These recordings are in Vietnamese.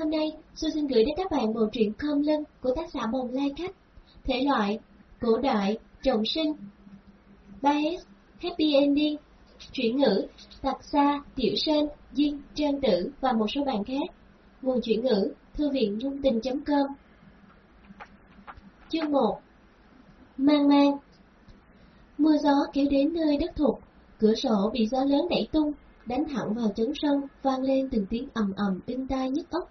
Hôm nay, tôi xin gửi đến các bạn bộ truyện Cơm Lân của tác giả Bồng Lai Khách. Thể loại, cổ đại, trọng sinh. 3S, Happy Ending, chuyển ngữ, Tạc Sa, Tiểu Sơn, Duyên, Trang Tử và một số bạn khác. Nguồn chuyển ngữ, thư viện dung tình.com Chương 1 Mang mang Mưa gió kéo đến nơi đất thục, cửa sổ bị gió lớn đẩy tung, đánh thẳng vào chấn sông, vang lên từng tiếng ầm ầm in tai nhức óc.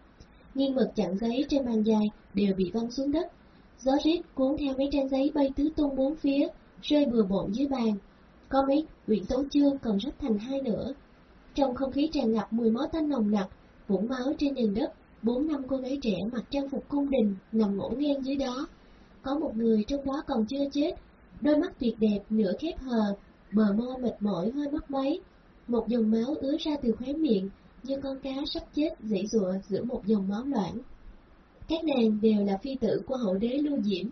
Nghiêng mực chặn giấy trên bàn dài đều bị văng xuống đất. Gió rít cuốn theo mấy trang giấy bay tứ tung bốn phía, rơi bừa bộn dưới bàn. Có mấy quyển tấu chương còn rách thành hai nửa. Trong không khí tràn ngập mùi máu tanh nồng nặc, vũng máu trên nền đất, bốn năm cô gái trẻ mặc trang phục cung đình nằm ngổn ngang dưới đó. Có một người trong đó còn chưa chết, đôi mắt tuyệt đẹp nửa khép hờ, bờ môi mệt mỏi hơi mất máy, một dòng máu ứa ra từ khóe miệng, như con cá sắp chết dãy dụa giữa một dòng máu loãng. Các nàng đều là phi tử của hậu đế Lưu Diễm.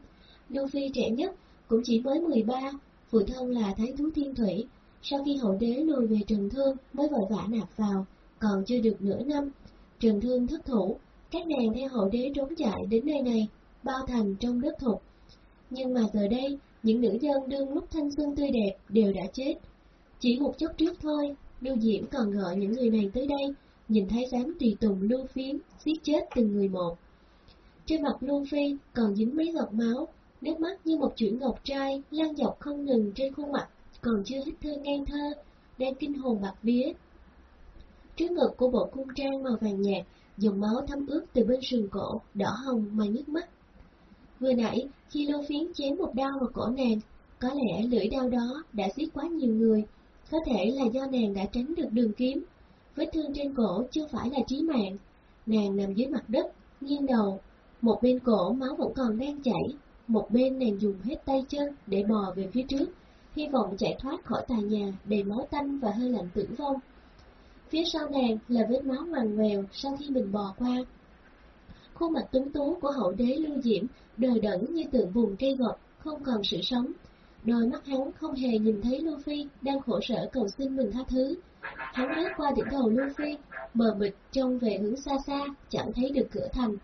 Lưu Phi trẻ nhất cũng chỉ mới 13, phụ thân là Thái Thú Thiên Thủy. Sau khi hậu đế lùi về Trần Thương mới vội vã nạp vào, còn chưa được nửa năm. Trần Thương thất thủ, các nàng theo hậu đế trốn chạy đến nơi này, bao thành trong đất thục. Nhưng mà giờ đây, những nữ nhân đương lúc thanh xuân tươi đẹp đều đã chết. Chỉ một chút trước thôi, Lưu Diễm còn gọi những người này tới đây, nhìn thấy dám tùy tùng Lưu Phiến, giết chết từng người một. Trên mặt Lưu Phi còn dính mấy giọt máu, nước mắt như một chuỗi ngọc trai lan dọc không ngừng trên khuôn mặt, còn chưa hít thơ ngang thơ, đang kinh hồn bạc vía. Trước ngực của bộ cung trang màu vàng nhạt, dòng máu thấm ướt từ bên sườn cổ, đỏ hồng mà nhức mắt. Vừa nãy, khi Lưu Phiến chém một đau vào cổ nàng, có lẽ lưỡi đau đó đã giết quá nhiều người, có thể là do nàng đã tránh được đường kiếm. Vết thương trên cổ chưa phải là chí mạng. Nàng nằm dưới mặt đất, nghiêng đầu. Một bên cổ máu vẫn còn đang chảy, một bên nàng dùng hết tay chân để bò về phía trước, hy vọng chạy thoát khỏi tòa nhà đầy máu tanh và hơi lạnh tử vong. Phía sau nàng là vết máu ngoằn ngoèo sau khi mình bò qua. Khuôn mặt tuấn tú của hậu đế lưu diễm đờ đẫn như tượng vùng cây gọt, không còn sự sống. Đôi mắt hắn không hề nhìn thấy Luffy đang khổ sở cầu xin mình tha thứ. Hắn lướt qua đỉnh đầu Luffy, mờ mịt trông về hướng xa xa, chẳng thấy được cửa thành.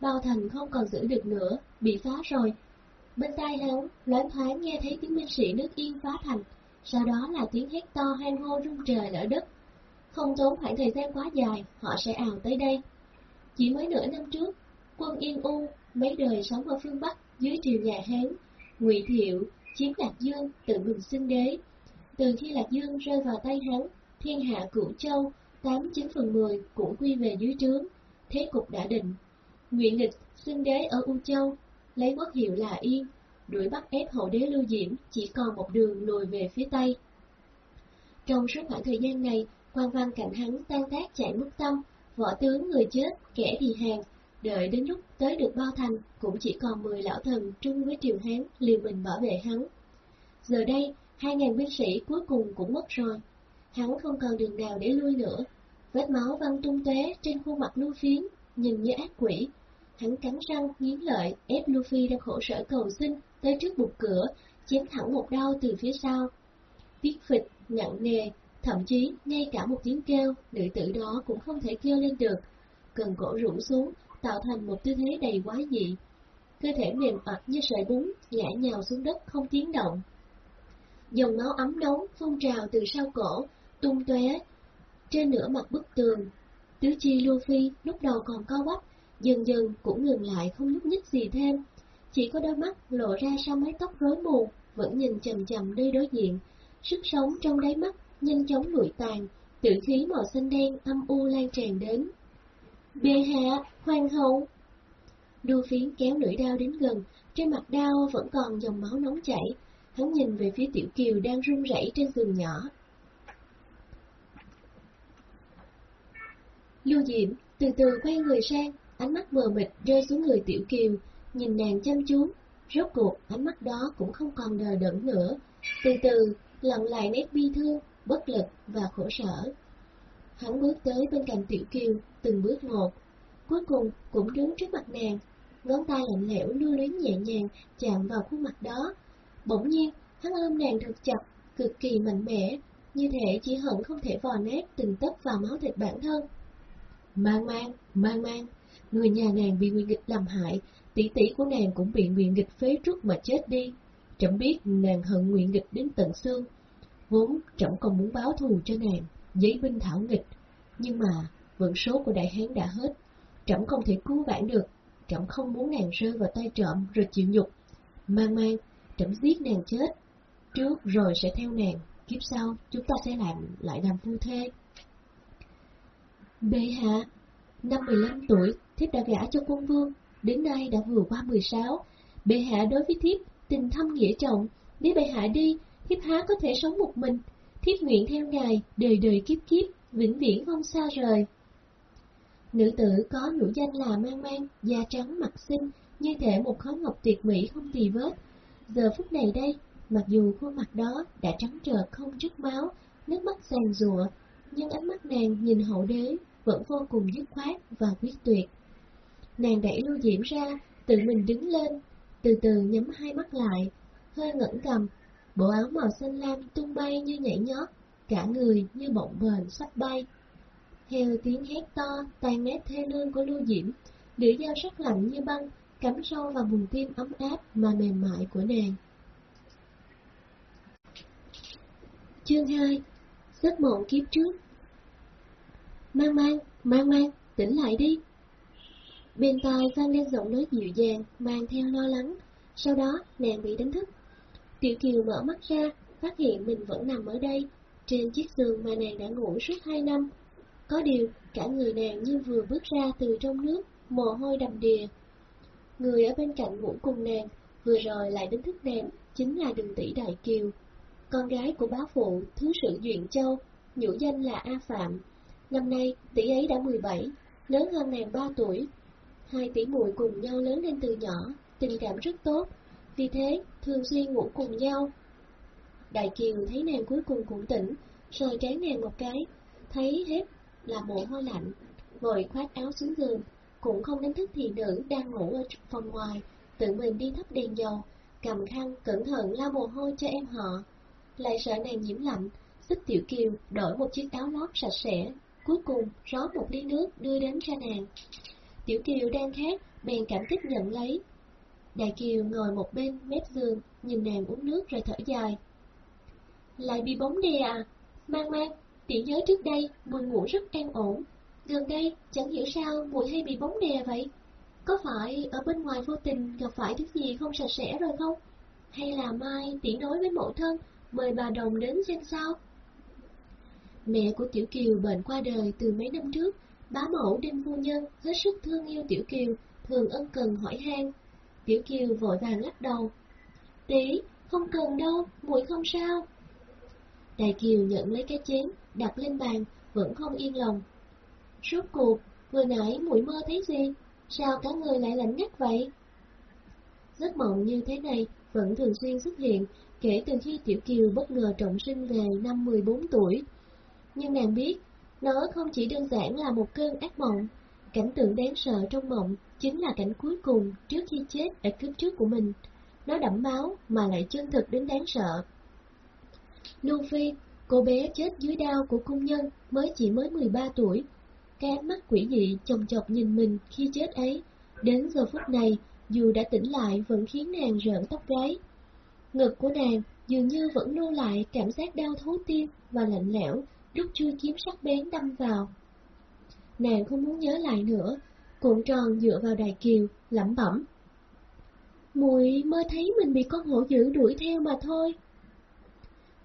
Bao thành không còn giữ được nữa, bị phá rồi. Bên tai hắn, loáng thoáng nghe thấy tiếng binh sĩ nước yên phá thành, sau đó là tiếng hét to hang hô rung trời lở đất. Không tốn khoảng thời gian quá dài, họ sẽ ào tới đây. Chỉ mới nửa năm trước, quân Yên U, mấy đời sống ở phương Bắc dưới triều nhà Hán, Ngụy Thiệu, chiếm Lạc Dương, tự mình xưng đế. Từ khi Lạc Dương rơi vào tay hắn, thiên hạ cửu châu, tám chín phần mười cũng quy về dưới trướng, thế cục đã định. Nguyện Nghịch xưng đế ở U Châu, lấy quốc hiệu là Yên, đuổi bắt ép hậu đế Lưu Diễm chỉ còn một đường lùi về phía Tây. Trong suốt khoảng thời gian này, quan văn cạnh hắn tan tác chạy mất tâm, võ tướng người chết, kẻ thì hàng, đợi đến lúc tới được bao thành cũng chỉ còn 10 lão thần trung với triều Hán liều mình bảo vệ hắn. Giờ đây, hai ngàn binh sĩ cuối cùng cũng mất rồi. Hắn không còn đường nào để lui nữa. Vết máu văng tung tóe trên khuôn mặt Lưu Phiến, nhìn như ác quỷ. Hắn cắn răng, nghiến lợi, ép Luffy đang khổ sở cầu xin tới trước bục cửa, chém thẳng một đau từ phía sau. Tiết phịch, nặng nề, thậm chí ngay cả một tiếng kêu, nữ tử đó cũng không thể kêu lên được. Cần cổ rũ xuống, tạo thành một tư thế đầy quái dị. Cơ thể mềm ặt như sợi bún, ngã nhào xuống đất không tiếng động. Dòng máu ấm nóng phun trào từ sau cổ, tung tóe trên nửa mặt bức tường. Tứ chi Luffy lúc đầu còn co bắp, dần dần cũng ngừng lại không nhúc nhích gì thêm. Chỉ có đôi mắt lộ ra sau mái tóc rối mù, vẫn nhìn chầm chầm đi đối diện. Sức sống trong đáy mắt nhanh chóng lụi tàn, tử khí màu xanh đen âm u lan tràn đến. Bệ hạ, hoàng hậu. Đu phiến kéo lưỡi đao đến gần, trên mặt đao vẫn còn dòng máu nóng chảy. Hắn nhìn về phía tiểu kiều đang run rẩy trên giường nhỏ. Lưu Diệm từ từ quay người sang, ánh mắt mờ mịt rơi xuống người tiểu kiều, nhìn nàng chăm chú. Rốt cuộc, ánh mắt đó cũng không còn đờ đẫn nữa. Từ từ, lặng lại nét bi thương, bất lực và khổ sở. Hắn bước tới bên cạnh Tiểu Kiều, từng bước một, cuối cùng cũng đứng trước mặt nàng, ngón tay lạnh lẽo lưu luyến nhẹ nhàng chạm vào khuôn mặt đó. Bỗng nhiên, hắn ôm nàng thật chặt, cực kỳ mạnh mẽ, như thể chỉ hận không thể vò nát từng tấc vào máu thịt bản thân. mang mang, mang mang. Người nhà nàng bị nguyên nghịch làm hại, tỷ tỷ của nàng cũng bị nguyện nghịch phế trước mà chết đi. Trẫm biết nàng hận nguyện nghịch đến tận xương. Vốn trẫm còn muốn báo thù cho nàng, giấy binh thảo nghịch. Nhưng mà, vận số của đại hán đã hết. Trẫm không thể cứu vãn được. Trẫm không muốn nàng rơi vào tay trộm rồi chịu nhục. Mang mang, trẫm giết nàng chết. Trước rồi sẽ theo nàng, kiếp sau chúng ta sẽ làm lại làm phu thê. Bệ hạ, năm 15 tuổi, thiếp đã gả cho quân vương, đến nay đã vừa qua 16. Bệ hạ đối với thiếp, tình thâm nghĩa trọng, nếu bệ hạ đi, thiếp há có thể sống một mình, thiếp nguyện theo ngài, đời đời kiếp kiếp, vĩnh viễn không xa rời. Nữ tử có nhũ danh là mang mang, da trắng mặt xinh, như thể một khối ngọc tuyệt mỹ không tì vết. Giờ phút này đây, mặc dù khuôn mặt đó đã trắng trợt không chút máu, nước mắt sàn rụa, nhưng ánh mắt nàng nhìn hậu đế vẫn vô cùng dứt khoát và quyết tuyệt. Nàng đẩy Lưu Diễm ra, tự mình đứng lên, từ từ nhắm hai mắt lại, hơi ngẩng cầm, bộ áo màu xanh lam tung bay như nhảy nhót, cả người như bỗng bền sắp bay. Theo tiếng hét to, tan nét thê lương của Lưu Diễm, lưỡi dao sắc lạnh như băng, cắm sâu vào vùng tim ấm áp mà mềm mại của nàng. Chương 2 Giấc mộng kiếp trước Mang mang, mang mang, tỉnh lại đi. Bên tai vang lên giọng nói dịu dàng, mang theo lo lắng. Sau đó, nàng bị đánh thức. Tiểu Kiều mở mắt ra, phát hiện mình vẫn nằm ở đây, trên chiếc giường mà nàng đã ngủ suốt hai năm. Có điều, cả người nàng như vừa bước ra từ trong nước, mồ hôi đầm đìa. Người ở bên cạnh ngủ cùng nàng, vừa rồi lại đến thức nàng, chính là đường tỷ Đại Kiều. Con gái của bá phụ, thứ sử Duyện Châu, nhũ danh là A Phạm, Năm nay, tỷ ấy đã 17, lớn hơn nàng 3 tuổi. Hai tỷ muội cùng nhau lớn lên từ nhỏ, tình cảm rất tốt, vì thế thường xuyên ngủ cùng nhau. Đại Kiều thấy nàng cuối cùng cũng tỉnh, sờ trán nàng một cái, thấy hết là mồ hôi lạnh, vội khoác áo xuống giường, cũng không đánh thức thị nữ đang ngủ ở phòng ngoài, tự mình đi thắp đèn dầu, cầm khăn cẩn thận lau mồ hôi cho em họ. Lại sợ nàng nhiễm lạnh, giúp Tiểu Kiều đổi một chiếc áo lót sạch sẽ, Cuối cùng, rót một ly nước đưa đến cho nàng. Tiểu Kiều đang khát, bèn cảm kích nhận lấy. Đại Kiều ngồi một bên mép giường, nhìn nàng uống nước rồi thở dài. Lại bị bóng đè à? Mang mang, tỷ nhớ trước đây, mùi ngủ rất an ổn. Gần đây, chẳng hiểu sao mùi hay bị bóng đè vậy. Có phải ở bên ngoài vô tình gặp phải thứ gì không sạch sẽ rồi không? Hay là mai tỷ nói với mẫu thân, mời bà đồng đến xem sao? Mẹ của Tiểu Kiều bệnh qua đời từ mấy năm trước, bá mẫu đinh phu nhân hết sức thương yêu Tiểu Kiều, thường ân cần hỏi han. Tiểu Kiều vội vàng lắc đầu. Tỷ, không cần đâu, muội không sao. Đại Kiều nhận lấy cái chén, đặt lên bàn, vẫn không yên lòng. Rốt cuộc, vừa nãy mũi mơ thấy gì? Sao cả người lại lạnh ngắt vậy? Giấc mộng như thế này vẫn thường xuyên xuất hiện kể từ khi Tiểu Kiều bất ngờ trọng sinh về năm 14 tuổi nhưng nàng biết, nó không chỉ đơn giản là một cơn ác mộng, cảnh tượng đáng sợ trong mộng chính là cảnh cuối cùng trước khi chết ở kiếp trước của mình. Nó đẫm máu mà lại chân thực đến đáng sợ. Luffy, cô bé chết dưới đao của cung nhân mới chỉ mới 13 tuổi. Cái ánh mắt quỷ dị chồng chọc nhìn mình khi chết ấy, đến giờ phút này dù đã tỉnh lại vẫn khiến nàng rợn tóc gáy. Ngực của nàng dường như vẫn lưu lại cảm giác đau thấu tim và lạnh lẽo lúc chui kiếm sắc bén đâm vào. Nàng không muốn nhớ lại nữa, cuộn tròn dựa vào đài kiều, lẩm bẩm. Muội mơ thấy mình bị con hổ dữ đuổi theo mà thôi.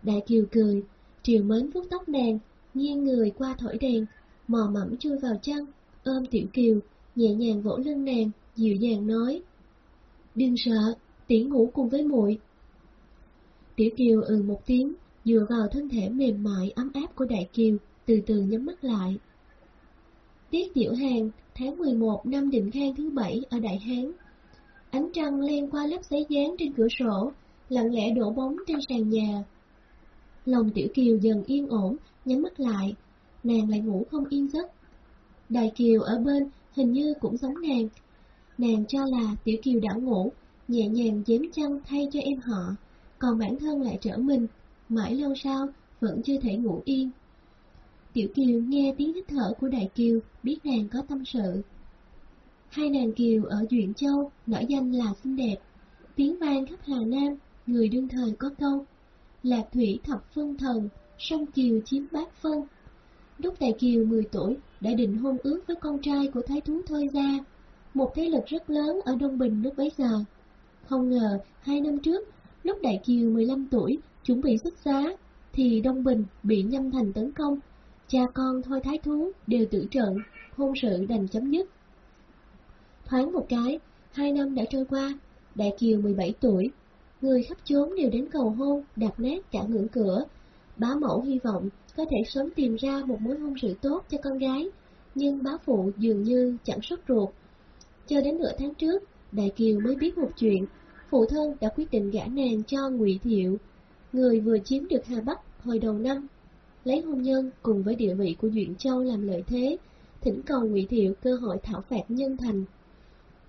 Đại kiều cười, triều mến vuốt tóc nàng, nghiêng người qua thổi đèn, mò mẫm chui vào chân, ôm tiểu kiều, nhẹ nhàng vỗ lưng nàng, dịu dàng nói. Đừng sợ, tỷ ngủ cùng với muội. Tiểu kiều ừ một tiếng, dựa vào thân thể mềm mại ấm áp của Đại Kiều, từ từ nhắm mắt lại. Tiết Tiểu Hàng, tháng 11 năm Định Khang thứ bảy ở Đại Hán. Ánh trăng len qua lớp giấy dán trên cửa sổ, lặng lẽ đổ bóng trên sàn nhà. Lòng Tiểu Kiều dần yên ổn, nhắm mắt lại, nàng lại ngủ không yên giấc. Đại Kiều ở bên hình như cũng giống nàng. Nàng cho là Tiểu Kiều đã ngủ, nhẹ nhàng dếm chăn thay cho em họ, còn bản thân lại trở mình, mãi lâu sau vẫn chưa thể ngủ yên. Tiểu Kiều nghe tiếng hít thở của Đại Kiều, biết nàng có tâm sự. Hai nàng Kiều ở Duyện Châu, nổi danh là xinh đẹp. Tiếng vang khắp Hà Nam, người đương thời có câu là thủy thập phân thần, sông Kiều chiếm bát phân. Lúc Đại Kiều 10 tuổi, đã định hôn ước với con trai của Thái thú Thôi Gia, một thế lực rất lớn ở Đông Bình lúc bấy giờ. Không ngờ, hai năm trước, lúc Đại Kiều 15 tuổi, chuẩn bị xuất giá, thì Đông Bình bị nhâm thành tấn công. Cha con Thôi Thái Thú đều tử trận, hôn sự đành chấm dứt. Thoáng một cái, hai năm đã trôi qua, Đại Kiều 17 tuổi, người khắp chốn đều đến cầu hôn, đạp nát cả ngưỡng cửa. Bá mẫu hy vọng có thể sớm tìm ra một mối hôn sự tốt cho con gái, nhưng bá phụ dường như chẳng sốt ruột. Cho đến nửa tháng trước, Đại Kiều mới biết một chuyện, phụ thân đã quyết định gả nàng cho Ngụy Thiệu, người vừa chiếm được Hà Bắc hồi đầu năm, lấy hôn nhân cùng với địa vị của Duyện Châu làm lợi thế, thỉnh cầu Ngụy Thiệu cơ hội thảo phạt nhân thành.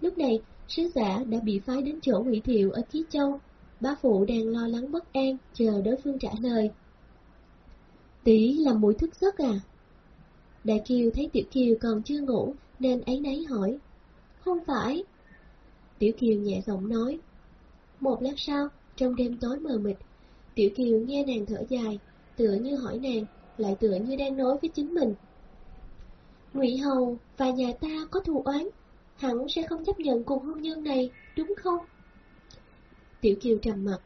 Lúc này, sứ giả đã bị phái đến chỗ Ngụy Thiệu ở Ký Châu, bá phụ đang lo lắng bất an, chờ đối phương trả lời. Tỷ là mũi thức giấc à? Đại Kiều thấy Tiểu Kiều còn chưa ngủ, nên ấy nấy hỏi. Không phải. Tiểu Kiều nhẹ giọng nói. Một lát sau, trong đêm tối mờ mịt, Tiểu Kiều nghe nàng thở dài, tựa như hỏi nàng, lại tựa như đang nói với chính mình. Ngụy Hầu và nhà ta có thù oán, hẳn sẽ không chấp nhận cuộc hôn nhân này, đúng không? Tiểu Kiều trầm mặt.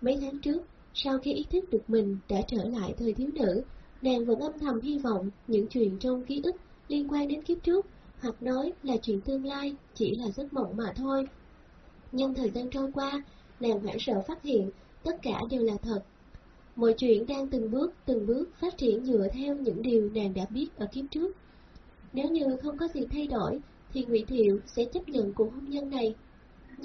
Mấy tháng trước, sau khi ý thức được mình đã trở lại thời thiếu nữ, nàng vẫn âm thầm hy vọng những chuyện trong ký ức liên quan đến kiếp trước, hoặc nói là chuyện tương lai, chỉ là giấc mộng mà thôi. Nhưng thời gian trôi qua, nàng hoảng sợ phát hiện tất cả đều là thật. Mọi chuyện đang từng bước, từng bước phát triển dựa theo những điều nàng đã biết ở kiếp trước. Nếu như không có gì thay đổi, thì Ngụy Thiệu sẽ chấp nhận cuộc hôn nhân này.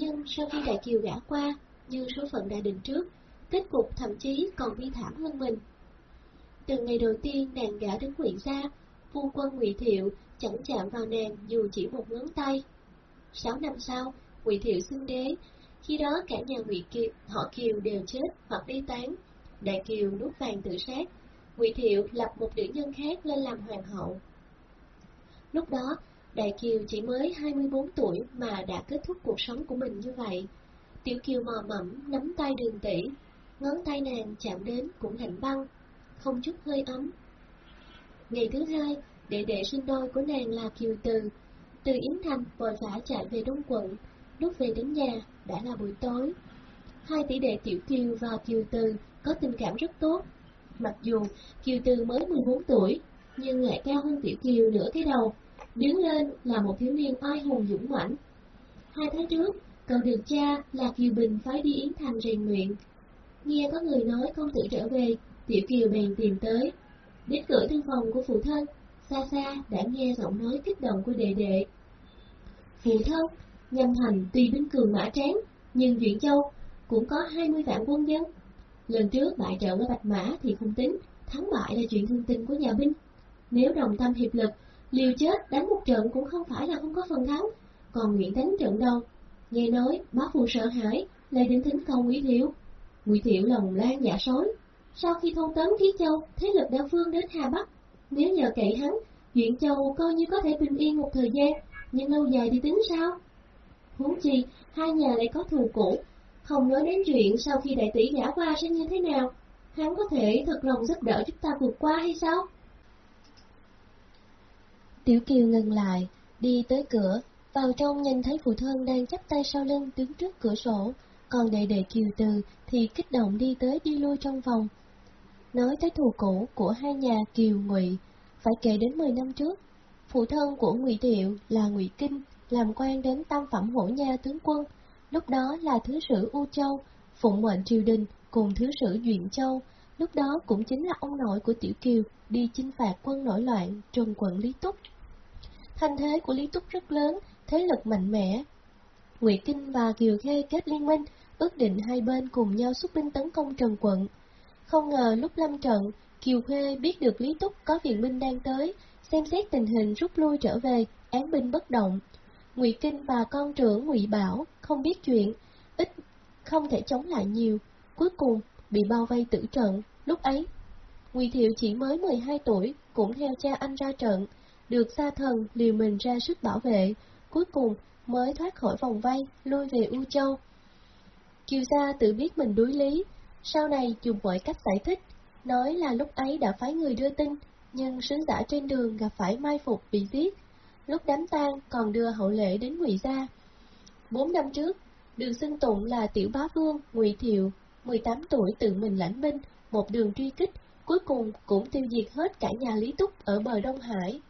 Nhưng sau khi Đại Kiều gã qua, như số phận đã định trước, kết cục thậm chí còn bi thảm hơn mình. Từ ngày đầu tiên nàng gã đến Nguyễn gia, phu quân Ngụy Thiệu chẳng chạm vào nàng dù chỉ một ngón tay. Sáu năm sau, Ngụy Thiệu xưng đế, khi đó cả nhà Ngụy Kiều, họ Kiều đều chết hoặc đi tán. Đại Kiều nuốt vàng tự sát, Ngụy Thiệu lập một nữ nhân khác lên làm hoàng hậu. Lúc đó, Đại Kiều chỉ mới 24 tuổi mà đã kết thúc cuộc sống của mình như vậy. Tiểu Kiều mò mẫm nắm tay đường tỷ, ngón tay nàng chạm đến cũng lạnh băng, không chút hơi ấm. Ngày thứ hai, đệ đệ sinh đôi của nàng là Kiều Từ. Từ Yến Thành vội vã chạy về Đông Quận, lúc về đến nhà đã là buổi tối. Hai tỷ đệ Tiểu Kiều và Kiều Từ có tình cảm rất tốt. Mặc dù Kiều Từ mới 14 tuổi, nhưng lại cao hơn Tiểu Kiều nửa cái đầu, đứng lên là một thiếu niên oai hùng dũng mãnh. Hai tháng trước, cậu được cha là Kiều Bình phái đi Yến Thành rèn luyện. Nghe có người nói không tự trở về, Tiểu Kiều bèn tìm tới. Đến cửa thư phòng của phụ thân, xa xa đã nghe giọng nói kích động của đệ đệ. Phụ thân, Nhâm Thành tuy binh cường mã tráng, nhưng Duyện Châu cũng có 20 vạn quân dân. Lần trước bại trận với Bạch Mã thì không tính, thắng bại là chuyện thương tình của nhà binh. Nếu đồng tâm hiệp lực, liều chết đánh một trận cũng không phải là không có phần thắng, còn nguyện đánh trận đâu. Nghe nói bá phụ sợ hãi, lại đến thính cầu Ngụy Thiệu. Ngụy Thiệu lòng lan dạ sói. Sau khi thôn tấn Ký Châu, thế lực đa phương đến Hà Bắc. Nếu nhờ cậy hắn, Duyện Châu coi như có thể bình yên một thời gian, nhưng lâu dài thì tính sao? Huống chi, hai nhà lại có thù cũ, không nói đến chuyện sau khi đại tỷ gã qua sẽ như thế nào. Hắn có thể thật lòng giúp đỡ chúng ta vượt qua hay sao? Tiểu Kiều ngừng lại, đi tới cửa, vào trong nhìn thấy phụ thân đang chắp tay sau lưng đứng trước cửa sổ, còn đệ đệ Kiều Từ thì kích động đi tới đi lui trong phòng. Nói tới thù cũ của hai nhà Kiều Ngụy, phải kể đến 10 năm trước. Phụ thân của Ngụy Thiệu là Ngụy Kinh, làm quan đến tam phẩm hổ nha tướng quân, lúc đó là thứ sử U Châu, phụng mệnh triều đình cùng thứ sử Duyện Châu, lúc đó cũng chính là ông nội của Tiểu Kiều đi chinh phạt quân nổi loạn Trần quận Lý Túc. Thanh thế của Lý Túc rất lớn, thế lực mạnh mẽ. Ngụy Kinh và Kiều Khê kết liên minh, ước định hai bên cùng nhau xuất binh tấn công Trần quận. Không ngờ lúc lâm trận, Kiều Khê biết được Lý Túc có viện binh đang tới, xem xét tình hình rút lui trở về, án binh bất động. Ngụy Kinh và con trưởng Ngụy Bảo không biết chuyện, ít không thể chống lại nhiều, cuối cùng bị bao vây tử trận. Lúc ấy, Ngụy Thiệu chỉ mới 12 tuổi, cũng theo cha anh ra trận, được xa thần liều mình ra sức bảo vệ, cuối cùng mới thoát khỏi vòng vây, lui về U Châu. Kiều Gia tự biết mình đối lý, sau này dùng mọi cách giải thích, nói là lúc ấy đã phái người đưa tin, nhưng sứ giả trên đường gặp phải mai phục bị giết, lúc đám tang còn đưa hậu lễ đến Ngụy Gia. Bốn năm trước, được xưng tụng là tiểu bá vương Ngụy Thiệu, 18 tuổi tự mình lãnh binh, một đường truy kích, cuối cùng cũng tiêu diệt hết cả nhà Lý Túc ở bờ Đông Hải.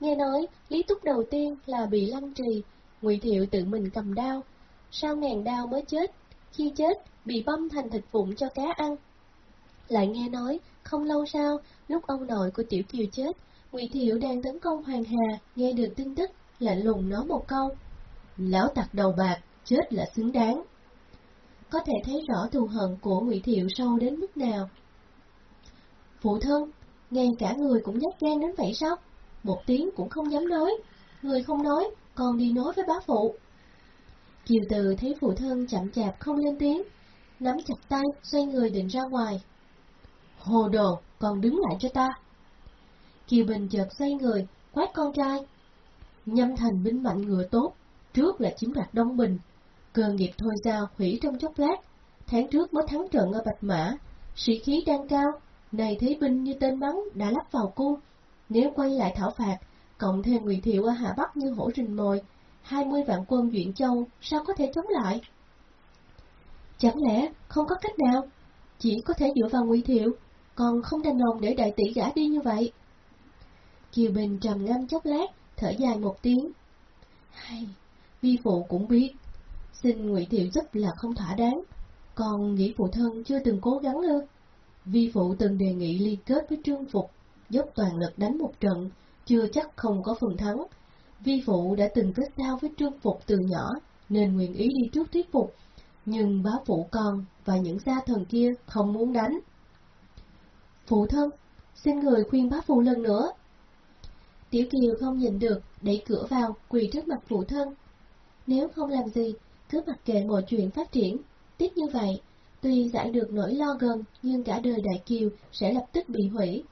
Nghe nói, Lý Túc đầu tiên là bị lăng trì, Ngụy Thiệu tự mình cầm đao, sau ngàn đao mới chết, khi chết bị băm thành thịt vụn cho cá ăn. Lại nghe nói, không lâu sau, lúc ông nội của Tiểu Kiều chết, Ngụy Thiệu đang tấn công Hoàng Hà, nghe được tin tức, lạnh lùng nói một câu. Lão tặc đầu bạc, chết là xứng đáng. Có thể thấy rõ thù hận của Ngụy Thiệu sâu đến mức nào. Phụ thân, ngay cả người cũng nhát gan đến vậy sao? Một tiếng cũng không dám nói. Người không nói, còn đi nói với bá phụ. Kiều Từ thấy phụ thân chậm chạp không lên tiếng, nắm chặt tay, xoay người định ra ngoài. Hồ đồ, còn đứng lại cho ta. Kiều Bình chợt xoay người, quát con trai. Nhâm thành binh mạnh ngựa tốt, trước là chiếm đoạt Đông Bình. Cờ nghiệp thôi giao hủy trong chốc lát, tháng trước mới thắng trận ở Bạch Mã, sĩ khí đang cao, này thấy binh như tên bắn đã lắp vào cung. Nếu quay lại thảo phạt, cộng thêm ngụy thiệu ở Hạ Bắc như hổ rình mồi, hai mươi vạn quân Duyện Châu sao có thể chống lại? Chẳng lẽ không có cách nào? Chỉ có thể dựa vào ngụy thiệu, còn không đành lòng để đại tỷ gã đi như vậy. Kiều Bình trầm ngâm chốc lát, thở dài một tiếng. Hay, vi phụ cũng biết, xin ngụy thiệu giúp là không thỏa đáng, còn nghĩ phụ thân chưa từng cố gắng ư? Vi phụ từng đề nghị liên kết với Trương Phục, dốc toàn lực đánh một trận, chưa chắc không có phần thắng. Vi phụ đã từng kết giao với Trương Phục từ nhỏ, nên nguyện ý đi trước thuyết phục, nhưng bá phụ con và những gia thần kia không muốn đánh. Phụ thân, xin người khuyên bá phụ lần nữa. Tiểu Kiều không nhìn được, đẩy cửa vào, quỳ trước mặt phụ thân. Nếu không làm gì, cứ mặc kệ mọi chuyện phát triển, tiếp như vậy, tuy giải được nỗi lo gần, nhưng cả đời Đại Kiều sẽ lập tức bị hủy,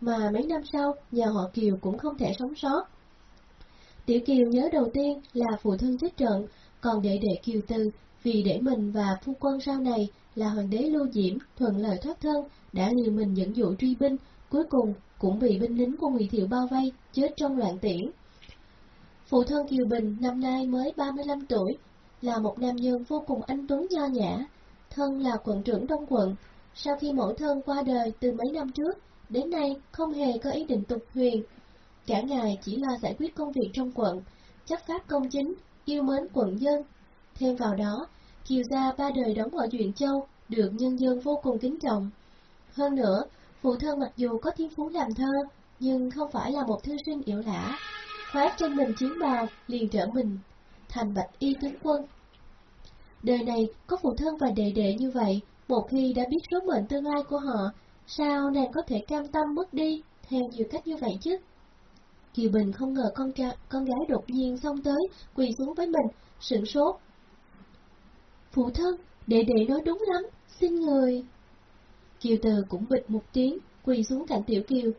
mà mấy năm sau, nhà họ Kiều cũng không thể sống sót. Tiểu Kiều nhớ đầu tiên là phụ thân chết trận, còn đệ đệ Kiều Tư, vì để mình và phu quân sau này là hoàng đế Lưu Diễm thuận lợi thoát thân, đã liều mình dẫn dụ truy binh, cuối cùng cũng bị binh lính của Ngụy Thiệu bao vây, chết trong loạn tiễn. Phụ thân Kiều Bình năm nay mới 35 tuổi, là một nam nhân vô cùng anh tuấn nho nhã, thân là quận trưởng Đông quận. Sau khi mẫu thân qua đời từ mấy năm trước, đến nay không hề có ý định tục huyền. Cả ngày chỉ lo giải quyết công việc trong quận, chấp pháp công chính, yêu mến quận dân. Thêm vào đó, Kiều Gia ba đời đóng ở Duyện Châu, được nhân dân vô cùng kính trọng. Hơn nữa, phụ thân mặc dù có thiên phú làm thơ, nhưng không phải là một thư sinh yếu lã. Khoác trên mình chiến bào, liền trở mình thành bạch y tướng quân. Đời này có phụ thân và đệ đệ như vậy, một khi đã biết số mệnh tương lai của họ, sao nàng có thể cam tâm mất đi theo nhiều cách như vậy chứ? Kiều Bình không ngờ con, trai, con gái đột nhiên xông tới, quỳ xuống với mình, sửng sốt. Phụ thân, đệ đệ nói đúng lắm, xin người. Kiều Từ cũng bịch một tiếng, quỳ xuống cạnh Tiểu Kiều.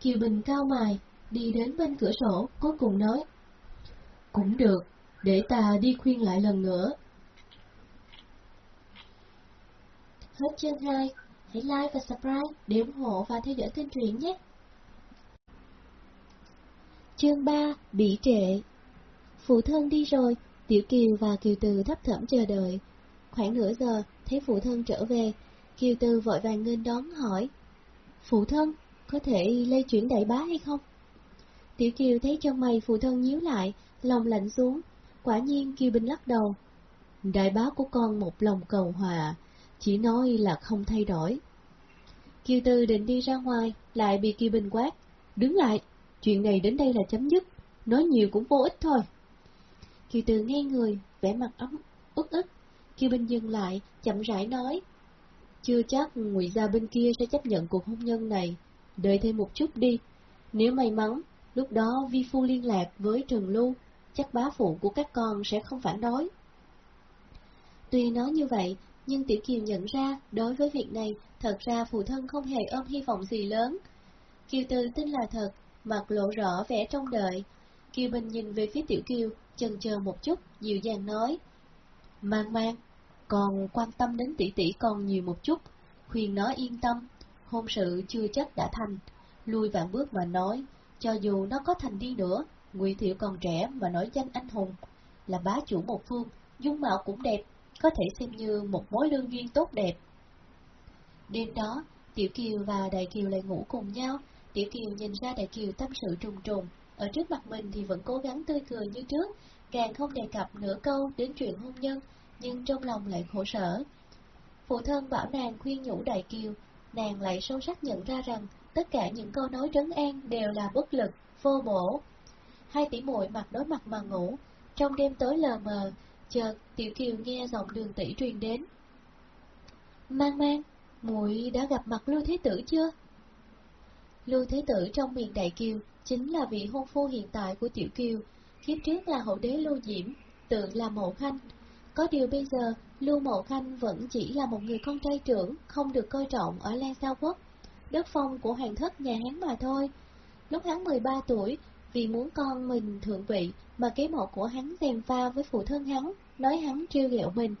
Kiều Bình cao mài, đi đến bên cửa sổ, cuối cùng nói. Cũng được, để ta đi khuyên lại lần nữa. Hết chương 2, hãy like và subscribe để ủng hộ và theo dõi kênh truyện nhé. Chương 3 Bị trệ Phụ thân đi rồi, Tiểu Kiều và Kiều Từ thấp thỏm chờ đợi. Khoảng nửa giờ, thấy phụ thân trở về, Kiều Từ vội vàng nghênh đón hỏi. Phụ thân, có thể lây chuyển đại bá hay không? Tiểu Kiều thấy chân mày phụ thân nhíu lại, lòng lạnh xuống. Quả nhiên Kiều Bình lắc đầu. Đại bá của con một lòng cầu hòa, chỉ nói là không thay đổi. Kiều Từ định đi ra ngoài, lại bị Kiều Bình quát. Đứng lại, chuyện này đến đây là chấm dứt, nói nhiều cũng vô ích thôi. Kiều Từ nghe người, vẻ mặt ấm, ức ức. Kiều Bình dừng lại, chậm rãi nói. Chưa chắc ngụy gia bên kia sẽ chấp nhận cuộc hôn nhân này, đợi thêm một chút đi. Nếu may mắn, lúc đó Vi Phu liên lạc với Trần Lưu, chắc bá phụ của các con sẽ không phản đối. Tuy nói như vậy, nhưng Tiểu Kiều nhận ra đối với việc này, thật ra phụ thân không hề ôm hy vọng gì lớn. Kiều Từ tin là thật, mặt lộ rõ vẻ trong đợi. Kiều Bình nhìn về phía Tiểu Kiều, chần chờ một chút, dịu dàng nói. Mang mang, còn quan tâm đến tỷ tỷ còn nhiều một chút, khuyên nó yên tâm, hôn sự chưa chắc đã thành. Lui vạn bước mà nói, cho dù nó có thành đi nữa, Ngụy Thiệu còn trẻ mà nói danh anh hùng, là bá chủ một phương, dung mạo cũng đẹp, có thể xem như một mối lương duyên tốt đẹp. Đêm đó, Tiểu Kiều và Đại Kiều lại ngủ cùng nhau, Tiểu Kiều nhìn ra Đại Kiều tâm sự trùng trùng, ở trước mặt mình thì vẫn cố gắng tươi cười như trước, càng không đề cập nửa câu đến chuyện hôn nhân, nhưng trong lòng lại khổ sở. Phụ thân bảo nàng khuyên nhủ Đại Kiều, nàng lại sâu sắc nhận ra rằng tất cả những câu nói trấn an đều là bất lực, vô bổ. Hai tỷ muội mặt đối mặt mà ngủ, trong đêm tối lờ mờ, chợt Tiểu Kiều nghe giọng đường tỷ truyền đến. Mang mang, muội đã gặp mặt Lưu Thế Tử chưa? Lưu Thế Tử trong miền Đại Kiều chính là vị hôn phu hiện tại của Tiểu Kiều, kiếp trước là hậu đế Lưu Diễm, tượng là Mậu Khanh. Có điều bây giờ, Lưu Mậu Khanh vẫn chỉ là một người con trai trưởng, không được coi trọng ở Lan Sao Quốc, đất phong của hoàng thất nhà Hán mà thôi. Lúc hắn 13 tuổi, vì muốn con mình thượng vị mà kế mộ của hắn dèm pha với phụ thân hắn, nói hắn trêu ghẹo mình.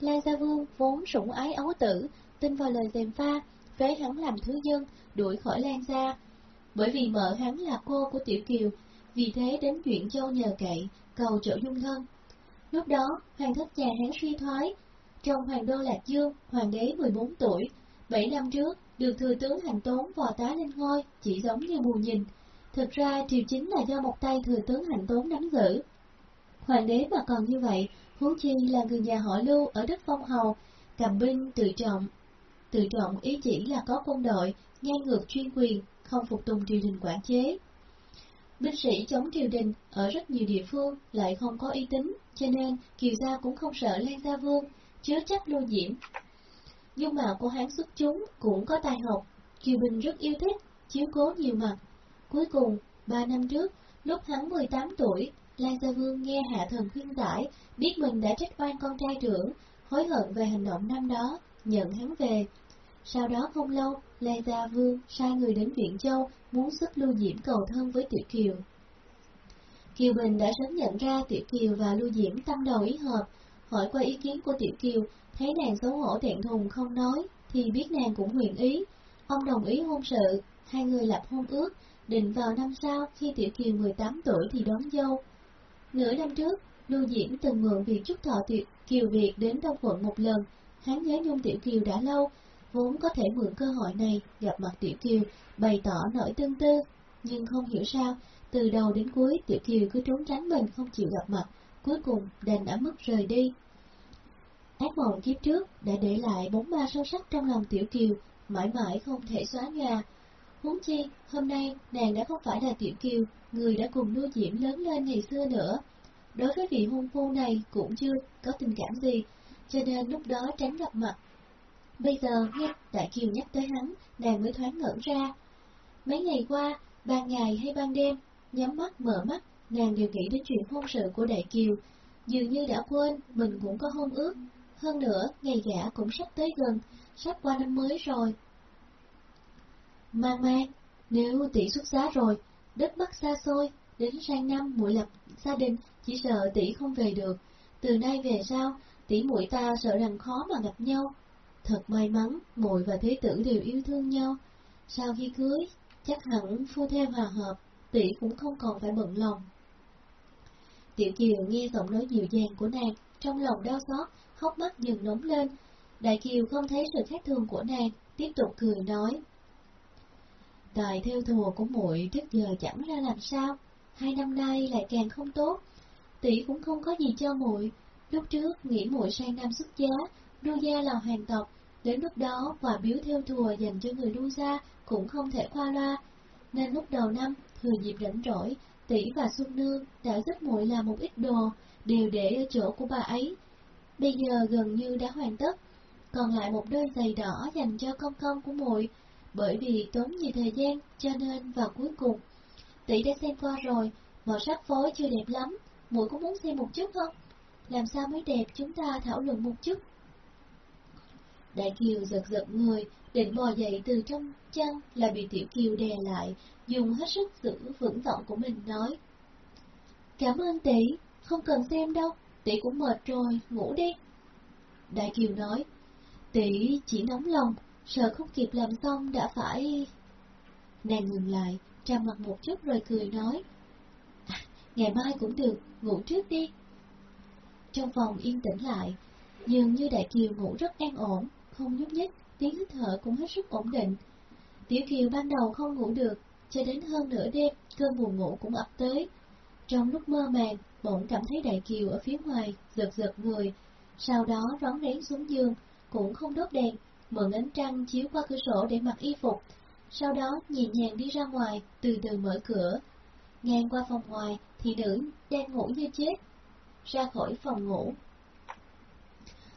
La Gia Vương vốn sủng ái ấu tử, tin vào lời dèm pha, phế hắn làm thứ dân, đuổi khỏi Lan Gia. Bởi vì mợ hắn là cô của Tiểu Kiều, vì thế đến chuyện châu nhờ cậy, cầu trợ dung thân. Lúc đó, hoàng thất nhà hắn suy thoái. Trong hoàng đô Lạc Dương, hoàng đế 14 tuổi, 7 năm trước, được thừa tướng hành tốn vò tá lên ngôi, chỉ giống như mù nhìn. Thực ra, triều chính là do một tay thừa tướng hành tốn nắm giữ. Hoàng đế mà còn như vậy, huống chi là người nhà họ lưu ở đất phong hầu, cầm binh tự trọng. Tự trọng ý chỉ là có quân đội, ngang ngược chuyên quyền, không phục tùng triều đình quản chế. Binh sĩ chống triều đình ở rất nhiều địa phương lại không có uy tín, cho nên Kiều Gia cũng không sợ Lan Gia Vương, chứa chấp lưu diễm. Dung mạo của hắn xuất chúng cũng có tài học, Kiều Bình rất yêu thích, chiếu cố nhiều mặt. Cuối cùng, ba năm trước, lúc hắn 18 tuổi, Lan Gia Vương nghe Hạ Thần khuyên giải, biết mình đã trách oan con trai trưởng, hối hận về hành động năm đó, nhận hắn về. Sau đó không lâu, Lê Gia Vương sai người đến Viện Châu muốn giúp Lưu Diễm cầu thân với Tiểu Kiều. Kiều Bình đã sớm nhận ra Tiểu Kiều và Lưu Diễm tâm đầu ý hợp, hỏi qua ý kiến của Tiểu Kiều, thấy nàng xấu hổ thẹn thùng không nói, thì biết nàng cũng nguyện ý. Ông đồng ý hôn sự, hai người lập hôn ước, định vào năm sau khi Tiểu Kiều 18 tuổi thì đón dâu. Nửa năm trước, Lưu Diễm từng mượn việc chúc thọ Tiểu Kiều Việt đến Đông Quận một lần, hắn nhớ nhung Tiểu Kiều đã lâu, vốn có thể mượn cơ hội này gặp mặt Tiểu Kiều, bày tỏ nỗi tương tư, nhưng không hiểu sao, từ đầu đến cuối Tiểu Kiều cứ trốn tránh mình không chịu gặp mặt, cuối cùng đành đã mất rời đi. Ác mộng kiếp trước đã để lại bóng ma sâu sắc trong lòng Tiểu Kiều, mãi mãi không thể xóa nhòa. Huống chi, hôm nay nàng đã không phải là Tiểu Kiều, người đã cùng nuôi diễm lớn lên ngày xưa nữa. Đối với vị hôn phu này cũng chưa có tình cảm gì, cho nên lúc đó tránh gặp mặt. Bây giờ nghe Đại Kiều nhắc tới hắn, nàng mới thoáng ngẩn ra. Mấy ngày qua, ban ngày hay ban đêm, nhắm mắt mở mắt, nàng đều nghĩ đến chuyện hôn sự của Đại Kiều, dường như đã quên mình cũng có hôn ước. Hơn nữa, ngày gã cũng sắp tới gần, sắp qua năm mới rồi. Mang mang, nếu tỷ xuất giá rồi, đất bắc xa xôi, đến sang năm muội lập gia đình, chỉ sợ tỷ không về được. Từ nay về sau, tỷ muội ta sợ rằng khó mà gặp nhau. Thật may mắn, muội và thế tử đều yêu thương nhau. Sau khi cưới, chắc hẳn phu theo hòa hợp, tỷ cũng không còn phải bận lòng. Tiểu Kiều nghe giọng nói dịu dàng của nàng, trong lòng đau xót, hốc mắt dừng nóng lên. Đại Kiều không thấy sự khác thường của nàng, tiếp tục cười nói. Tài theo thùa của muội trước giờ chẳng ra làm sao, hai năm nay lại càng không tốt. Tỷ cũng không có gì cho muội. Lúc trước nghĩ muội sang năm xuất giá, đua gia là hoàng tộc, đến lúc đó quà biếu theo thùa dành cho người đua gia cũng không thể qua loa. Nên lúc đầu năm, thừa dịp rảnh rỗi, tỷ và Xuân Nương đã giúp muội làm một ít đồ, đều để ở chỗ của bà ấy. Bây giờ gần như đã hoàn tất, còn lại một đôi giày đỏ dành cho công công của muội, bởi vì tốn nhiều thời gian, cho nên vào cuối cùng. Tỷ đã xem qua rồi, màu sắc phối chưa đẹp lắm, muội có muốn xem một chút không? Làm sao mới đẹp chúng ta thảo luận một chút. Đại Kiều giật giật người, định bò dậy từ trong chăn là bị Tiểu Kiều đè lại, dùng hết sức giữ vững giọng của mình nói. Cảm ơn tỷ, không cần xem đâu, tỷ cũng mệt rồi, ngủ đi. Đại Kiều nói, tỷ chỉ nóng lòng, sợ không kịp làm xong đã phải... Nàng ngừng lại, trầm mặt một chút rồi cười nói, à, ngày mai cũng được, ngủ trước đi. Trong phòng yên tĩnh lại, dường như Đại Kiều ngủ rất an ổn, không nhúc nhích, tiếng hít thở cũng hết sức ổn định. Tiểu Kiều ban đầu không ngủ được, cho đến hơn nửa đêm, cơn buồn ngủ cũng ập tới. Trong lúc mơ màng, bỗng cảm thấy Đại Kiều ở phía ngoài, giật giật người, sau đó rón rén xuống giường, cũng không đốt đèn, mượn ánh trăng chiếu qua cửa sổ để mặc y phục, sau đó nhẹ nhàng đi ra ngoài, từ từ mở cửa. Ngang qua phòng ngoài thì nữ đang ngủ như chết, ra khỏi phòng ngủ.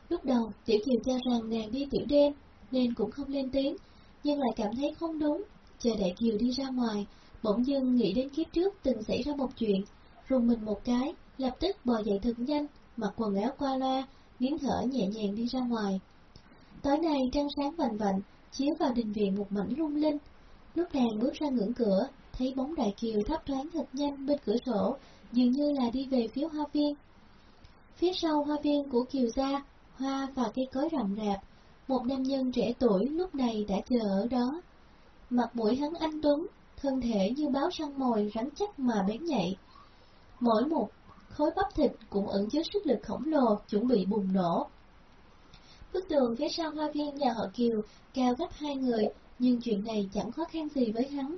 Lúc đầu, Tiểu Kiều cho rằng nàng đi tiểu đêm, nên cũng không lên tiếng, nhưng lại cảm thấy không đúng. Chờ Đại Kiều đi ra ngoài, bỗng dưng nghĩ đến kiếp trước từng xảy ra một chuyện, rùng mình một cái, lập tức bò dậy thật nhanh, mặc quần áo qua loa, nín thở nhẹ nhàng đi ra ngoài. Tối nay trăng sáng vành vạnh, chiếu vào đình viện một mảnh lung linh. Lúc nàng bước ra ngưỡng cửa, thấy bóng Đại Kiều thấp thoáng thật nhanh bên cửa sổ, dường như là đi về phía hoa viên. Phía sau hoa viên của Kiều gia, hoa và cây cối rậm rạp, một nam nhân trẻ tuổi lúc này đã chờ ở đó. Mặt mũi hắn anh tuấn, thân thể như báo săn mồi rắn chắc mà bén nhạy. Mỗi một khối bắp thịt cũng ẩn chứa sức lực khổng lồ chuẩn bị bùng nổ. Bức tường phía sau hoa viên nhà họ Kiều cao gấp hai người, nhưng chuyện này chẳng khó khăn gì với hắn.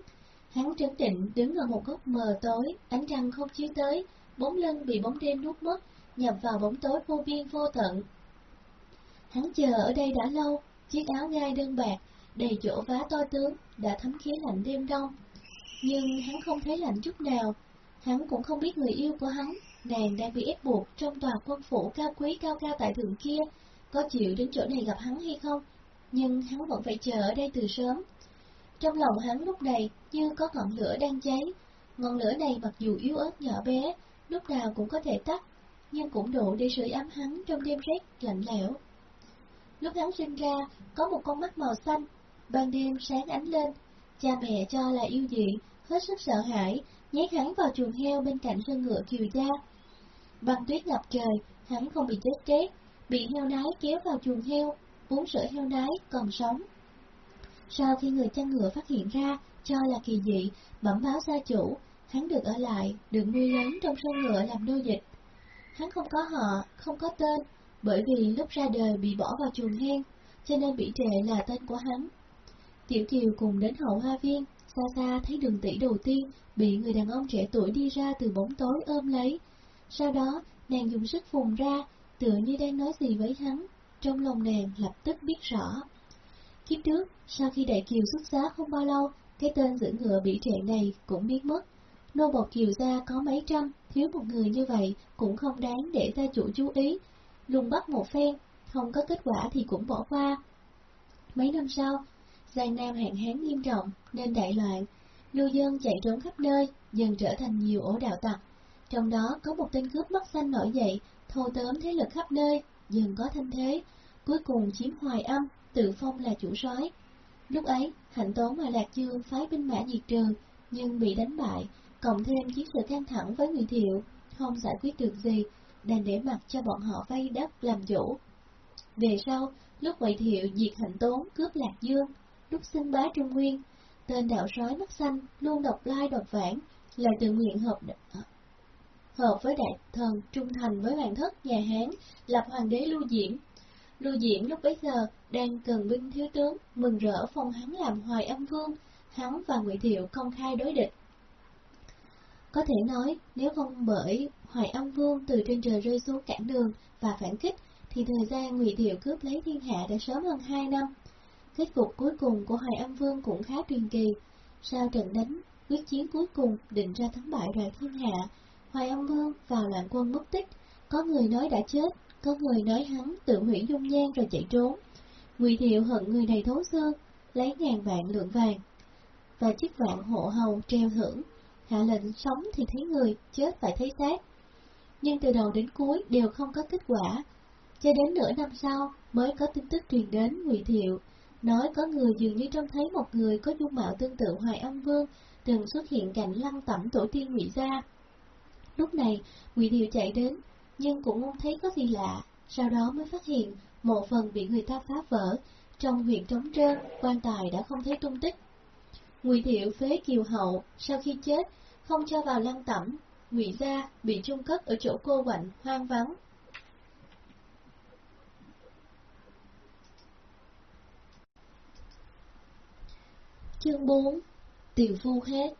Hắn trấn định đứng ở một góc mờ tối, ánh trăng không chiếu tới, bóng lưng bị bóng đêm nuốt mất, nhập vào bóng tối vô biên vô tận. Hắn chờ ở đây đã lâu, chiếc áo gai đơn bạc, đầy chỗ vá to tướng, đã thấm khí lạnh đêm đông. Nhưng hắn không thấy lạnh chút nào, hắn cũng không biết người yêu của hắn, nàng đang bị ép buộc trong tòa quân phủ cao quý cao cao tại thượng kia, có chịu đến chỗ này gặp hắn hay không, nhưng hắn vẫn phải chờ ở đây từ sớm. Trong lòng hắn lúc này như có ngọn lửa đang cháy, ngọn lửa này mặc dù yếu ớt nhỏ bé, lúc nào cũng có thể tắt, nhưng cũng đủ để sưởi ấm hắn trong đêm rét lạnh lẽo. Lúc hắn sinh ra, có một con mắt màu xanh, ban đêm sáng ánh lên, cha mẹ cho là yêu dị, hết sức sợ hãi, nhét hắn vào chuồng heo bên cạnh sân ngựa kiều gia. Băng tuyết ngập trời, hắn không bị chết chết bị heo đái kéo vào chuồng heo, uống sữa heo đái còn sống. Sau khi người chăn ngựa phát hiện ra, cho là kỳ dị, bẩm báo gia chủ, hắn được ở lại, được nuôi lớn trong sân ngựa làm nô dịch. Hắn không có họ, không có tên, bởi vì lúc ra đời bị bỏ vào chuồng heo, cho nên bị trệ là tên của hắn. Tiểu Kiều cùng đến hậu hoa viên, xa xa thấy đường tỷ đầu tiên bị người đàn ông trẻ tuổi đi ra từ bóng tối ôm lấy. Sau đó, nàng dùng sức vùng ra, tựa như đang nói gì với hắn, trong lòng nàng lập tức biết rõ. Kiếp trước, sau khi đại kiều xuất giá không bao lâu, cái tên giữ ngựa bị trệ này cũng biến mất. Nô bột kiều gia có mấy trăm, thiếu một người như vậy cũng không đáng để gia chủ chú ý. Lùng bắt một phen, không có kết quả thì cũng bỏ qua. Mấy năm sau, Giang Nam hạn hán nghiêm trọng nên đại loạn, lưu dân chạy trốn khắp nơi, dần trở thành nhiều ổ đạo tặc. Trong đó có một tên cướp mắt xanh nổi dậy, thâu tóm thế lực khắp nơi, dần có thanh thế, cuối cùng chiếm hoài âm, tự phong là chủ soái. Lúc ấy, Hạnh Tốn và Lạc Dương phái binh mã diệt trừ, nhưng bị đánh bại, cộng thêm chiến sự căng thẳng với người thiệu, không giải quyết được gì, đành để mặc cho bọn họ vay đất làm chủ. Về sau, lúc Ngụy Thiệu diệt Hạnh Tốn cướp Lạc Dương, lúc xưng bá Trung Nguyên, tên đạo sói mắt xanh luôn độc lai độc vãng, là tự nguyện hợp hợp với đại thần trung thành với hoàng thất nhà Hán, lập hoàng đế Lưu Diễm. Lưu Diễm lúc bấy giờ đang cần binh thiếu tướng, mừng rỡ phong hắn làm hoài âm vương, hắn và Ngụy Thiệu công khai đối địch. Có thể nói, nếu không bởi Hoài Âm Vương từ trên trời rơi xuống cản đường và phản kích, thì thời gian Ngụy Thiệu cướp lấy thiên hạ đã sớm hơn hai năm. Kết cục cuối cùng của Hoài Âm Vương cũng khá truyền kỳ. Sau trận đánh, quyết chiến cuối cùng định ra thắng bại đoàn thiên hạ, Hoài Âm Vương vào loạn quân mất tích, có người nói đã chết, có người nói hắn tự hủy dung nhan rồi chạy trốn. Ngụy Thiệu hận người này thấu xương, lấy ngàn vạn lượng vàng và chiếc vạn hộ hầu treo thưởng, hạ lệnh sống thì thấy người, chết phải thấy xác. Nhưng từ đầu đến cuối đều không có kết quả. cho đến nửa năm sau mới có tin tức truyền đến Ngụy Thiệu, nói có người dường như trông thấy một người có dung mạo tương tự Hoài Âm Vương từng xuất hiện cạnh lăng tẩm tổ tiên Ngụy gia. Lúc này, Ngụy Thiệu chạy đến, nhưng cũng không thấy có gì lạ, sau đó mới phát hiện một phần bị người ta phá vỡ, trong huyện trống trơn, quan tài đã không thấy tung tích. Ngụy Thiệu phế Kiều Hậu, sau khi chết, không cho vào lăng tẩm, Ngụy gia bị chôn cất ở chỗ cô quạnh hoang vắng. Chương 4 Tiểu phu hết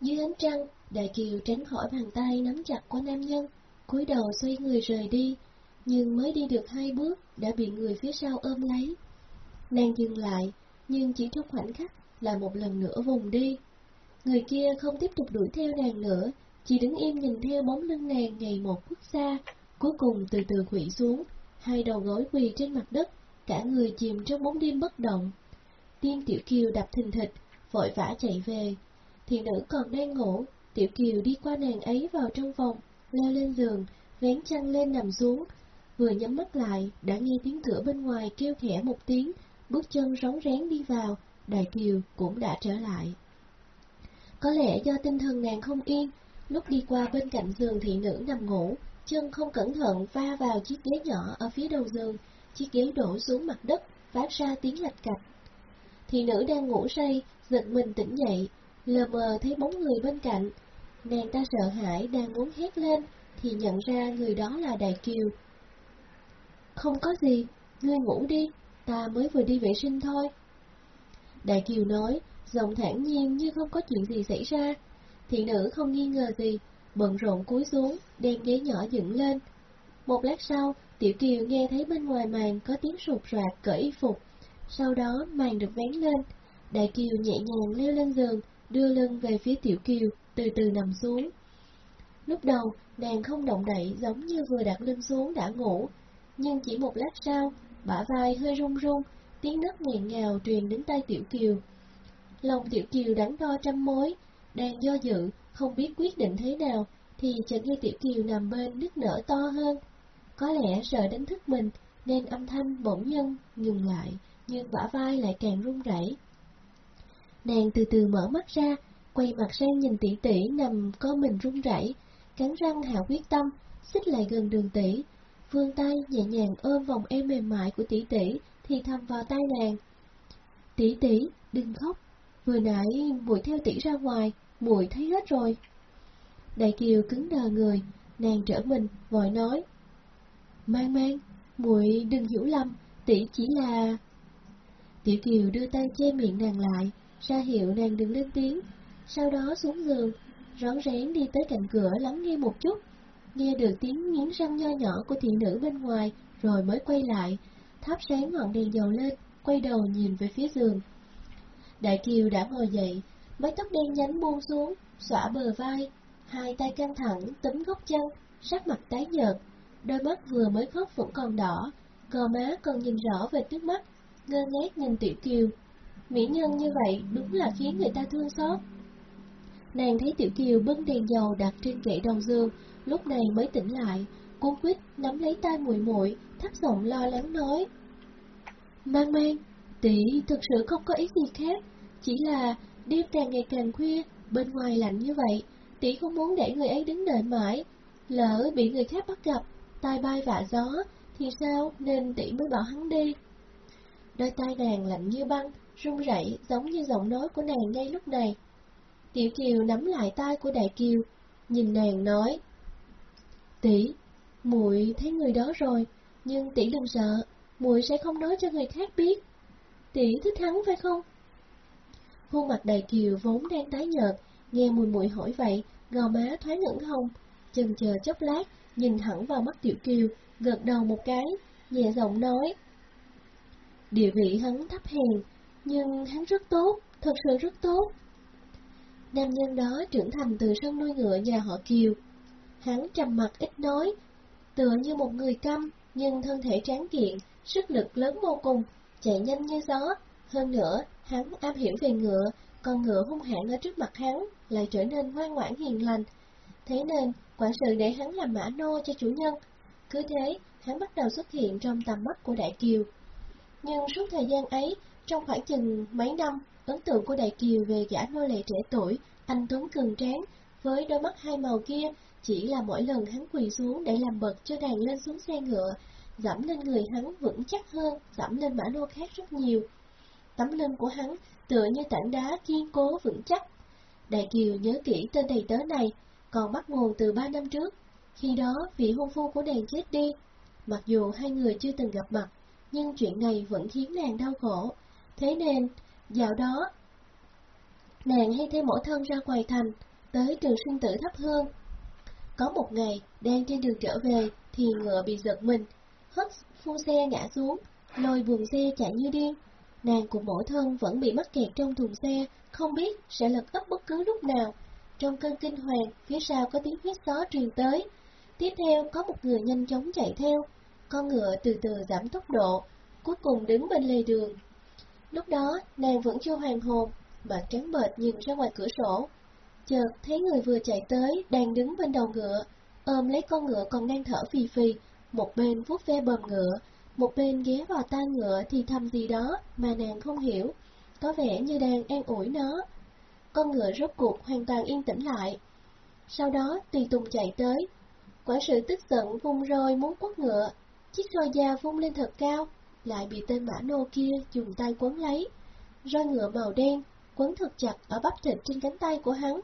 dưới ánh trăng, Đại Kiều tránh khỏi bàn tay nắm chặt của nam nhân, cúi đầu xoay người rời đi, nhưng mới đi được hai bước đã bị người phía sau ôm lấy. Nàng dừng lại, nhưng chỉ trong khoảnh khắc là một lần nữa vùng đi. Người kia không tiếp tục đuổi theo nàng nữa, chỉ đứng im nhìn theo bóng lưng nàng ngày một khuất xa, cuối cùng từ từ quỵ xuống, hai đầu gối quỳ trên mặt đất, cả người chìm trong bóng đêm bất động. Tim Tiểu Kiều đập thình thịch, vội vã chạy về. Thị nữ còn đang ngủ, Tiểu Kiều đi qua nàng ấy vào trong phòng, leo lên giường, vén chăn lên nằm xuống. Vừa nhắm mắt lại, đã nghe tiếng cửa bên ngoài kêu khẽ một tiếng, bước chân rống rén đi vào, Đại Kiều cũng đã trở lại. Có lẽ do tinh thần nàng không yên, lúc đi qua bên cạnh giường thị nữ nằm ngủ, chân không cẩn thận va vào chiếc ghế nhỏ ở phía đầu giường, chiếc ghế đổ xuống mặt đất, phát ra tiếng lạch cạch. Thị nữ đang ngủ say, giật mình tỉnh dậy, lờ mờ thấy bóng người bên cạnh. Nàng ta sợ hãi đang muốn hét lên, thì nhận ra người đó là Đại Kiều. Không có gì, ngươi ngủ đi, ta mới vừa đi vệ sinh thôi. Đại Kiều nói, giọng thản nhiên như không có chuyện gì xảy ra. Thị nữ không nghi ngờ gì, bận rộn cúi xuống, đem ghế nhỏ dựng lên. Một lát sau, Tiểu Kiều nghe thấy bên ngoài màn có tiếng sụt soạt cởi y phục, sau đó màn được vén lên. Đại Kiều nhẹ nhàng leo lên giường, đưa lưng về phía Tiểu Kiều, từ từ nằm xuống. Lúc đầu, nàng không động đậy giống như vừa đặt lưng xuống đã ngủ, nhưng chỉ một lát sau, bả vai hơi run run, tiếng nấc nghẹn ngào truyền đến tay Tiểu Kiều. Lòng Tiểu Kiều đắn đo trăm mối, đang do dự, không biết quyết định thế nào, thì chợt nghe Tiểu Kiều nằm bên nức nở to hơn. Có lẽ sợ đánh thức mình, nên âm thanh bỗng nhân ngừng lại, nhưng bả vai lại càng run rẩy. Nàng từ từ mở mắt ra, quay mặt sang nhìn tỷ tỷ nằm có mình run rẩy, cắn răng hạ quyết tâm, xích lại gần đường tỷ, vươn tay nhẹ nhàng ôm vòng eo mềm mại của tỷ tỷ, thì thầm vào tai nàng. Tỷ tỷ, đừng khóc, vừa nãy muội theo tỷ ra ngoài, muội thấy hết rồi. Đại Kiều cứng đờ người, nàng trở mình, vội nói. Mang mang, muội đừng hiểu lầm, tỷ chỉ là... Tiểu Kiều đưa tay che miệng nàng lại, ra hiệu nàng đừng lên tiếng, sau đó xuống giường, rón rén đi tới cạnh cửa lắng nghe một chút, nghe được tiếng nghiến răng nho nhỏ của thị nữ bên ngoài, rồi mới quay lại, thắp sáng ngọn đèn dầu lên, quay đầu nhìn về phía giường. Đại Kiều đã ngồi dậy, mái tóc đen nhánh buông xuống, xõa bờ vai, hai tay căng thẳng túm góc chân, sắc mặt tái nhợt, đôi mắt vừa mới khóc vẫn còn đỏ, gò má còn nhìn rõ về nước mắt, ngơ ngác nhìn Tiểu Kiều. Mỹ nhân như vậy đúng là khiến người ta thương xót. Nàng thấy Tiểu Kiều bưng đèn dầu đặt trên kệ đầu giường, lúc này mới tỉnh lại, cuốn quýt nắm lấy tay muội muội, thấp giọng lo lắng nói: "Mang mang, tỷ thực sự không có ý gì khác, chỉ là đêm càng ngày càng khuya, bên ngoài lạnh như vậy, tỷ không muốn để người ấy đứng đợi mãi, lỡ bị người khác bắt gặp, tai bay vạ gió thì sao, nên tỷ mới bỏ hắn đi." Đôi tay nàng lạnh như băng, run rẩy giống như giọng nói của nàng ngay lúc này. Tiểu Kiều nắm lại tay của Đại Kiều, nhìn nàng nói: "Tỷ, muội thấy người đó rồi, nhưng tỷ đừng sợ, muội sẽ không nói cho người khác biết. Tỷ thích hắn phải không?" Khuôn mặt Đại Kiều vốn đang tái nhợt, nghe mùi muội hỏi vậy, gò má thoáng ngẩn hồng, chần chờ chốc lát, nhìn thẳng vào mắt Tiểu Kiều, gật đầu một cái, nhẹ giọng nói: Địa vị hắn thấp hèn, nhưng hắn rất tốt, thật sự rất tốt. Nam nhân đó trưởng thành từ sân nuôi ngựa nhà họ Kiều. Hắn trầm mặt ít nói, tựa như một người câm, nhưng thân thể tráng kiện, sức lực lớn vô cùng, chạy nhanh như gió. Hơn nữa, hắn am hiểu về ngựa, con ngựa hung hãn ở trước mặt hắn lại trở nên ngoan ngoãn hiền lành. Thế nên, quản sự để hắn làm mã nô cho chủ nhân. Cứ thế, hắn bắt đầu xuất hiện trong tầm mắt của Đại Kiều. Nhưng suốt thời gian ấy, trong khoảng chừng mấy năm, ấn tượng của Đại Kiều về gã nô lệ trẻ tuổi, anh Tuấn cường tráng, với đôi mắt hai màu kia, chỉ là mỗi lần hắn quỳ xuống để làm bậc cho đàn lên xuống xe ngựa, dẫm lên người hắn vững chắc hơn, dẫm lên mã nô khác rất nhiều. Tấm lưng của hắn tựa như tảng đá kiên cố vững chắc. Đại Kiều nhớ kỹ tên thầy tớ này, còn bắt nguồn từ ba năm trước. Khi đó, vị hôn phu của nàng chết đi. Mặc dù hai người chưa từng gặp mặt, nhưng chuyện này vẫn khiến nàng đau khổ. Thế nên, dạo đó, nàng hay theo mẫu thân ra ngoài thành, tới trường sinh tử thắp hương. Có một ngày, đang trên đường trở về, thì ngựa bị giật mình, hất phu xe ngã xuống, lôi buồng xe chạy như điên. Nàng cùng mẫu thân vẫn bị mắc kẹt trong thùng xe, không biết sẽ lật ấp bất cứ lúc nào. Trong cơn kinh hoàng, phía sau có tiếng huyết gió truyền tới. Tiếp theo có một người nhanh chóng chạy theo. Con ngựa từ từ giảm tốc độ, cuối cùng đứng bên lề đường. Lúc đó, nàng vẫn chưa hoàn hồn, mặt trắng bệch nhìn ra ngoài cửa sổ. Chợt thấy người vừa chạy tới, đang đứng bên đầu ngựa, ôm lấy con ngựa còn đang thở phì phì, một bên vuốt ve bờm ngựa, một bên ghé vào tai ngựa thì thầm gì đó mà nàng không hiểu, có vẻ như đang an ủi nó. Con ngựa rốt cuộc hoàn toàn yên tĩnh lại. Sau đó tùy tùng chạy tới. Quản sự tức giận vung roi muốn quất ngựa, chiếc roi da vung lên thật cao, lại bị tên mã nô kia dùng tay quấn lấy. Roi ngựa màu đen, quấn thật chặt ở bắp thịt trên cánh tay của hắn.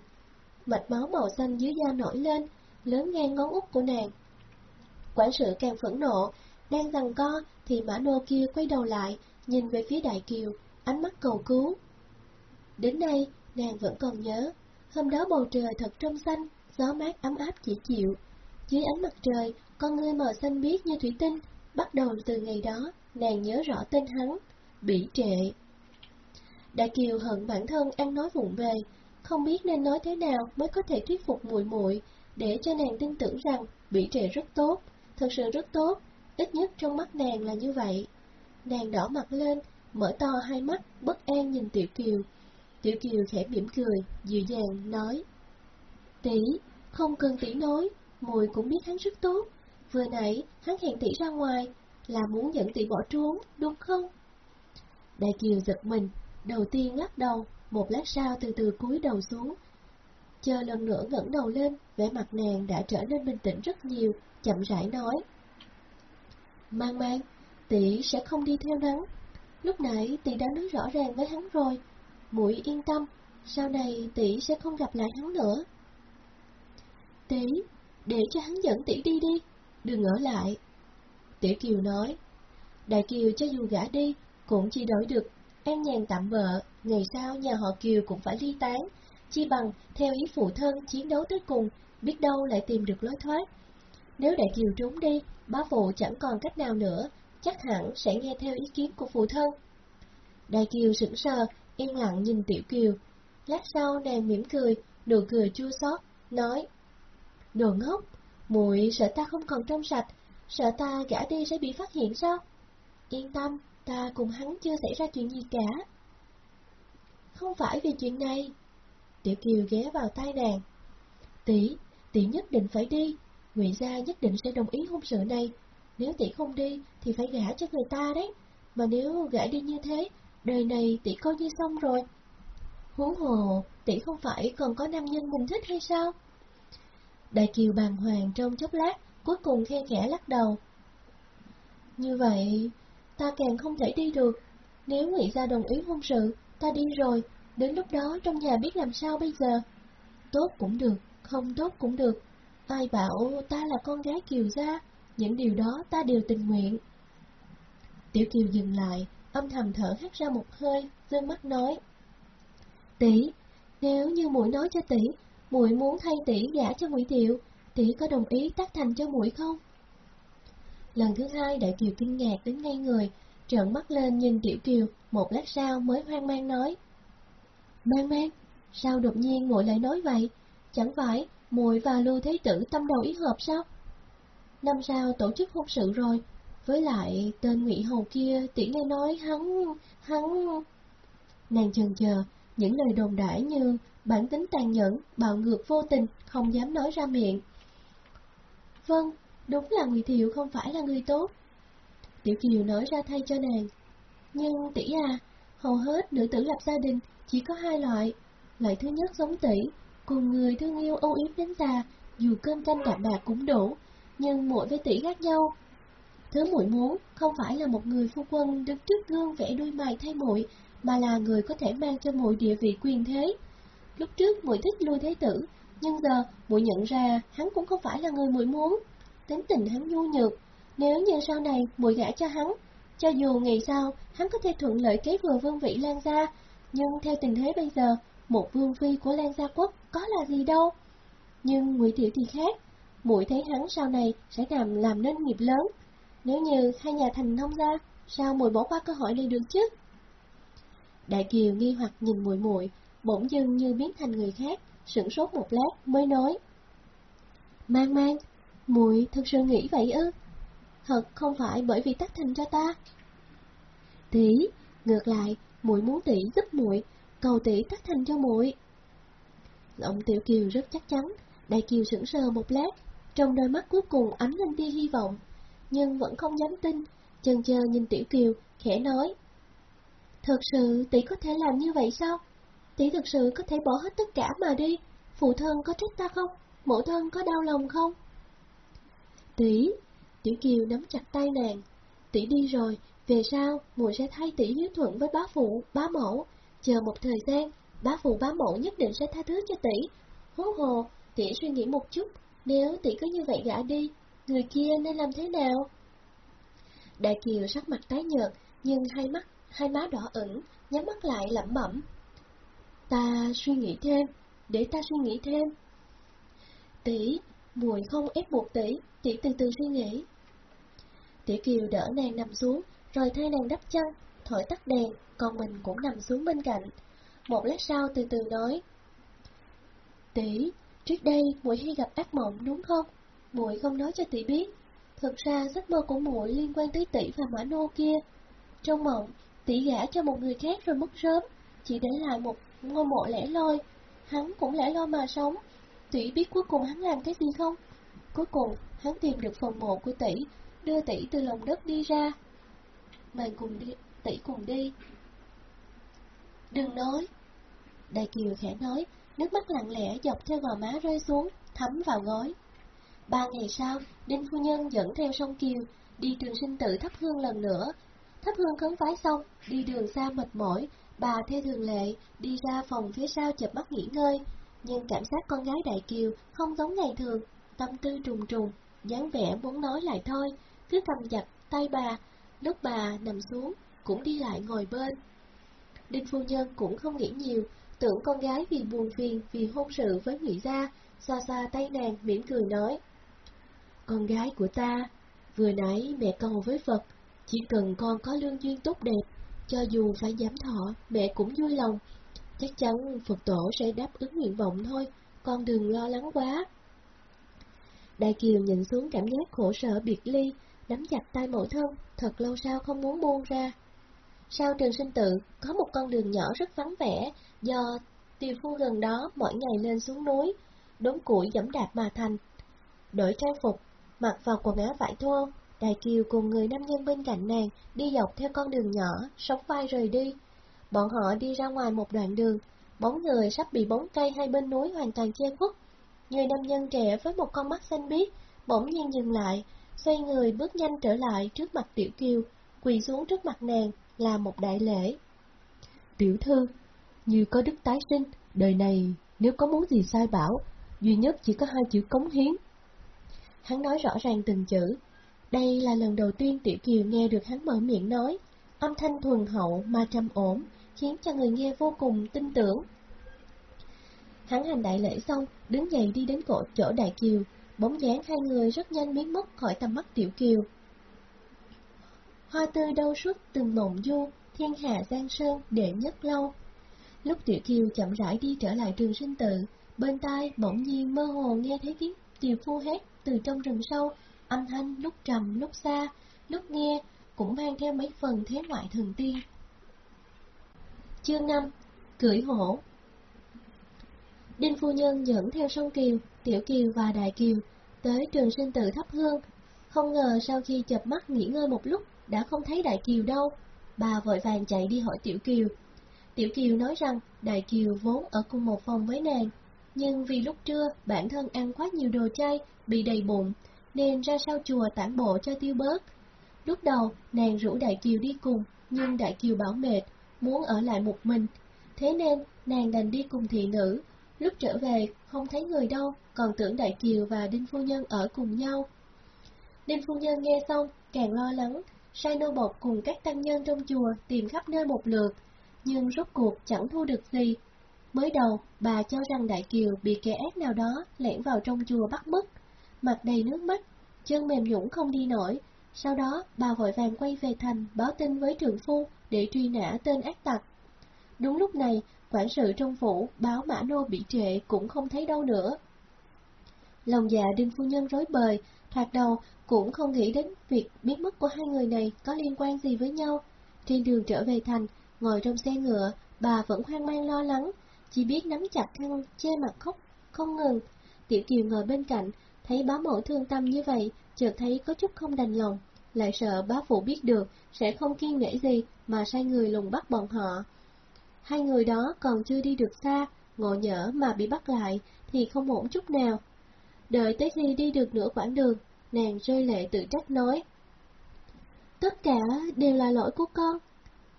Mạch máu màu xanh dưới da nổi lên, lớn ngang ngón út của nàng. Quản sự càng phẫn nộ, đang rằng co thì mã nô kia quay đầu lại, nhìn về phía đại kiều, ánh mắt cầu cứu. Đến nay, nàng vẫn còn nhớ, hôm đó bầu trời thật trong xanh, gió mát ấm áp dễ chịu. Dưới ánh mặt trời, con ngươi màu xanh biếc như thủy tinh, bắt đầu từ ngày đó, nàng nhớ rõ tên hắn, Bỉ Trệ. Đại Kiều hận bản thân ăn nói vụng về, không biết nên nói thế nào mới có thể thuyết phục muội muội để cho nàng tin tưởng rằng Bỉ Trệ rất tốt, thật sự rất tốt, ít nhất trong mắt nàng là như vậy. Nàng đỏ mặt lên, mở to hai mắt, bất an nhìn Tiểu Kiều. Tiểu Kiều khẽ mỉm cười, dịu dàng nói. Tỷ, không cần tỷ nói, mùi cũng biết hắn rất tốt. Vừa nãy, hắn hẹn tỷ ra ngoài, là muốn dẫn tỷ bỏ trốn, đúng không? Đại Kiều giật mình, đầu tiên lắc đầu, một lát sau từ từ cúi đầu xuống. Chờ lần nữa ngẩng đầu lên, vẻ mặt nàng đã trở nên bình tĩnh rất nhiều, chậm rãi nói. Mang mang, tỷ sẽ không đi theo hắn. Lúc nãy tỷ đã nói rõ ràng với hắn rồi, muội yên tâm, sau này tỷ sẽ không gặp lại hắn nữa. Tỷ, để cho hắn dẫn tỷ đi đi, đừng ở lại. Tiểu Kiều nói, Đại Kiều cho dù gã đi, cũng chỉ đổi được an nhàn tạm bợ, ngày sau nhà họ Kiều cũng phải ly tán, chi bằng theo ý phụ thân chiến đấu tới cùng, biết đâu lại tìm được lối thoát. Nếu Đại Kiều trốn đi, bá phụ chẳng còn cách nào nữa, chắc hẳn sẽ nghe theo ý kiến của phụ thân. Đại Kiều sững sờ, yên lặng nhìn Tiểu Kiều. Lát sau nàng mỉm cười, nụ cười chua xót, nói: "Đồ ngốc, muội sợ ta không còn trong sạch, sợ ta gã đi sẽ bị phát hiện sao? Yên tâm, ta cùng hắn chưa xảy ra chuyện gì cả." Không phải vì chuyện này. Tiểu Kiều ghé vào tai nàng. "Tỷ, tỷ nhất định phải đi, Ngụy gia nhất định sẽ đồng ý hôn sự này. Nếu tỷ không đi thì phải gả cho người ta đấy. Mà nếu gả đi như thế, đời này tỷ coi như xong rồi. Huống hồ, tỷ không phải còn có nam nhân mình thích hay sao? Đại Kiều bàng hoàng trong chốc lát, cuối cùng khe khẽ lắc đầu. Như vậy, ta càng không thể đi được. Nếu Ngụy gia đồng ý hôn sự, ta đi rồi, đến lúc đó trong nhà biết làm sao bây giờ. Tốt cũng được, không tốt cũng được, Ai bảo ta là con gái Kiều gia, những điều đó ta đều tình nguyện. Tiểu Kiều dừng lại, âm thầm thở hắt ra một hơi, dương mắt nói. Tỷ, nếu như muội nói cho tỷ, muội muốn thay tỷ gả cho Ngụy Tiệu, tỷ có đồng ý tác thành cho muội không? Lần thứ hai Đại Kiều kinh ngạc đến ngay người, trợn mắt lên nhìn Tiểu Kiều, một lát sau mới hoang mang nói. Mang mang, sao đột nhiên muội lại nói vậy? Chẳng phải muội và Lưu Thế Tử tâm đầu ý hợp sao? Năm sau tổ chức hôn sự rồi, với lại tên Ngụy Hầu kia tỷ nghe nói hắn, hắn... Nàng chần chờ, những lời đồn đãi như bản tính tàn nhẫn, bạo ngược vô tình, không dám nói ra miệng. Vâng, đúng là ngụy Thiệu không phải là người tốt. Tiểu Kiều nói ra thay cho nàng. Nhưng tỷ à, hầu hết nữ tử lập gia đình chỉ có hai loại. Loại thứ nhất giống tỷ, cùng người thương yêu âu yếm đến già, dù cơm canh đạm bạc cũng đủ, nhưng muội với tỷ khác nhau. Thứ muội muốn không phải là một người phu quân đứng trước gương vẽ đuôi mày thay muội, mà là người có thể mang cho muội địa vị quyền thế. Lúc trước muội thích lui thế tử, nhưng giờ muội nhận ra hắn cũng không phải là người muội muốn. Tính tình hắn nhu nhược, nếu như sau này muội gả cho hắn, cho dù ngày sau hắn có thể thuận lợi kế thừa vương vị Lan gia, nhưng theo tình thế bây giờ, một vương phi của Lan gia quốc có là gì đâu. Nhưng Ngụy Thiệu thì khác, muội thấy hắn sau này sẽ làm làm nên nghiệp lớn. Nếu như hai nhà thành thông gia, sao muội bỏ qua cơ hội này được chứ? Đại Kiều nghi hoặc nhìn muội muội, bỗng dưng như biến thành người khác, sửng sốt một lát mới nói: "Mang Mang, muội thực sự nghĩ vậy ư? Thật không phải bởi vì tác thành cho ta?" "Tỷ, ngược lại, muội muốn tỷ giúp muội, cầu tỷ tác thành cho muội." Giọng Tiểu Kiều rất chắc chắn, Đại Kiều sững sờ một lát, trong đôi mắt cuối cùng ánh lên tia hy vọng, nhưng vẫn không dám tin, chần chờ nhìn Tiểu Kiều, khẽ nói. Thật sự tỷ có thể làm như vậy sao? Tỷ thực sự có thể bỏ hết tất cả mà đi, phụ thân có trách ta không? Mẫu thân có đau lòng không? Tỷ, Tiểu Kiều nắm chặt tay nàng. Tỷ đi rồi, về sau, muội sẽ thay tỷ hiếu thuận với bá phụ, bá mẫu. Chờ một thời gian, bá phụ bá mẫu nhất định sẽ tha thứ cho tỷ. Huống hồ, tỷ suy nghĩ một chút, nếu tỷ cứ như vậy gã đi, người kia nên làm thế nào? Đại Kiều sắc mặt tái nhợt, nhưng hai mắt, hai má đỏ ửng, nhắm mắt lại lẩm bẩm. Ta suy nghĩ thêm, để ta suy nghĩ thêm. Tỷ, muội không ép buộc tỷ, tỷ từ từ suy nghĩ. tỷ Kiều đỡ nàng nằm xuống, rồi thay nàng đắp chân, thổi tắt đèn, còn mình cũng nằm xuống bên cạnh. Một lát sau từ từ nói. Tỷ, trước đây muội hay gặp ác mộng đúng không? Muội không nói cho tỷ biết. Thực ra giấc mơ của muội liên quan tới tỷ và mã nô kia. Trong mộng, tỷ gả cho một người khác rồi mất sớm, chỉ để lại một ngô mộ lẻ loi. Hắn cũng lẻ loi mà sống. Tỷ biết cuối cùng hắn làm cái gì không? Cuối cùng, hắn tìm được phần mộ của tỷ, đưa tỷ từ lòng đất đi ra. mình cùng đi, tỷ cùng đi. Đừng nói. Đại Kiều khẽ nói, nước mắt lặng lẽ dọc theo gò má rơi xuống, thấm vào gối. Ba ngày sau, Đinh Phu Nhân dẫn theo sông Kiều, đi trường sinh tự thắp hương lần nữa. Thắp hương khấn vái xong, đi đường xa mệt mỏi, bà theo thường lệ, đi ra phòng phía sau chợp mắt nghỉ ngơi. Nhưng cảm giác con gái Đại Kiều không giống ngày thường, tâm tư trùng trùng, dáng vẻ muốn nói lại thôi, cứ cầm chặt tay bà, lúc bà nằm xuống, cũng đi lại ngồi bên. Đinh Phu Nhân cũng không nghĩ nhiều, tưởng con gái vì buồn phiền vì hôn sự với Ngụy Gia, xa xa tay nàng mỉm cười nói. Con gái của ta, vừa nãy mẹ cầu với Phật, chỉ cần con có lương duyên tốt đẹp, cho dù phải giảm thọ, mẹ cũng vui lòng. Chắc chắn Phật tổ sẽ đáp ứng nguyện vọng thôi, con đừng lo lắng quá. Đại Kiều nhìn xuống cảm giác khổ sở biệt ly, nắm chặt tay mẫu thân, thật lâu sau không muốn buông ra. Sau trường sinh tự, có một con đường nhỏ rất vắng vẻ, do tiêu phu gần đó mỗi ngày lên xuống núi, đốn củi dẫm đạp mà thành. Đổi trang phục, mặc vào quần áo vải thô, Đại Kiều cùng người nam nhân bên cạnh nàng đi dọc theo con đường nhỏ, sống vai rời đi. Bọn họ đi ra ngoài một đoạn đường, bóng người sắp bị bóng cây hai bên núi hoàn toàn che khuất. Người nam nhân trẻ với một con mắt xanh biếc, bỗng nhiên dừng lại, xoay người bước nhanh trở lại trước mặt Tiểu Kiều, quỳ xuống trước mặt nàng, là một đại lễ. Tiểu thư, như có đức tái sinh, đời này nếu có muốn gì sai bảo, duy nhất chỉ có hai chữ cống hiến. Hắn nói rõ ràng từng chữ. Đây là lần đầu tiên Tiểu Kiều nghe được hắn mở miệng nói, âm thanh thuần hậu mà trầm ổn, khiến cho người nghe vô cùng tin tưởng. Hắn hành đại lễ xong, đứng dậy đi đến cổ chỗ Đại Kiều, bóng dáng hai người rất nhanh biến mất khỏi tầm mắt Tiểu Kiều. Hoa tươi đâu suốt từng mộng du, thiên hạ giang sơn đệ nhất lâu. Lúc Tiểu Kiều chậm rãi đi trở lại trường sinh tự, bên tai bỗng nhiên mơ hồ nghe thấy tiếng tiều phu hét từ trong rừng sâu, âm thanh lúc trầm lúc xa, lúc nghe cũng mang theo mấy phần thế ngoại thường tiên. Chương 5 Cưỡi hổ Đinh phu nhân dẫn theo sông Kiều, Tiểu Kiều và Đại Kiều, tới trường sinh tự thắp hương. Không ngờ sau khi chập mắt nghỉ ngơi một lúc, đã không thấy Đại Kiều đâu. Bà vội vàng chạy đi hỏi Tiểu Kiều. Tiểu Kiều nói rằng Đại Kiều vốn ở cùng một phòng với nàng, nhưng vì lúc trưa bản thân ăn quá nhiều đồ chay, bị đầy bụng, nên ra sau chùa tản bộ cho tiêu bớt. Lúc đầu, nàng rủ Đại Kiều đi cùng, nhưng Đại Kiều bảo mệt, muốn ở lại một mình. Thế nên, nàng đành đi cùng thị nữ. Lúc trở về, không thấy người đâu, còn tưởng Đại Kiều và Đinh Phu Nhân ở cùng nhau. Đinh Phu Nhân nghe xong, càng lo lắng, sai nô bộc cùng các tăng nhân trong chùa tìm khắp nơi một lượt, nhưng rốt cuộc chẳng thu được gì. Mới đầu, bà cho rằng Đại Kiều bị kẻ ác nào đó lẻn vào trong chùa bắt mất, mặt đầy nước mắt, chân mềm nhũn không đi nổi. Sau đó, bà vội vàng quay về thành báo tin với trưởng phu để truy nã tên ác tặc. Đúng lúc này, quản sự trong phủ báo mã nô bị trệ cũng không thấy đâu nữa. Lòng dạ đinh phu nhân rối bời, thoạt đầu cũng không nghĩ đến việc biến mất của hai người này có liên quan gì với nhau. Trên đường trở về thành, ngồi trong xe ngựa, bà vẫn hoang mang lo lắng, chỉ biết nắm chặt khăn, che mặt khóc, không ngừng. Tiểu Kiều ngồi bên cạnh, thấy bá mẫu thương tâm như vậy, chợt thấy có chút không đành lòng, lại sợ bá phụ biết được, sẽ không kiên nể gì mà sai người lùng bắt bọn họ. Hai người đó còn chưa đi được xa, ngộ nhỡ mà bị bắt lại thì không ổn chút nào. Đợi tới khi đi được nửa quãng đường, nàng rơi lệ tự trách nói. Tất cả đều là lỗi của con.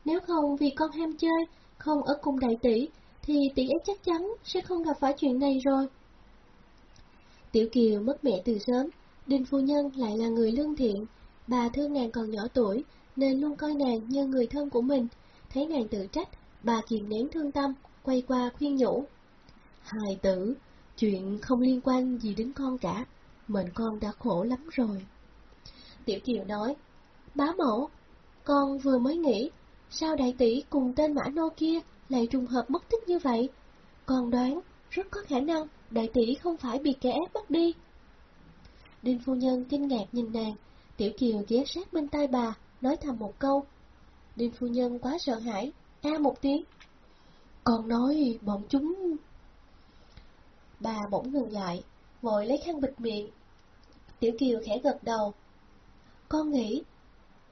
Nếu không vì con ham chơi, không ở cùng đại tỷ, thì tỷ ấy chắc chắn sẽ không gặp phải chuyện này rồi. Tiểu Kiều mất mẹ từ sớm, Đinh Phu Nhân lại là người lương thiện, bà thương nàng còn nhỏ tuổi, nên luôn coi nàng như người thân của mình. Thấy nàng tự trách, bà kiềm nén thương tâm, quay qua khuyên nhủ. Hài tử, chuyện không liên quan gì đến con cả, mệnh con đã khổ lắm rồi. Tiểu Kiều nói, bá mẫu, con vừa mới nghĩ, sao đại tỷ cùng tên mã nô kia lại trùng hợp mất tích như vậy? Con đoán, rất có khả năng đại tỷ không phải bị kẻ ép bắt đi. Đinh phu nhân kinh ngạc nhìn nàng, tiểu kiều ghé sát bên tai bà, nói thầm một câu. Đinh phu nhân quá sợ hãi, a một tiếng. Còn nói bọn chúng... Bà bỗng ngừng lại, vội lấy khăn bịt miệng. Tiểu kiều khẽ gật đầu. Con nghĩ,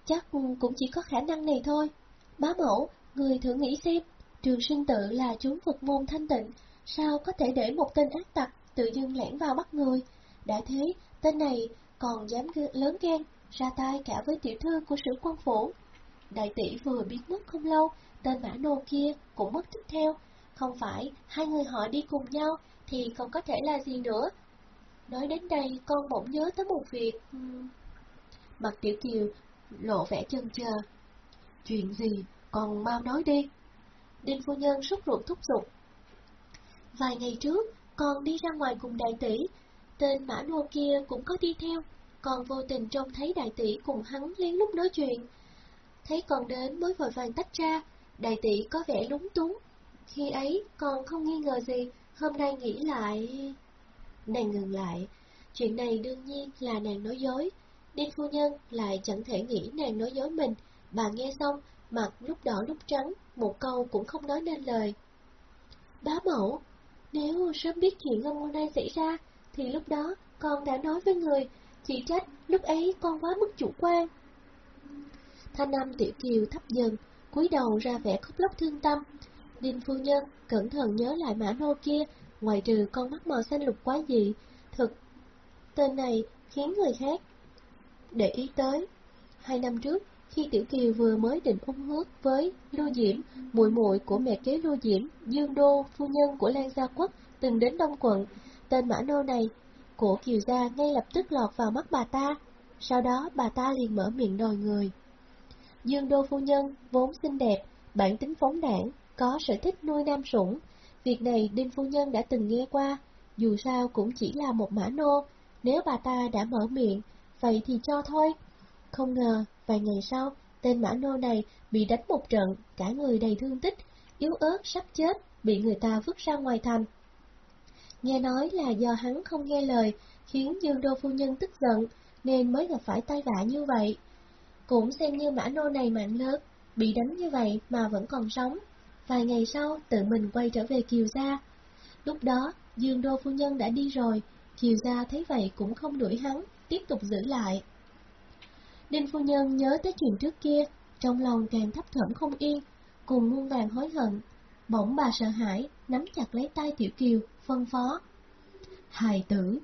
chắc cũng chỉ có khả năng này thôi. Bá mẫu, người thử nghĩ xem, trường sinh tự là chúng Phật môn thanh tịnh, sao có thể để một tên ác tặc tự dưng lẻn vào bắt người. Đã thế, tên này còn dám lớn gan, ra tay cả với tiểu thư của sử quân phủ. Đại tỷ vừa biến mất không lâu, tên mã nô kia cũng mất tích theo. Không phải hai người họ đi cùng nhau thì không có thể là gì nữa. Nói đến đây con bỗng nhớ tới một việc. Mặt tiểu kiều lộ vẻ chân chờ. Chuyện gì? Còn mau nói đi. Đinh phu nhân sốt ruột thúc giục. Vài ngày trước, con đi ra ngoài cùng đại tỷ, tên mã nô kia cũng có đi theo, còn vô tình trông thấy đại tỷ cùng hắn lén lúc nói chuyện. Thấy con đến mới vội vàng tách ra, đại tỷ có vẻ lúng túng. Khi ấy, con không nghi ngờ gì, hôm nay nghĩ lại... Nàng ngừng lại, chuyện này đương nhiên là nàng nói dối. Đinh phu nhân lại chẳng thể nghĩ nàng nói dối mình, bà nghe xong, mặt lúc đỏ lúc trắng, một câu cũng không nói nên lời. Bá mẫu, nếu sớm biết chuyện hôm nay xảy ra, thì lúc đó con đã nói với người, chỉ trách lúc ấy con quá mức chủ quan. Thanh âm tiểu kiều thấp dần, cúi đầu ra vẻ khóc lóc thương tâm. Đinh phu nhân cẩn thận nhớ lại mã nô kia, ngoài trừ con mắt màu xanh lục quá dị, thực tên này khiến người khác để ý tới. Hai năm trước, khi Tiểu Kiều vừa mới định ung hước với Lưu Diễm, muội muội của mẹ kế Lưu Diễm, Dương Đô, phu nhân của Lan Gia Quốc, từng đến Đông Quận, tên Mã Nô này, của Kiều Gia ngay lập tức lọt vào mắt bà ta. Sau đó bà ta liền mở miệng đòi người. Dương Đô phu nhân vốn xinh đẹp, bản tính phóng đảng, có sở thích nuôi nam sủng. Việc này Đinh phu nhân đã từng nghe qua, dù sao cũng chỉ là một mã nô, nếu bà ta đã mở miệng, vậy thì cho thôi. Không ngờ, vài ngày sau, tên mã nô này bị đánh một trận, cả người đầy thương tích, yếu ớt sắp chết, bị người ta vứt ra ngoài thành. Nghe nói là do hắn không nghe lời, khiến Dương Đô Phu Nhân tức giận, nên mới gặp phải tai vạ như vậy. Cũng xem như mã nô này mạng lớn, bị đánh như vậy mà vẫn còn sống. Vài ngày sau, tự mình quay trở về Kiều Gia. Lúc đó, Dương Đô Phu Nhân đã đi rồi, Kiều gia thấy vậy cũng không đuổi hắn, tiếp tục giữ lại. Đinh phu nhân nhớ tới chuyện trước kia, trong lòng càng thấp thỏm không yên, cùng muôn vàng hối hận. Bỗng bà sợ hãi, nắm chặt lấy tay Tiểu Kiều, phân phó. Hài tử,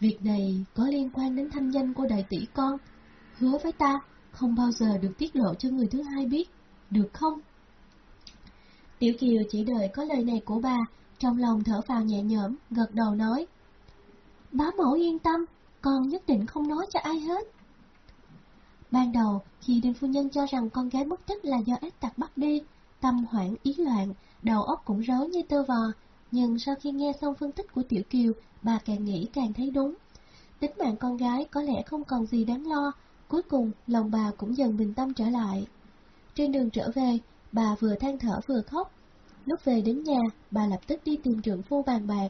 việc này có liên quan đến thanh danh của đại tỷ con. Hứa với ta, không bao giờ được tiết lộ cho người thứ hai biết, được không? Tiểu Kiều chỉ đợi có lời này của bà, trong lòng thở vào nhẹ nhõm, gật đầu nói. Bá mẫu yên tâm, con nhất định không nói cho ai hết. Ban đầu, khi Đinh Phu Nhân cho rằng con gái mất tích là do ác tặc bắt đi, tâm hoảng ý loạn, đầu óc cũng rối như tơ vò, nhưng sau khi nghe xong phân tích của Tiểu Kiều, bà càng nghĩ càng thấy đúng. Tính mạng con gái có lẽ không còn gì đáng lo, cuối cùng lòng bà cũng dần bình tâm trở lại. Trên đường trở về, bà vừa than thở vừa khóc. Lúc về đến nhà, bà lập tức đi tìm trưởng phu bàn bạc.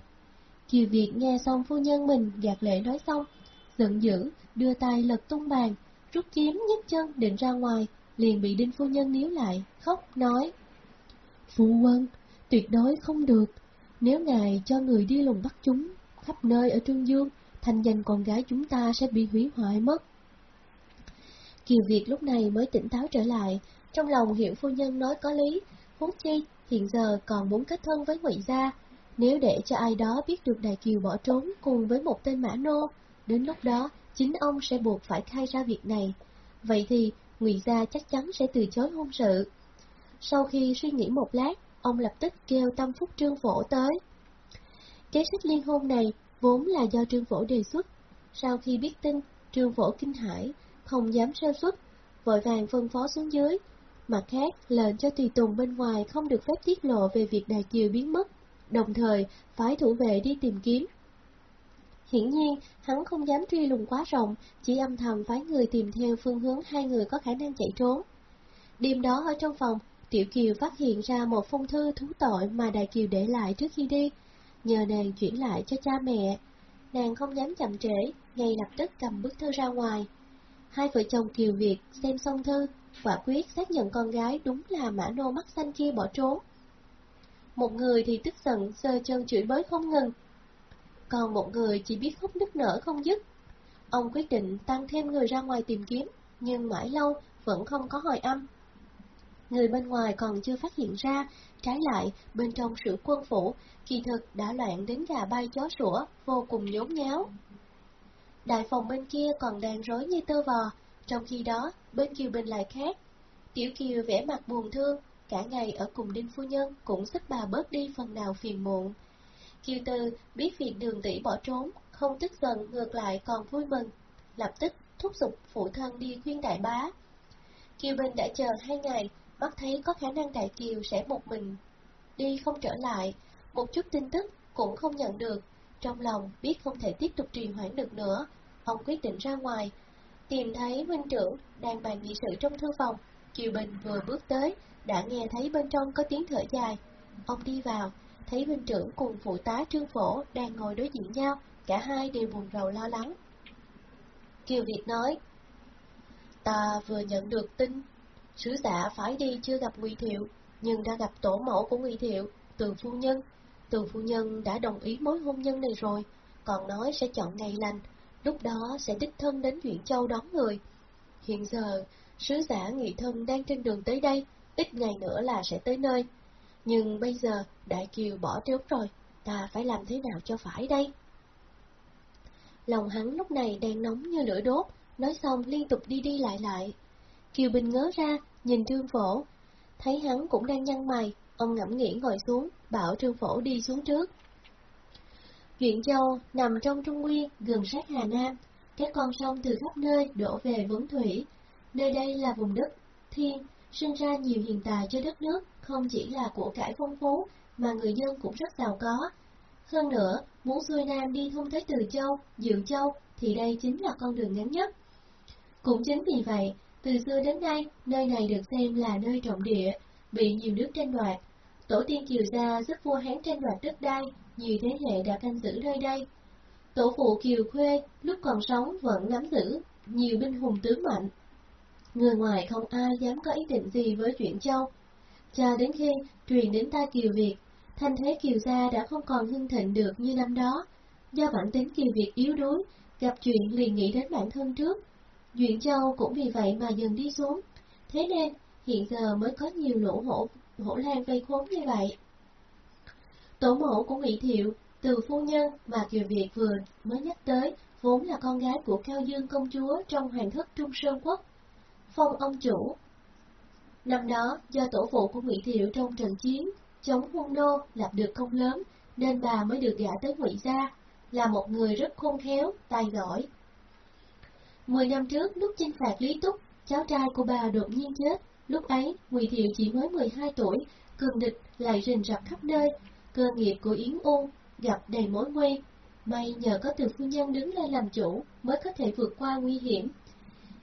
Kiều Việt nghe xong phu nhân mình gạt lệ nói xong, giận dữ, đưa tay lật tung bàn, rút kiếm nhấc chân định ra ngoài, liền bị đinh phu nhân níu lại, khóc nói. Phu quân, tuyệt đối không được, nếu ngài cho người đi lùng bắt chúng khắp nơi ở Trương Dương, thành danh con gái chúng ta sẽ bị hủy hoại mất. Kiều Việt lúc này mới tỉnh táo trở lại, trong lòng hiểu phu nhân nói có lý, huống chi hiện giờ còn muốn kết thân với Ngụy gia, nếu để cho ai đó biết được Đại Kiều bỏ trốn cùng với một tên mã nô, đến lúc đó chính ông sẽ buộc phải khai ra việc này. Vậy thì Ngụy gia chắc chắn sẽ từ chối hôn sự. Sau khi suy nghĩ một lát, ông lập tức kêu Tâm Phúc Trương Phổ tới. Kế sách liên hôn này vốn là do Trương Phổ đề xuất. Sau khi biết tin, Trương Phổ kinh hãi, không dám sơ xuất, vội vàng phân phó xuống dưới. Mặt khác, lệnh cho tùy tùng bên ngoài không được phép tiết lộ về việc Đại Kiều biến mất, đồng thời phái thủ vệ đi tìm kiếm. Hiển nhiên, hắn không dám truy lùng quá rộng, chỉ âm thầm phái người tìm theo phương hướng hai người có khả năng chạy trốn. Đêm đó ở trong phòng, Tiểu Kiều phát hiện ra một phong thư thú tội mà Đại Kiều để lại trước khi đi, nhờ nàng chuyển lại cho cha mẹ. Nàng không dám chậm trễ, ngay lập tức cầm bức thư ra ngoài. Hai vợ chồng Kiều Việt xem xong thư, quả quyết xác nhận con gái đúng là mã nô mắt xanh kia bỏ trốn. Một người thì tức giận, sơ chân chửi bới không ngừng. Còn một người chỉ biết khóc nức nở không dứt. Ông quyết định tăng thêm người ra ngoài tìm kiếm, nhưng mãi lâu vẫn không có hồi âm. Người bên ngoài còn chưa phát hiện ra, trái lại, bên trong sự quân phủ, kỳ thực đã loạn đến gà bay chó sủa, vô cùng nhốn nháo. Đại phòng bên kia còn đang rối như tơ vò, trong khi đó, bên Kiều bên lại khác. Tiểu Kiều vẻ mặt buồn thương, cả ngày ở cùng Đinh Phu Nhân cũng giúp bà bớt đi phần nào phiền muộn. Kiều Tư biết việc đường tỷ bỏ trốn, không tức giận ngược lại còn vui mừng, lập tức thúc giục phụ thân đi khuyên đại bá. Kiều Bình đã chờ hai ngày, mắt thấy có khả năng Đại Kiều sẽ một mình đi không trở lại, một chút tin tức cũng không nhận được, trong lòng biết không thể tiếp tục trì hoãn được nữa, ông quyết định ra ngoài, tìm thấy huynh trưởng đang bàn nghị sự trong thư phòng, Kiều Bình vừa bước tới, đã nghe thấy bên trong có tiếng thở dài. Ông đi vào, thấy huynh trưởng cùng phụ tá Trương Phổ đang ngồi đối diện nhau, cả hai đều buồn rầu lo lắng. Kiều Việt nói, Ta vừa nhận được tin, sứ giả phải đi chưa gặp Ngụy Thiệu, nhưng đã gặp tổ mẫu của Ngụy Thiệu, từ phu nhân. Từ phu nhân đã đồng ý mối hôn nhân này rồi, còn nói sẽ chọn ngày lành, lúc đó sẽ đích thân đến Duyện Châu đón người. Hiện giờ, sứ giả nghị thân đang trên đường tới đây, ít ngày nữa là sẽ tới nơi. Nhưng bây giờ, Đại Kiều bỏ trốn rồi, ta phải làm thế nào cho phải đây? Lòng hắn lúc này đang nóng như lửa đốt, nói xong liên tục đi đi lại lại. Kiều Bình ngớ ra, nhìn Trương Phổ, thấy hắn cũng đang nhăn mày, ông ngẫm nghĩ ngồi xuống, bảo Trương Phổ đi xuống trước. Duyện Châu nằm trong Trung Nguyên, gần sát Hà Nam, các con sông từ khắp nơi đổ về vấn thủy. Nơi đây là vùng đất thiên, sinh ra nhiều hiện tài cho đất nước, không chỉ là của cải phong phú, mà người dân cũng rất giàu có. Hơn nữa, muốn xuôi Nam đi thông tới Từ Châu, Dự Châu, thì đây chính là con đường ngắn nhất. Cũng chính vì vậy, từ xưa đến nay, nơi này được xem là nơi trọng địa, bị nhiều nước tranh đoạt. Tổ tiên Kiều Gia giúp vua Hán tranh đoạt đất đai, nhiều thế hệ đã canh giữ nơi đây. Tổ phụ Kiều Khuê lúc còn sống vẫn nắm giữ nhiều binh hùng tướng mạnh. Người ngoài không ai dám có ý định gì với chuyện châu. Cho đến khi truyền đến tai Kiều Việt, thanh thế Kiều Gia đã không còn hưng thịnh được như năm đó. do bản tính Kiều Việt yếu đuối, gặp chuyện liền nghĩ đến bản thân trước. Duyện Châu cũng vì vậy mà dần đi xuống, thế nên hiện giờ mới có nhiều lỗ hổ, hổ lan vây khốn như vậy. Tổ mẫu của bị Thiệu, từ phu nhân mà Kiều Việt vừa mới nhắc tới, vốn là con gái của Cao Dương công chúa trong hoàng thất Trung Sơn Quốc, phong ông chủ. Năm đó, do tổ phụ của Ngụy Thiệu trong trận chiến chống quân nô lập được công lớn, nên bà mới được gả tới Ngụy gia, là một người rất khôn khéo, tài giỏi. Mười năm trước, lúc chinh phạt Lý Túc, cháu trai của bà đột nhiên chết. Lúc ấy, Ngụy Thiệu chỉ mới 12 tuổi, cường địch lại rình rập khắp nơi, cơ nghiệp của Yến ôn gặp đầy mối nguy. May nhờ có từ phu nhân đứng lên làm chủ mới có thể vượt qua nguy hiểm.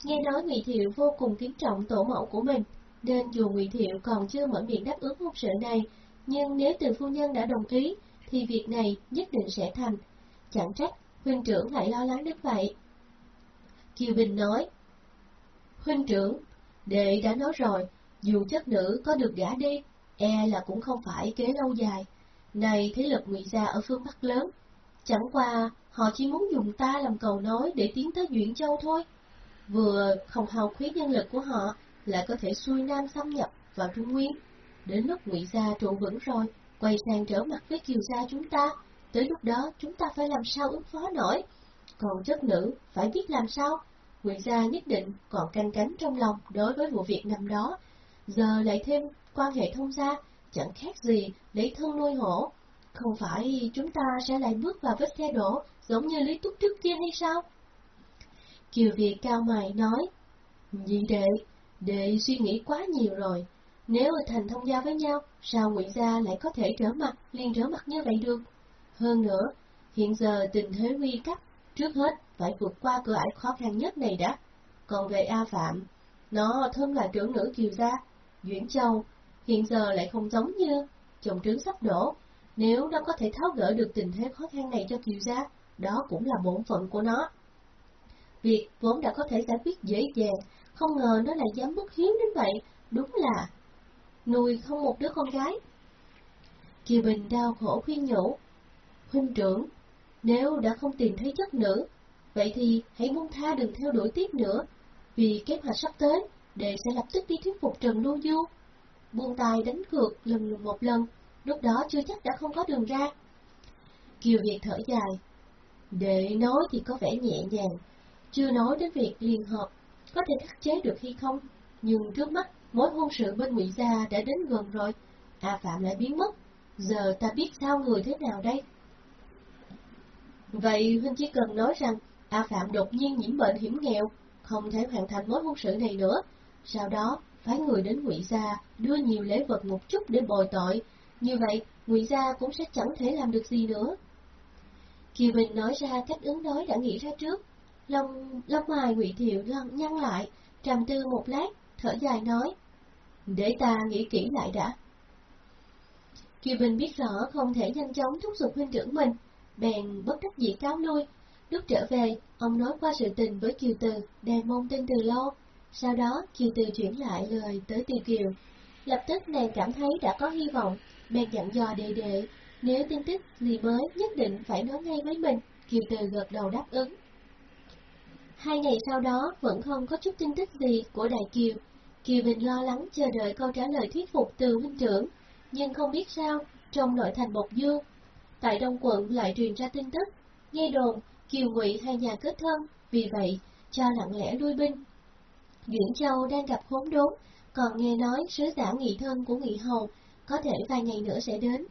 Nghe nói Ngụy Thiệu vô cùng kính trọng tổ mẫu của mình, nên dù Ngụy Thiệu còn chưa mở miệng đáp ứng hôn sự này, nhưng nếu từ phu nhân đã đồng ý, thì việc này nhất định sẽ thành. Chẳng trách, huynh trưởng lại lo lắng đến vậy. Kiều Bình nói, Huynh trưởng, đệ đã nói rồi, dù chất nữ có được gả đi, e là cũng không phải kế lâu dài. Này thế lực ngụy gia ở phương Bắc lớn, chẳng qua họ chỉ muốn dùng ta làm cầu nối để tiến tới Duyện Châu thôi. Vừa không hao khuyết nhân lực của họ, lại có thể xuôi nam xâm nhập vào Trung Nguyên. Đến lúc ngụy gia trụ vững rồi, quay sang trở mặt với kiều gia chúng ta, tới lúc đó chúng ta phải làm sao ứng phó nổi. Còn chất nữ phải biết làm sao, ngụy gia nhất định còn canh cánh trong lòng đối với vụ việc năm đó, giờ lại thêm quan hệ thông gia, chẳng khác gì lấy thân nuôi hổ. Không phải chúng ta sẽ lại bước vào vết xe đổ giống như Lý Túc trước kia hay sao? Kiều Việt cao mày nói, Nhị đệ, đệ suy nghĩ quá nhiều rồi. Nếu thành thông gia với nhau, sao ngụy gia lại có thể trở mặt, liền trở mặt như vậy được? Hơn nữa, hiện giờ tình thế nguy cấp, trước hết phải vượt qua cửa ải khó khăn nhất này đã. Còn về A Phạm, nó thân là trưởng nữ Kiều gia, Duyển Châu, hiện giờ lại không giống như chồng trứng sắp đổ. Nếu nó có thể tháo gỡ được tình thế khó khăn này cho Kiều gia, đó cũng là bổn phận của nó. Việc vốn đã có thể giải quyết dễ dàng, không ngờ nó lại dám bất hiếu đến vậy, đúng là nuôi không một đứa con gái. Kiều Bình đau khổ khuyên nhủ, huynh trưởng, nếu đã không tìm thấy chất nữ, vậy thì hãy buông tha đừng theo đuổi tiếp nữa, vì kế hoạch sắp tới, đệ sẽ lập tức đi thuyết phục Trần Lưu Du. Buông tay đánh cược lần một lần, lúc đó chưa chắc đã không có đường ra. Kiều Việt thở dài, đệ nói thì có vẻ nhẹ nhàng, chưa nói đến việc liên hợp, có thể khắc chế được hay không, nhưng trước mắt mối hôn sự bên ngụy gia đã đến gần rồi, A Phạm lại biến mất, giờ ta biết sao người thế nào đây? Vậy Huynh chỉ cần nói rằng A Phạm đột nhiên nhiễm bệnh hiểm nghèo, không thể hoàn thành mối hôn sự này nữa, sau đó phái người đến ngụy gia đưa nhiều lễ vật một chút để bồi tội, như vậy ngụy gia cũng sẽ chẳng thể làm được gì nữa. Kiều Bình nói ra cách ứng đối đã nghĩ ra trước, lông lông mày ngụy thiệu nhăn lại, trầm tư một lát, thở dài nói, để ta nghĩ kỹ lại đã. Kiều Bình biết rõ không thể nhanh chóng thúc giục huynh trưởng mình, bèn bất đắc dĩ cáo lui. Lúc trở về, ông nói qua sự tình với Kiều Từ, đang mong tin từ lâu. Sau đó, Kiều Từ chuyển lại lời tới Tiêu Kiều. Lập tức nàng cảm thấy đã có hy vọng, bèn dặn dò đề đệ, nếu tin tức gì mới nhất định phải nói ngay với mình. Kiều Từ gật đầu đáp ứng. Hai ngày sau đó vẫn không có chút tin tức gì của Đại Kiều. Kiều Bình lo lắng chờ đợi câu trả lời thuyết phục từ huynh trưởng, nhưng không biết sao, trong nội thành Bộc Dương, tại Đông quận lại truyền ra tin tức, nghe đồn Kiều Ngụy hai nhà kết thân, vì vậy cho lặng lẽ lui binh. Duyển Châu đang gặp khốn đốn, còn nghe nói sứ giả nghị thân của nghị hầu có thể vài ngày nữa sẽ đến.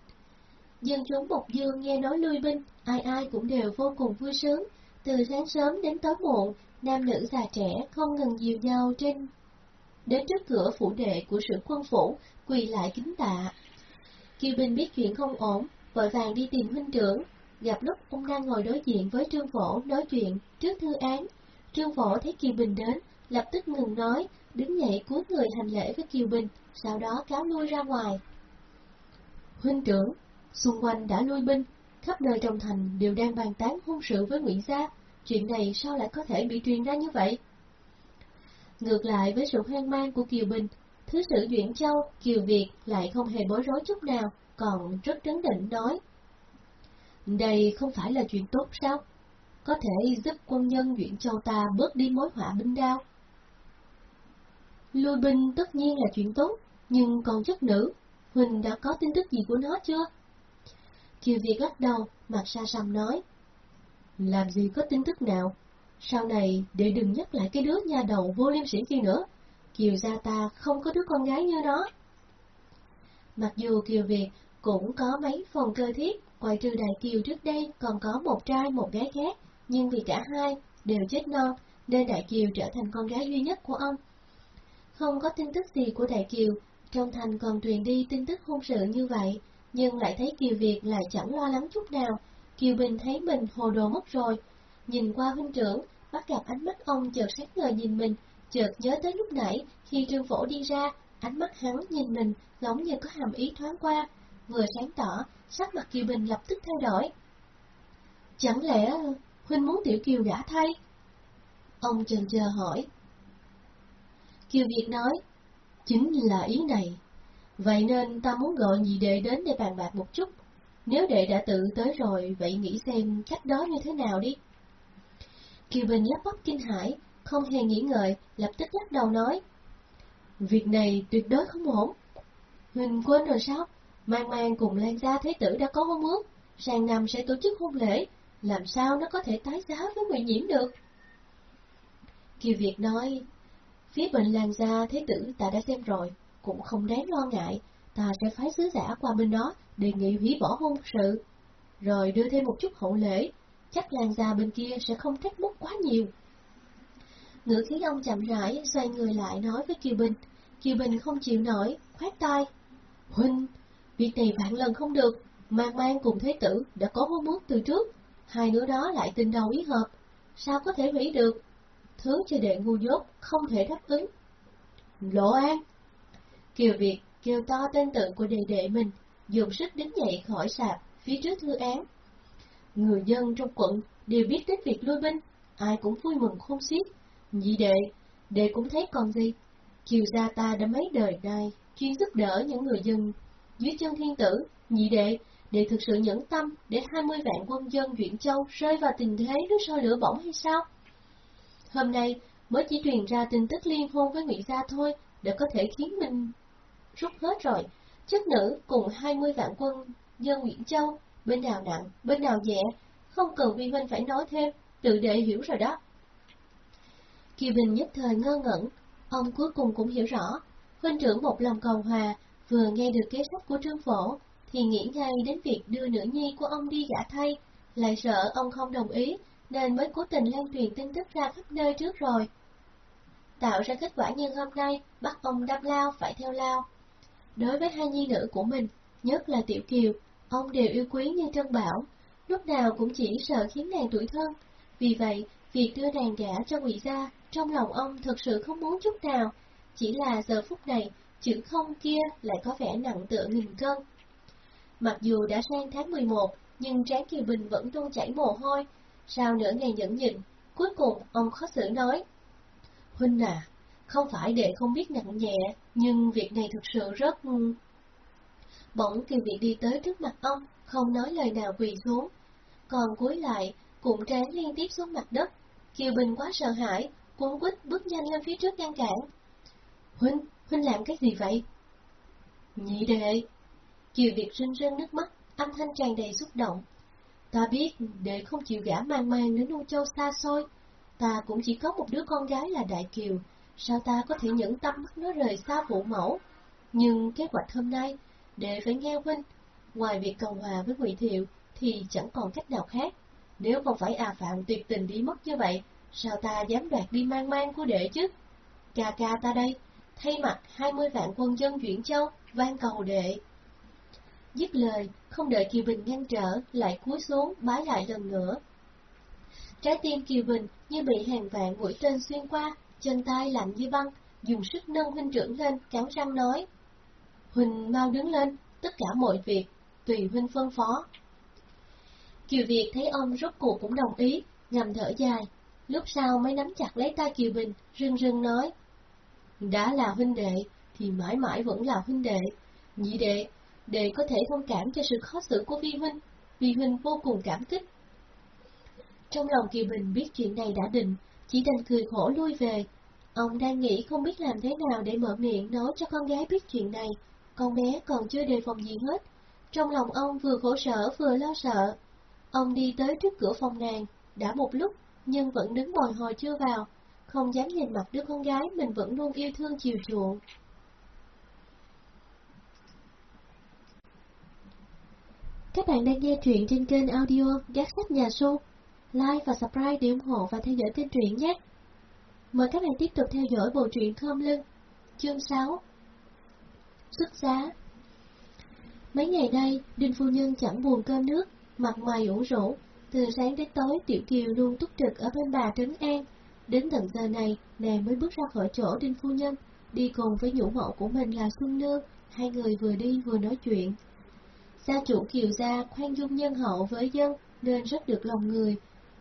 Dân chúng Bộc Dương nghe nói lui binh, ai ai cũng đều vô cùng vui sướng, từ sáng sớm đến tối muộn, nam nữ già trẻ không ngừng dìu nhau trên đến trước cửa phủ đệ của sự quân phủ, quỳ lại kính tạ. Kiều Bình biết chuyện không ổn, vội vàng đi tìm huynh trưởng, gặp lúc ông đang ngồi đối diện với Trương Phổ nói chuyện trước thư án. Trương Phổ thấy Kiều Bình đến, lập tức ngừng nói, đứng dậy cúi người hành lễ với Kiều Bình, sau đó cáo lui ra ngoài. Huynh trưởng, xung quanh đã lui binh, khắp nơi trong thành đều đang bàn tán hôn sự với Nguyễn Gia, chuyện này sao lại có thể bị truyền ra như vậy? Ngược lại với sự hoang mang của Kiều Bình, Thứ sử Duyển Châu, Kiều Việt lại không hề bối rối chút nào, còn rất trấn định nói. Đây không phải là chuyện tốt sao? Có thể giúp quân nhân Duyển Châu ta bớt đi mối họa binh đao. Lui binh tất nhiên là chuyện tốt, nhưng còn chất nữ, Huỳnh đã có tin tức gì của nó chưa? Kiều Việt lắc đầu, mặt xa xăm nói. Làm gì có tin tức nào? Sau này, để đừng nhắc lại cái đứa nhà đầu vô liêm sĩ kia nữa. Kiều gia ta không có đứa con gái như nó. Mặc dù Kiều Việt cũng có mấy phần cơ thiết, ngoài trừ Đại Kiều trước đây còn có một trai một gái khác, nhưng vì cả hai đều chết non, nên Đại Kiều trở thành con gái duy nhất của ông. Không có tin tức gì của Đại Kiều, trong thành còn truyền đi tin tức hôn sự như vậy, nhưng lại thấy Kiều Việt lại chẳng lo lắng chút nào. Kiều Bình thấy mình hồ đồ mất rồi, nhìn qua huynh trưởng, bắt gặp ánh mắt ông chợt sáng ngời nhìn mình, chợt nhớ tới lúc nãy khi Trương Phổ đi ra, ánh mắt hắn nhìn mình giống như có hàm ý thoáng qua, vừa sáng tỏ, sắc mặt Kiều Bình lập tức thay đổi. Chẳng lẽ huynh muốn Tiểu Kiều gả thay? Ông chần chờ hỏi. Kiều Việt nói, chính là ý này. Vậy nên ta muốn gọi nhị đệ đến để bàn bạc một chút. Nếu đệ đã tự tới rồi, vậy nghĩ xem cách đó như thế nào đi. Kiều Bình lắp bắp kinh hãi, không hề nghĩ ngợi, lập tức lắc đầu nói. Việc này tuyệt đối không ổn. Huỳnh quên rồi sao? Mang mang cùng Lan Gia Thế Tử đã có hôn ước, sang năm sẽ tổ chức hôn lễ, làm sao nó có thể tái giá với người Nhiễm được? Kiều Việt nói, phía bên Lan Gia Thế Tử ta đã xem rồi, cũng không đáng lo ngại, ta sẽ phái sứ giả qua bên đó đề nghị hủy bỏ hôn sự, rồi đưa thêm một chút hậu lễ, chắc làng Gia bên kia sẽ không trách móc quá nhiều. Ngữ khí ông chậm rãi, xoay người lại nói với Kiều Bình. Kiều Bình không chịu nổi, khoát tay. Huynh, việc này vạn lần không được, mang mang cùng thế tử đã có hôn muốn từ trước, hai đứa đó lại tình đầu ý hợp, sao có thể hủy được? Thứ cho đệ ngu dốt, không thể đáp ứng. Lộ An Kiều Việt kêu to tên tự của đệ đệ mình, dùng sức đứng dậy khỏi sạp, phía trước thư án. Người dân trong quận đều biết đến việc lui binh, ai cũng vui mừng khôn xiết. Nhị đệ, đệ cũng thấy còn gì. Kiều gia ta đã mấy đời nay chuyên giúp đỡ những người dân dưới chân thiên tử, nhị đệ, đệ thực sự nhẫn tâm để hai mươi vạn quân dân Duyện Châu rơi vào tình thế nước sôi lửa bỏng hay sao? Hôm nay mới chỉ truyền ra tin tức liên hôn với Ngụy Gia thôi, đã có thể khiến mình rút hết rồi. Chất nữ cùng hai mươi vạn quân dân Nguyễn Châu, bên nào nặng, bên nào nhẹ, không cần Vi Huynh phải nói thêm, tự đệ hiểu rồi đó. Kiều Bình nhất thời ngơ ngẩn, ông cuối cùng cũng hiểu rõ, huynh trưởng một lòng cầu hòa, vừa nghe được kế sách của Trương Phổ, thì nghĩ ngay đến việc đưa nữ nhi của ông đi gả thay, lại sợ ông không đồng ý, nên mới cố tình lan truyền tin tức ra khắp nơi trước rồi. Tạo ra kết quả như hôm nay, bắt ông đâm lao phải theo lao. Đối với hai nhi nữ của mình, nhất là Tiểu Kiều, ông đều yêu quý như trân bảo, lúc nào cũng chỉ sợ khiến nàng tuổi thân. Vì vậy, việc đưa nàng gả cho ngụy gia, trong lòng ông thực sự không muốn chút nào, chỉ là giờ phút này, chữ không kia lại có vẻ nặng tựa nghìn cân. Mặc dù đã sang tháng 11, nhưng Tráng Kiều Bình vẫn tuôn chảy mồ hôi. Sau nửa ngày nhẫn nhịn, cuối cùng ông khó xử nói. Huynh à, không phải để không biết nặng nhẹ, nhưng việc này thực sự rất... Bỗng Kiều Việt đi tới trước mặt ông, không nói lời nào quỳ xuống. Còn cúi lại, cũng trán liên tiếp xuống mặt đất. Kiều Bình quá sợ hãi, cuốn quýt bước nhanh lên phía trước ngăn cản. Huynh, Huynh làm cái gì vậy? Nhị đệ. Kiều Việt rưng rưng nước mắt, âm thanh tràn đầy xúc động. Ta biết đệ không chịu gã mang mang đến U Châu xa xôi. Ta cũng chỉ có một đứa con gái là Đại Kiều, sao ta có thể nhẫn tâm bắt nó rời xa phụ mẫu. Nhưng kế hoạch hôm nay, để phải nghe huynh, ngoài việc cầu hòa với Ngụy Thiệu thì chẳng còn cách nào khác. Nếu không phải à phạm tuyệt tình đi mất như vậy, sao ta dám đoạt đi mang mang của đệ chứ? Ca ca ta đây, thay mặt hai mươi vạn quân dân chuyển châu, van cầu đệ. Dứt lời, không đợi Kiều Bình ngăn trở, lại cúi xuống, bái lại lần nữa. Trái tim Kiều Bình như bị hàng vạn mũi tên xuyên qua, chân tay lạnh như băng, dùng sức nâng huynh trưởng lên, cắn răng nói. Huynh mau đứng lên, tất cả mọi việc, tùy huynh phân phó. Kiều Việt thấy ông rốt cuộc cũng đồng ý, ngầm thở dài, lúc sau mới nắm chặt lấy tay Kiều Bình, rưng rưng nói. Đã là huynh đệ, thì mãi mãi vẫn là huynh đệ. Nhị đệ, đệ có thể thông cảm cho sự khó xử của Vi huynh, vi Huynh vô cùng cảm kích. Trong lòng Kiều Bình biết chuyện này đã định, chỉ đành cười khổ lui về. Ông đang nghĩ không biết làm thế nào để mở miệng nói cho con gái biết chuyện này, con bé còn chưa đề phòng gì hết. Trong lòng ông vừa khổ sở vừa lo sợ. Ông đi tới trước cửa phòng nàng, đã một lúc nhưng vẫn đứng bồi hồi chưa vào, không dám nhìn mặt đứa con gái mình vẫn luôn yêu thương chiều chuộng. Các bạn đang nghe truyện trên kênh audio Gác Sách Nhà Su. Like và subscribe để ủng hộ và theo dõi kênh truyện nhé. Mời các bạn tiếp tục theo dõi bộ truyện Thơm Lưng, chương 6. Xuất giá Mấy ngày nay, Đinh Phu Nhân chẳng buồn cơm nước, mặt mày ủ rũ. Từ sáng đến tối, Tiểu Kiều luôn túc trực ở bên bà Trấn An. Đến tận giờ này, nàng mới bước ra khỏi chỗ Đinh Phu Nhân, đi cùng với nhũ mộ của mình là Xuân Nương. Hai người vừa đi vừa nói chuyện. Gia chủ Kiều Gia khoan dung nhân hậu với dân nên rất được lòng người.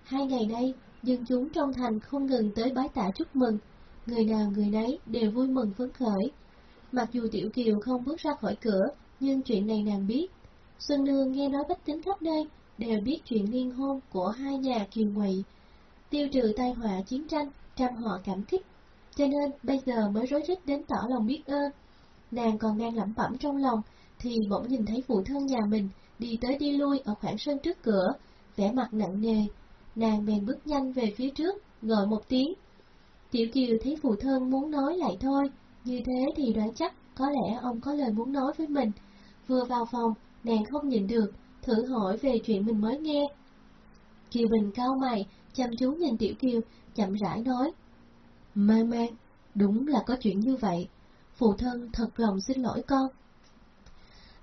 Hai ngày nay, dân chúng trong thành không ngừng tới bái tạ chúc mừng. Người nào người nấy đều vui mừng phấn khởi. Mặc dù Tiểu Kiều không bước ra khỏi cửa, nhưng chuyện này nàng biết. Xuân Nương nghe nói bách tính khắp nơi đều biết chuyện liên hôn của hai nhà Kiều Ngụy, tiêu trừ tai họa chiến tranh, trăm họ cảm kích. Cho nên bây giờ mới rối rít đến tỏ lòng biết ơn. Nàng còn đang lẩm bẩm trong lòng, thì bỗng nhìn thấy phụ thân nhà mình đi tới đi lui ở khoảng sân trước cửa, vẻ mặt nặng nề. Nàng bèn bước nhanh về phía trước, gọi một tiếng. Tiểu Kiều thấy phụ thân muốn nói lại thôi, như thế thì đoán chắc có lẽ ông có lời muốn nói với mình. Vừa vào phòng, nàng không nhìn được, thử hỏi về chuyện mình mới nghe. Kiều Bình cao mày, chăm chú nhìn Tiểu Kiều, chậm rãi nói. Mê mang, đúng là có chuyện như vậy. Phụ thân thật lòng xin lỗi con.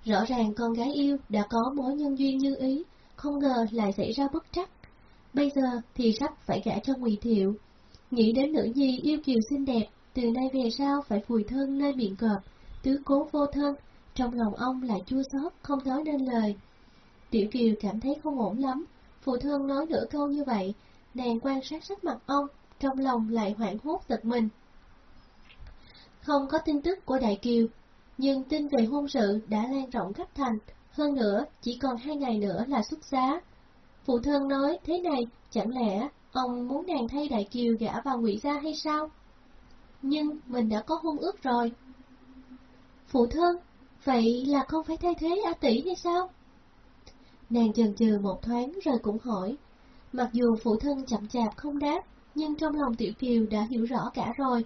Rõ ràng con gái yêu đã có mối nhân duyên như ý, không ngờ lại xảy ra bất trắc. Bây giờ thì sắp phải gả cho Ngụy Thiệu. Nghĩ đến nữ nhi yêu kiều xinh đẹp, từ nay về sau phải phùi thân nơi miệng cọp, tứ cố vô thân, trong lòng ông lại chua xót không nói nên lời. Tiểu Kiều cảm thấy không ổn lắm, phụ thân nói nửa câu như vậy, nàng quan sát sắc mặt ông, trong lòng lại hoảng hốt giật mình. Không có tin tức của Đại Kiều, nhưng tin về hôn sự đã lan rộng khắp thành, hơn nữa chỉ còn hai ngày nữa là xuất giá. Phụ thân nói thế này, chẳng lẽ ông muốn nàng thay Đại Kiều gả vào ngụy gia hay sao? Nhưng mình đã có hôn ước rồi. Phụ thân, vậy là không phải thay thế A tỷ hay sao? Nàng chần chừ một thoáng rồi cũng hỏi. Mặc dù phụ thân chậm chạp không đáp, nhưng trong lòng Tiểu Kiều đã hiểu rõ cả rồi.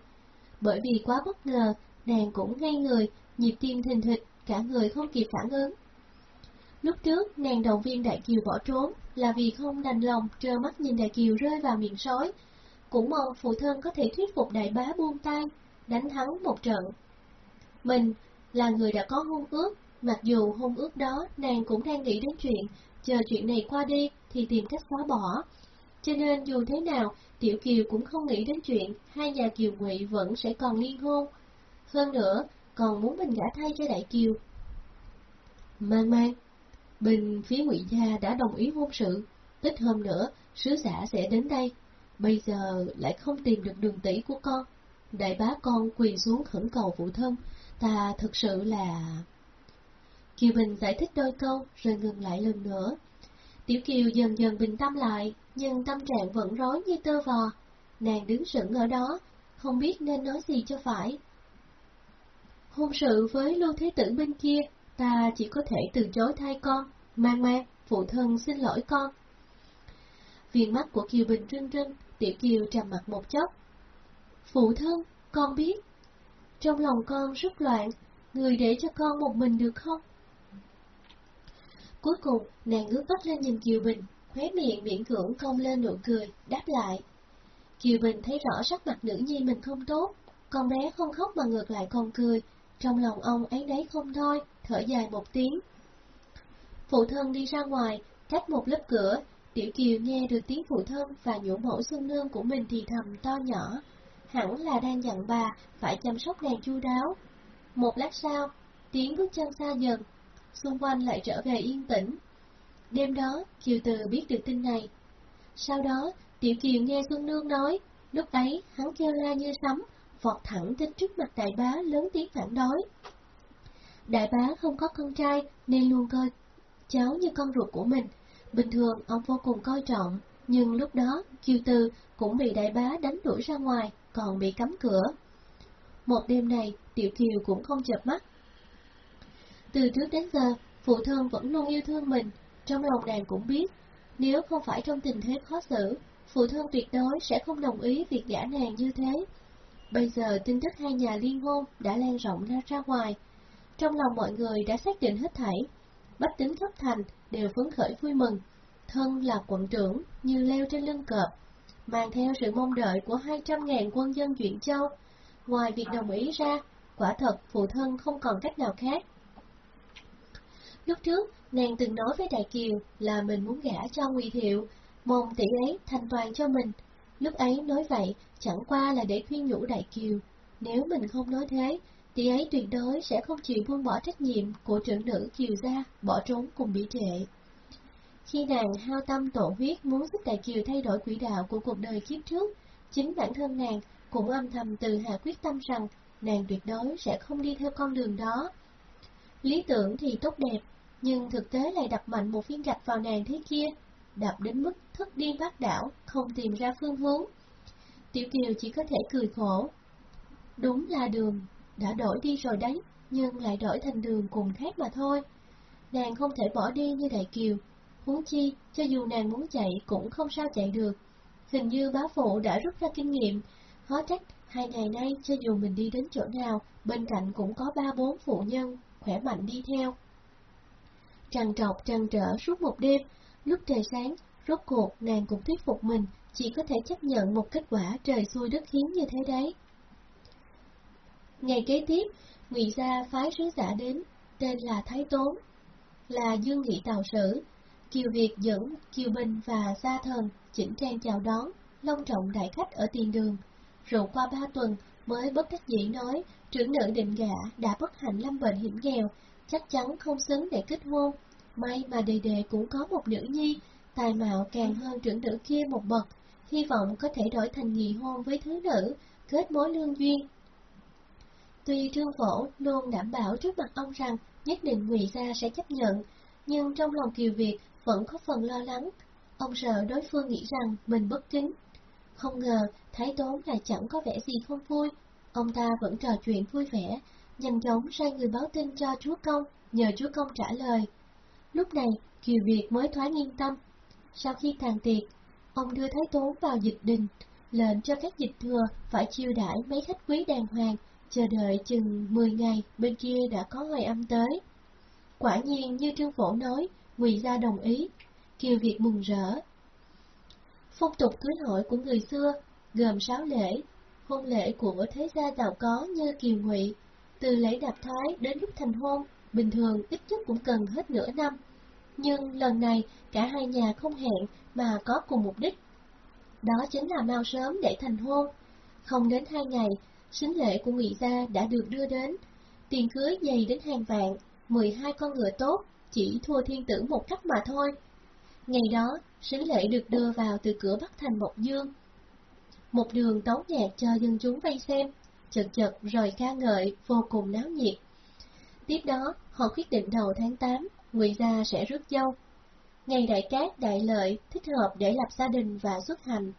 Bởi vì quá bất ngờ, nàng cũng ngay người, nhịp tim thình thịch, cả người không kịp phản ứng. Lúc trước, nàng động viên Đại Kiều bỏ trốn là vì không đành lòng trơ mắt nhìn Đại Kiều rơi vào miệng sói. Cũng mong phụ thân có thể thuyết phục đại bá buông tay, đánh thắng một trận. Mình là người đã có hôn ước, mặc dù hôn ước đó nàng cũng đang nghĩ đến chuyện, chờ chuyện này qua đi thì tìm cách xóa bỏ. Cho nên dù thế nào, Tiểu Kiều cũng không nghĩ đến chuyện hai nhà Kiều Ngụy vẫn sẽ còn liên hôn. Hơn nữa, còn muốn mình gả thay cho Đại Kiều. Mang mang, bên phía ngụy Gia đã đồng ý hôn sự, ít hôm nữa sứ giả sẽ đến đây, bây giờ lại không tìm được đường tỷ của con. Đại bá con quỳ xuống khẩn cầu phụ thân, ta thực sự là... Kiều Bình giải thích đôi câu rồi ngừng lại lần nữa. Tiểu Kiều dần dần bình tâm lại, nhưng tâm trạng vẫn rối như tơ vò. Nàng đứng sững ở đó, không biết nên nói gì cho phải. Hôn sự với Lưu Thế Tử bên kia, ta chỉ có thể từ chối thay con. Mang mang, phụ thân xin lỗi con. Viên mắt của Kiều Bình rưng rưng, Tiểu Kiều trầm mặt một chốc. Phụ thân, con biết. Trong lòng con rất loạn, người để cho con một mình được không? Cuối cùng, nàng ngước mắt lên nhìn Kiều Bình, khóe miệng miễn cưỡng cong lên nụ cười, đáp lại. Kiều Bình thấy rõ sắc mặt nữ nhi mình không tốt, con bé không khóc mà ngược lại còn cười, trong lòng ông ấy đấy không thôi, thở dài một tiếng. Phụ thân đi ra ngoài, cách một lớp cửa, Tiểu Kiều nghe được tiếng phụ thân và nhũ mẫu xuân nương của mình thì thầm to nhỏ. Hẳn là đang dặn bà phải chăm sóc nàng chu đáo. Một lát sau, tiếng bước chân xa dần, xung quanh lại trở về yên tĩnh. Đêm đó, Kiều Từ biết được tin này. Sau đó, Tiểu Kiều nghe Xuân Nương nói, lúc ấy hắn kêu la như sấm, vọt thẳng đến trước mặt đại bá lớn tiếng phản đối. Đại bá không có con trai nên luôn coi cháu như con ruột của mình, Bình thường ông vô cùng coi trọng, nhưng lúc đó Kiều Tư cũng bị đại bá đánh đuổi ra ngoài, còn bị cấm cửa. Một đêm này, Tiểu Kiều cũng không chợp mắt. Từ trước đến giờ, phụ thân vẫn luôn yêu thương mình, trong lòng nàng cũng biết, nếu không phải trong tình thế khó xử, phụ thân tuyệt đối sẽ không đồng ý việc gả nàng như thế. Bây giờ tin tức hai nhà liên hôn đã lan rộng ra ra ngoài, trong lòng mọi người đã xác định hết thảy, bách tính khắp thành đều phấn khởi vui mừng, thân là quận trưởng như leo trên lưng cọp, mang theo sự mong đợi của 200.000 quân dân Duyện Châu. Ngoài việc đồng ý ra, quả thật phụ thân không còn cách nào khác. Lúc trước, nàng từng nói với Đại Kiều là mình muốn gả cho Ngụy Thiệu, mong tỷ ấy thành toàn cho mình. Lúc ấy nói vậy chẳng qua là để khuyên nhủ Đại Kiều. Nếu mình không nói thế, chị ấy tuyệt đối sẽ không chịu buông bỏ trách nhiệm của trưởng nữ Kiều gia, bỏ trốn cùng bị trệ. Khi nàng hao tâm tổ huyết muốn giúp Đại Kiều thay đổi quỹ đạo của cuộc đời kiếp trước, chính bản thân nàng cũng âm thầm từ hạ quyết tâm rằng nàng tuyệt đối sẽ không đi theo con đường đó. Lý tưởng thì tốt đẹp, nhưng thực tế lại đập mạnh một viên gạch vào nàng thế kia, đập đến mức thất điên bác đảo, không tìm ra phương hướng. Tiểu Kiều chỉ có thể cười khổ. Đúng là đường, đã đổi đi rồi đấy, nhưng lại đổi thành đường cùng khác mà thôi. Nàng không thể bỏ đi như Đại Kiều, huống chi, cho dù nàng muốn chạy cũng không sao chạy được. Hình như bá phụ đã rút ra kinh nghiệm, hóa trách hai ngày nay cho dù mình đi đến chỗ nào, bên cạnh cũng có ba bốn phụ nhân, khỏe mạnh đi theo. Trằn trọc trằn trở suốt một đêm, lúc trời sáng, rốt cuộc nàng cũng thuyết phục mình, chỉ có thể chấp nhận một kết quả trời xui đất khiến như thế đấy. Ngày kế tiếp, Ngụy Gia phái sứ giả đến, tên là Thái Tốn, là Dương Nghị Tào Sử, Kiều Việt dẫn Kiều Bình và Gia Thần chỉnh trang chào đón, long trọng đại khách ở tiền đường. Rồi qua ba tuần mới bất đắc dĩ nói, trưởng nữ định gả đã bất hạnh lâm bệnh hiểm nghèo, chắc chắn không xứng để kết hôn. May mà đề đề cũng có một nữ nhi, tài mạo càng hơn trưởng nữ kia một bậc, hy vọng có thể đổi thành nghị hôn với thứ nữ, kết mối lương duyên. Tuy thương Phổ luôn đảm bảo trước mặt ông rằng nhất định Ngụy Gia sẽ chấp nhận, nhưng trong lòng Kiều Việt vẫn có phần lo lắng. Ông sợ đối phương nghĩ rằng mình bất kính. Không ngờ, Thái Tốn lại chẳng có vẻ gì không vui. Ông ta vẫn trò chuyện vui vẻ, nhanh chóng sai người báo tin cho chúa công, nhờ chúa công trả lời. Lúc này, Kiều Việt mới thoáng yên tâm. Sau khi tàn tiệc, ông đưa Thái Tốn vào dịch đình, lệnh cho các dịch thừa phải chiêu đãi mấy khách quý đàng hoàng, chờ đợi chừng 10 ngày bên kia đã có hồi âm tới. Quả nhiên như Trương Phổ nói, Ngụy gia đồng ý, Kiều Việt mừng rỡ. Phong tục cưới hỏi của người xưa gồm sáu lễ, hôn lễ của thế gia giàu có như Kiều Ngụy, từ lễ đạp thái đến lúc thành hôn, bình thường ít nhất cũng cần hết nửa năm. Nhưng lần này cả hai nhà không hẹn mà có cùng mục đích. Đó chính là mau sớm để thành hôn. Không đến hai ngày, sính lễ của Ngụy gia đã được đưa đến, tiền cưới dày đến hàng vạn, 12 con ngựa tốt, chỉ thua thiên tử một cách mà thôi. Ngày đó, sính lễ được đưa vào từ cửa Bắc thành Mộc Dương. Một đường tấu nhạc cho dân chúng vây xem, chật chật rồi ca ngợi, vô cùng náo nhiệt. Tiếp đó, họ quyết định đầu tháng 8, Ngụy Gia sẽ rước dâu. Ngày đại cát đại lợi thích hợp để lập gia đình và xuất hành.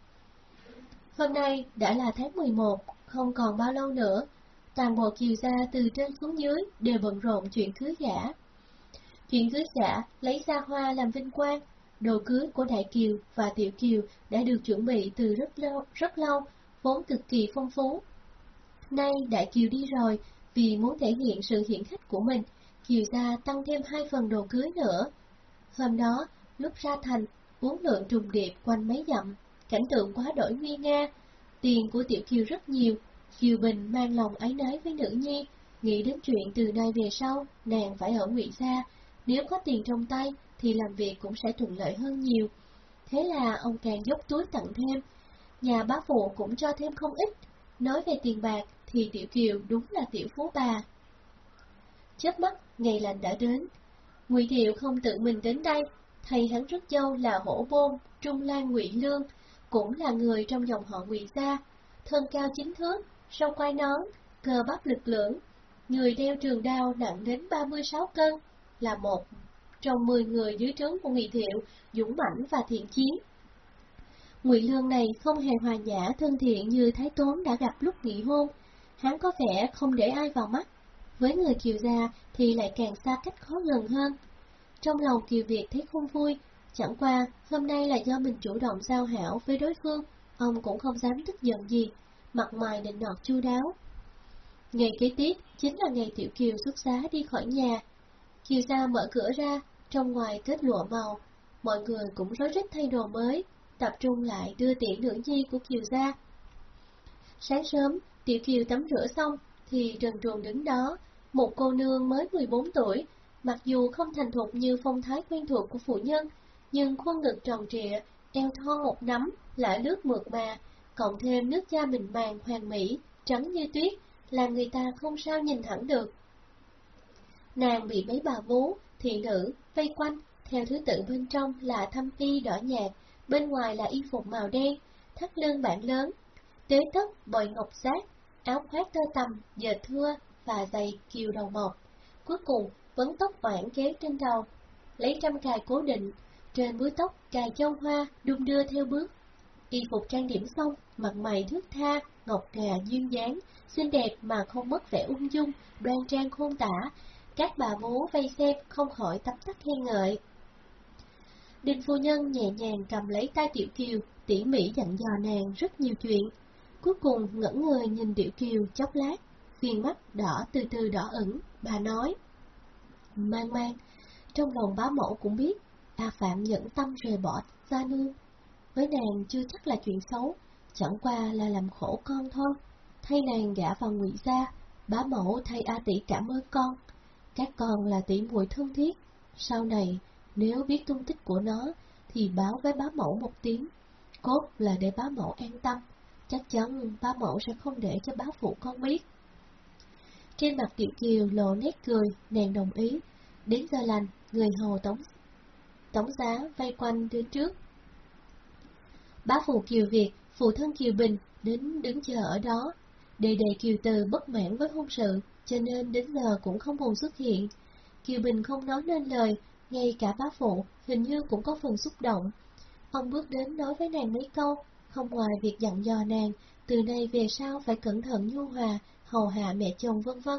Hôm nay đã là tháng 11, không còn bao lâu nữa, toàn bộ kiều gia từ trên xuống dưới đều bận rộn chuyện cưới gả. Chuyện cưới gả lấy ra hoa làm vinh quang, đồ cưới của Đại Kiều và Tiểu Kiều đã được chuẩn bị từ rất lâu, rất lâu, vốn cực kỳ phong phú. Nay Đại Kiều đi rồi, vì muốn thể hiện sự hiển khách của mình, Kiều gia tăng thêm hai phần đồ cưới nữa. Hôm đó, lúc ra thành, uống lượng trùng điệp quanh mấy dặm, cảnh tượng quá đổi nguy nga, tiền của Tiểu Kiều rất nhiều, Kiều Bình mang lòng ái nái với nữ nhi, nghĩ đến chuyện từ nay về sau, nàng phải ở ngụy gia, nếu có tiền trong tay thì làm việc cũng sẽ thuận lợi hơn nhiều. Thế là ông càng dốc túi tặng thêm, nhà bá phụ cũng cho thêm không ít, nói về tiền bạc thì Tiểu Kiều đúng là tiểu phú bà. Chớp mắt, ngày lành đã đến. Ngụy Thiệu không tự mình đến đây, thầy hắn rất dâu là hổ bôn, trung lan Ngụy Lương, cũng là người trong dòng họ Ngụy gia, thân cao chính thước, sâu quai nón, cơ bắp lực lưỡng, người đeo trường đao nặng đến 36 cân, là một trong 10 người dưới trướng của Ngụy Thiệu, dũng mãnh và thiện chiến. Ngụy Lương này không hề hòa nhã thân thiện như Thái Tốn đã gặp lúc nghỉ hôn, hắn có vẻ không để ai vào mắt, với người Kiều gia thì lại càng xa cách khó gần hơn. Trong lòng Kiều Việt thấy không vui, chẳng qua hôm nay là do mình chủ động giao hảo với đối phương, ông cũng không dám tức giận gì, mặt mày định nọt chu đáo. Ngày kế tiếp chính là ngày Tiểu Kiều xuất giá đi khỏi nhà. Kiều gia mở cửa ra, trong ngoài kết lụa màu, mọi người cũng rối rít thay đồ mới, tập trung lại đưa tiễn nữ nhi của Kiều gia. Sáng sớm, Tiểu Kiều tắm rửa xong, thì trần truồng đứng đó, một cô nương mới 14 tuổi, mặc dù không thành thục như phong thái quen thuộc của phụ nhân, nhưng khuôn ngực tròn trịa, eo thon một nắm, lại lướt mượt mà, cộng thêm nước da mịn màng hoàn mỹ, trắng như tuyết, làm người ta không sao nhìn thẳng được. Nàng bị mấy bà vú, thị nữ, vây quanh, theo thứ tự bên trong là thâm y đỏ nhạt, bên ngoài là y phục màu đen, thắt lưng bản lớn, tế tóc bồi ngọc sát, áo khoác tơ tầm, dệt thưa và giày kiều đầu mộc. Cuối cùng, vấn tóc oản kéo trên đầu, lấy trăm cài cố định, trên búi tóc cài châu hoa đung đưa theo bước. Y phục trang điểm xong, mặt mày thước tha, ngọc ngà duyên dáng, xinh đẹp mà không mất vẻ ung dung, đoan trang khôn tả. Các bà vú vây xem không khỏi tấm tắc khen ngợi. Đinh phu nhân nhẹ nhàng cầm lấy tay Tiểu Kiều, tỉ mỉ dặn dò nàng rất nhiều chuyện. Cuối cùng ngẩn người nhìn Tiểu Kiều chốc lát, viên mắt đỏ từ từ đỏ ửng, bà nói. Mang mang, trong lòng bá mẫu cũng biết, ta Phạm nhẫn tâm rời bỏ gia nương. Với nàng chưa chắc là chuyện xấu, chẳng qua là làm khổ con thôi. Thay nàng gả vào ngụy gia, bá mẫu thay A tỷ cảm ơn con. Các con là tỷ muội thân thiết. Sau này, nếu biết tung tích của nó, thì báo với bá mẫu một tiếng. Cốt là để bá mẫu an tâm. Chắc chắn bá mẫu sẽ không để cho bá phụ con biết. Trên mặt Kiều Kiều lộ nét cười, nàng đồng ý. Đến giờ lành, người hầu tống tống giá vây quanh đến trước. Bá phụ Kiều Việt, phụ thân Kiều Bình đến đứng chờ ở đó. Đề đề Kiều Từ bất mãn với hôn sự, cho nên đến giờ cũng không buồn xuất hiện. Kiều Bình không nói nên lời, ngay cả bá phụ hình như cũng có phần xúc động. Ông bước đến nói với nàng mấy câu, không ngoài việc dặn dò nàng, từ nay về sau phải cẩn thận nhu hòa, hầu hạ mẹ chồng vân vân.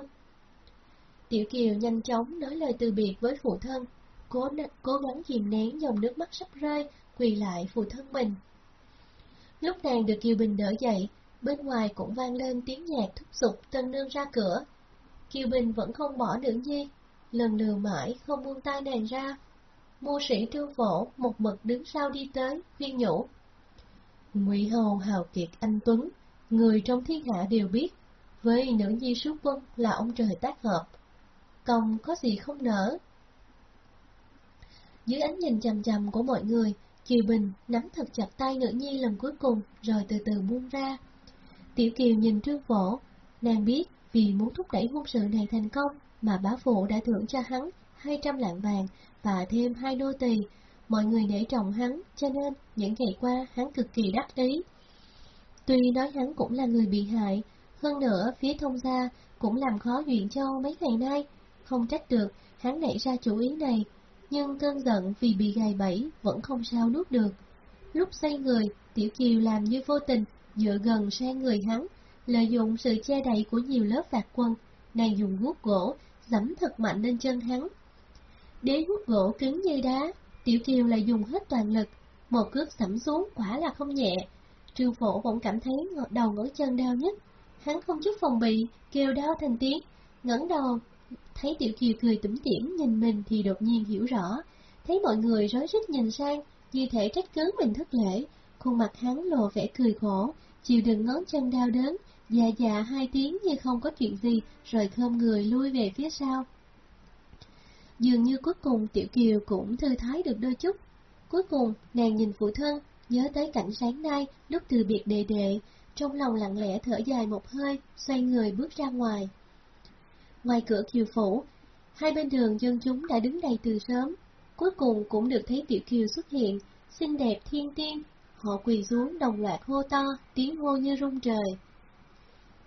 Tiểu Kiều nhanh chóng nói lời từ biệt với phụ thân, cố, cố gắng kìm nén dòng nước mắt sắp rơi, quỳ lại phụ thân mình. Lúc nàng được Kiều Bình đỡ dậy, bên ngoài cũng vang lên tiếng nhạc thúc giục tân nương ra cửa. Kiều Bình vẫn không bỏ nữ nhi, lần lừa mãi không buông tay nàng ra. Mô sĩ trương phổ một mực đứng sau đi tới, khuyên nhủ. Ngụy Hầu hào kiệt anh Tuấn, người trong thiên hạ đều biết, với nữ nhi xuất quân là ông trời tác hợp. Công có gì không nở. Dưới ánh nhìn chầm chầm của mọi người, Kiều Bình nắm thật chặt tay nữ nhi lần cuối cùng rồi từ từ buông ra. Tiểu Kiều nhìn Trương Phổ, nàng biết vì muốn thúc đẩy hôn sự này thành công mà bá phụ đã thưởng cho hắn 200 lạng vàng và thêm hai đô tỳ. Mọi người để trọng hắn, cho nên những ngày qua hắn cực kỳ đắc ý. Tuy nói hắn cũng là người bị hại, hơn nữa phía thông gia cũng làm khó chuyện cho mấy ngày nay, không trách được hắn nảy ra chủ ý này, nhưng cơn giận vì bị gài bẫy vẫn không sao nuốt được. Lúc xoay người, Tiểu Kiều làm như vô tình, dựa gần sang người hắn, lợi dụng sự che đậy của nhiều lớp vạt quân, nàng dùng guốc gỗ, giẫm thật mạnh lên chân hắn. Đế guốc gỗ cứng như đá, Tiểu Kiều lại dùng hết toàn lực, một cước sẫm xuống quả là không nhẹ. Trương Phổ bỗng cảm thấy đầu ngón chân đau nhất, hắn không chút phòng bị, kêu đau thành tiếng, ngẩng đầu, thấy Tiểu Kiều cười tủm tỉm nhìn mình thì đột nhiên hiểu rõ, thấy mọi người rối rít nhìn sang, như thể trách cứ mình thất lễ, khuôn mặt hắn lộ vẻ cười khổ, chịu đựng ngón chân đau đớn, dạ dạ hai tiếng như không có chuyện gì, rồi khom người lui về phía sau. Dường như cuối cùng Tiểu Kiều cũng thư thái được đôi chút. Cuối cùng, nàng nhìn phụ thân, nhớ tới cảnh sáng nay, lúc từ biệt đệ đệ, trong lòng lặng lẽ thở dài một hơi, xoay người bước ra ngoài. Ngoài cửa kiều phủ, hai bên đường dân chúng đã đứng đầy từ sớm, cuối cùng cũng được thấy Tiểu Kiều xuất hiện, xinh đẹp thiên tiên, họ quỳ xuống đồng loạt hô to, tiếng hô như rung trời.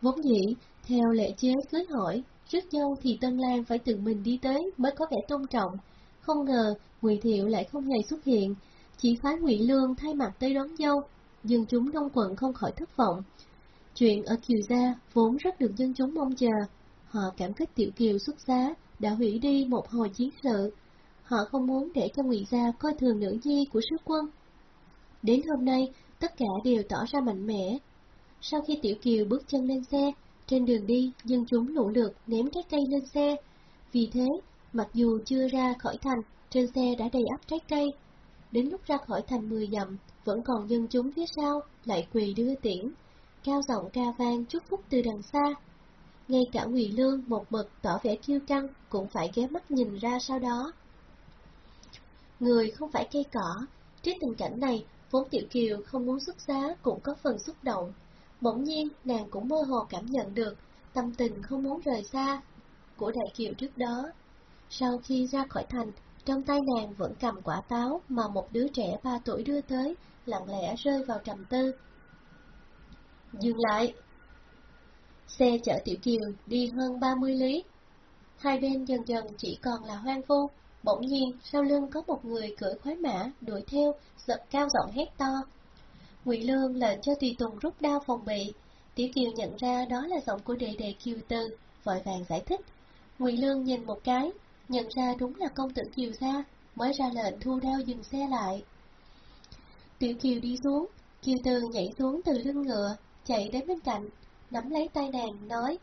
Vốn dĩ, theo lệ chế cưới hỏi, trước dâu thì Tân Lan phải tự mình đi tới mới có vẻ tôn trọng, Không ngờ Ngụy Thiệu lại không hề xuất hiện, chỉ phái Ngụy Lương thay mặt tới đón dâu, dân chúng đông quận không khỏi thất vọng. Chuyện ở Kiều Gia vốn rất được dân chúng mong chờ, họ cảm kích Tiểu Kiều xuất giá, đã hủy đi một hồi chiến sự. Họ không muốn để cho Ngụy Gia coi thường nữ nhi của sứ quân. Đến hôm nay, tất cả đều tỏ ra mạnh mẽ. Sau khi Tiểu Kiều bước chân lên xe, trên đường đi, dân chúng lũ lượt ném trái cây lên xe. Vì thế, mặc dù chưa ra khỏi thành, trên xe đã đầy ắp trái cây. Đến lúc ra khỏi thành mười dặm, vẫn còn dân chúng phía sau, lại quỳ đưa tiễn, cao giọng ca vang chúc phúc từ đằng xa. Ngay cả Ngụy Lương một mực tỏ vẻ kiêu căng cũng phải ghé mắt nhìn ra sau đó. Người không phải cây cỏ, trước tình cảnh này, vốn Tiểu Kiều không muốn xuất giá cũng có phần xúc động. Bỗng nhiên, nàng cũng mơ hồ cảm nhận được tâm tình không muốn rời xa của Đại Kiều trước đó. Sau khi ra khỏi thành, trong tay nàng vẫn cầm quả táo mà một đứa trẻ ba tuổi đưa tới, lặng lẽ rơi vào trầm tư. Dừng lại! Xe chở Tiểu Kiều đi hơn 30 lý. Hai bên dần dần chỉ còn là hoang vu. Bỗng nhiên, sau lưng có một người cưỡi khoái mã, đuổi theo, giật cao giọng hét to. Ngụy Lương lệnh cho tùy tùng rút đao phòng bị. Tiểu Kiều nhận ra đó là giọng của đệ đệ Kiều Tư, vội vàng giải thích. Ngụy Lương nhìn một cái, nhận ra đúng là công tử Kiều gia, mới ra lệnh thu đao dừng xe lại. Tiểu Kiều đi xuống, Kiều tư nhảy xuống từ lưng ngựa, chạy đến bên cạnh, nắm lấy tay nàng, nói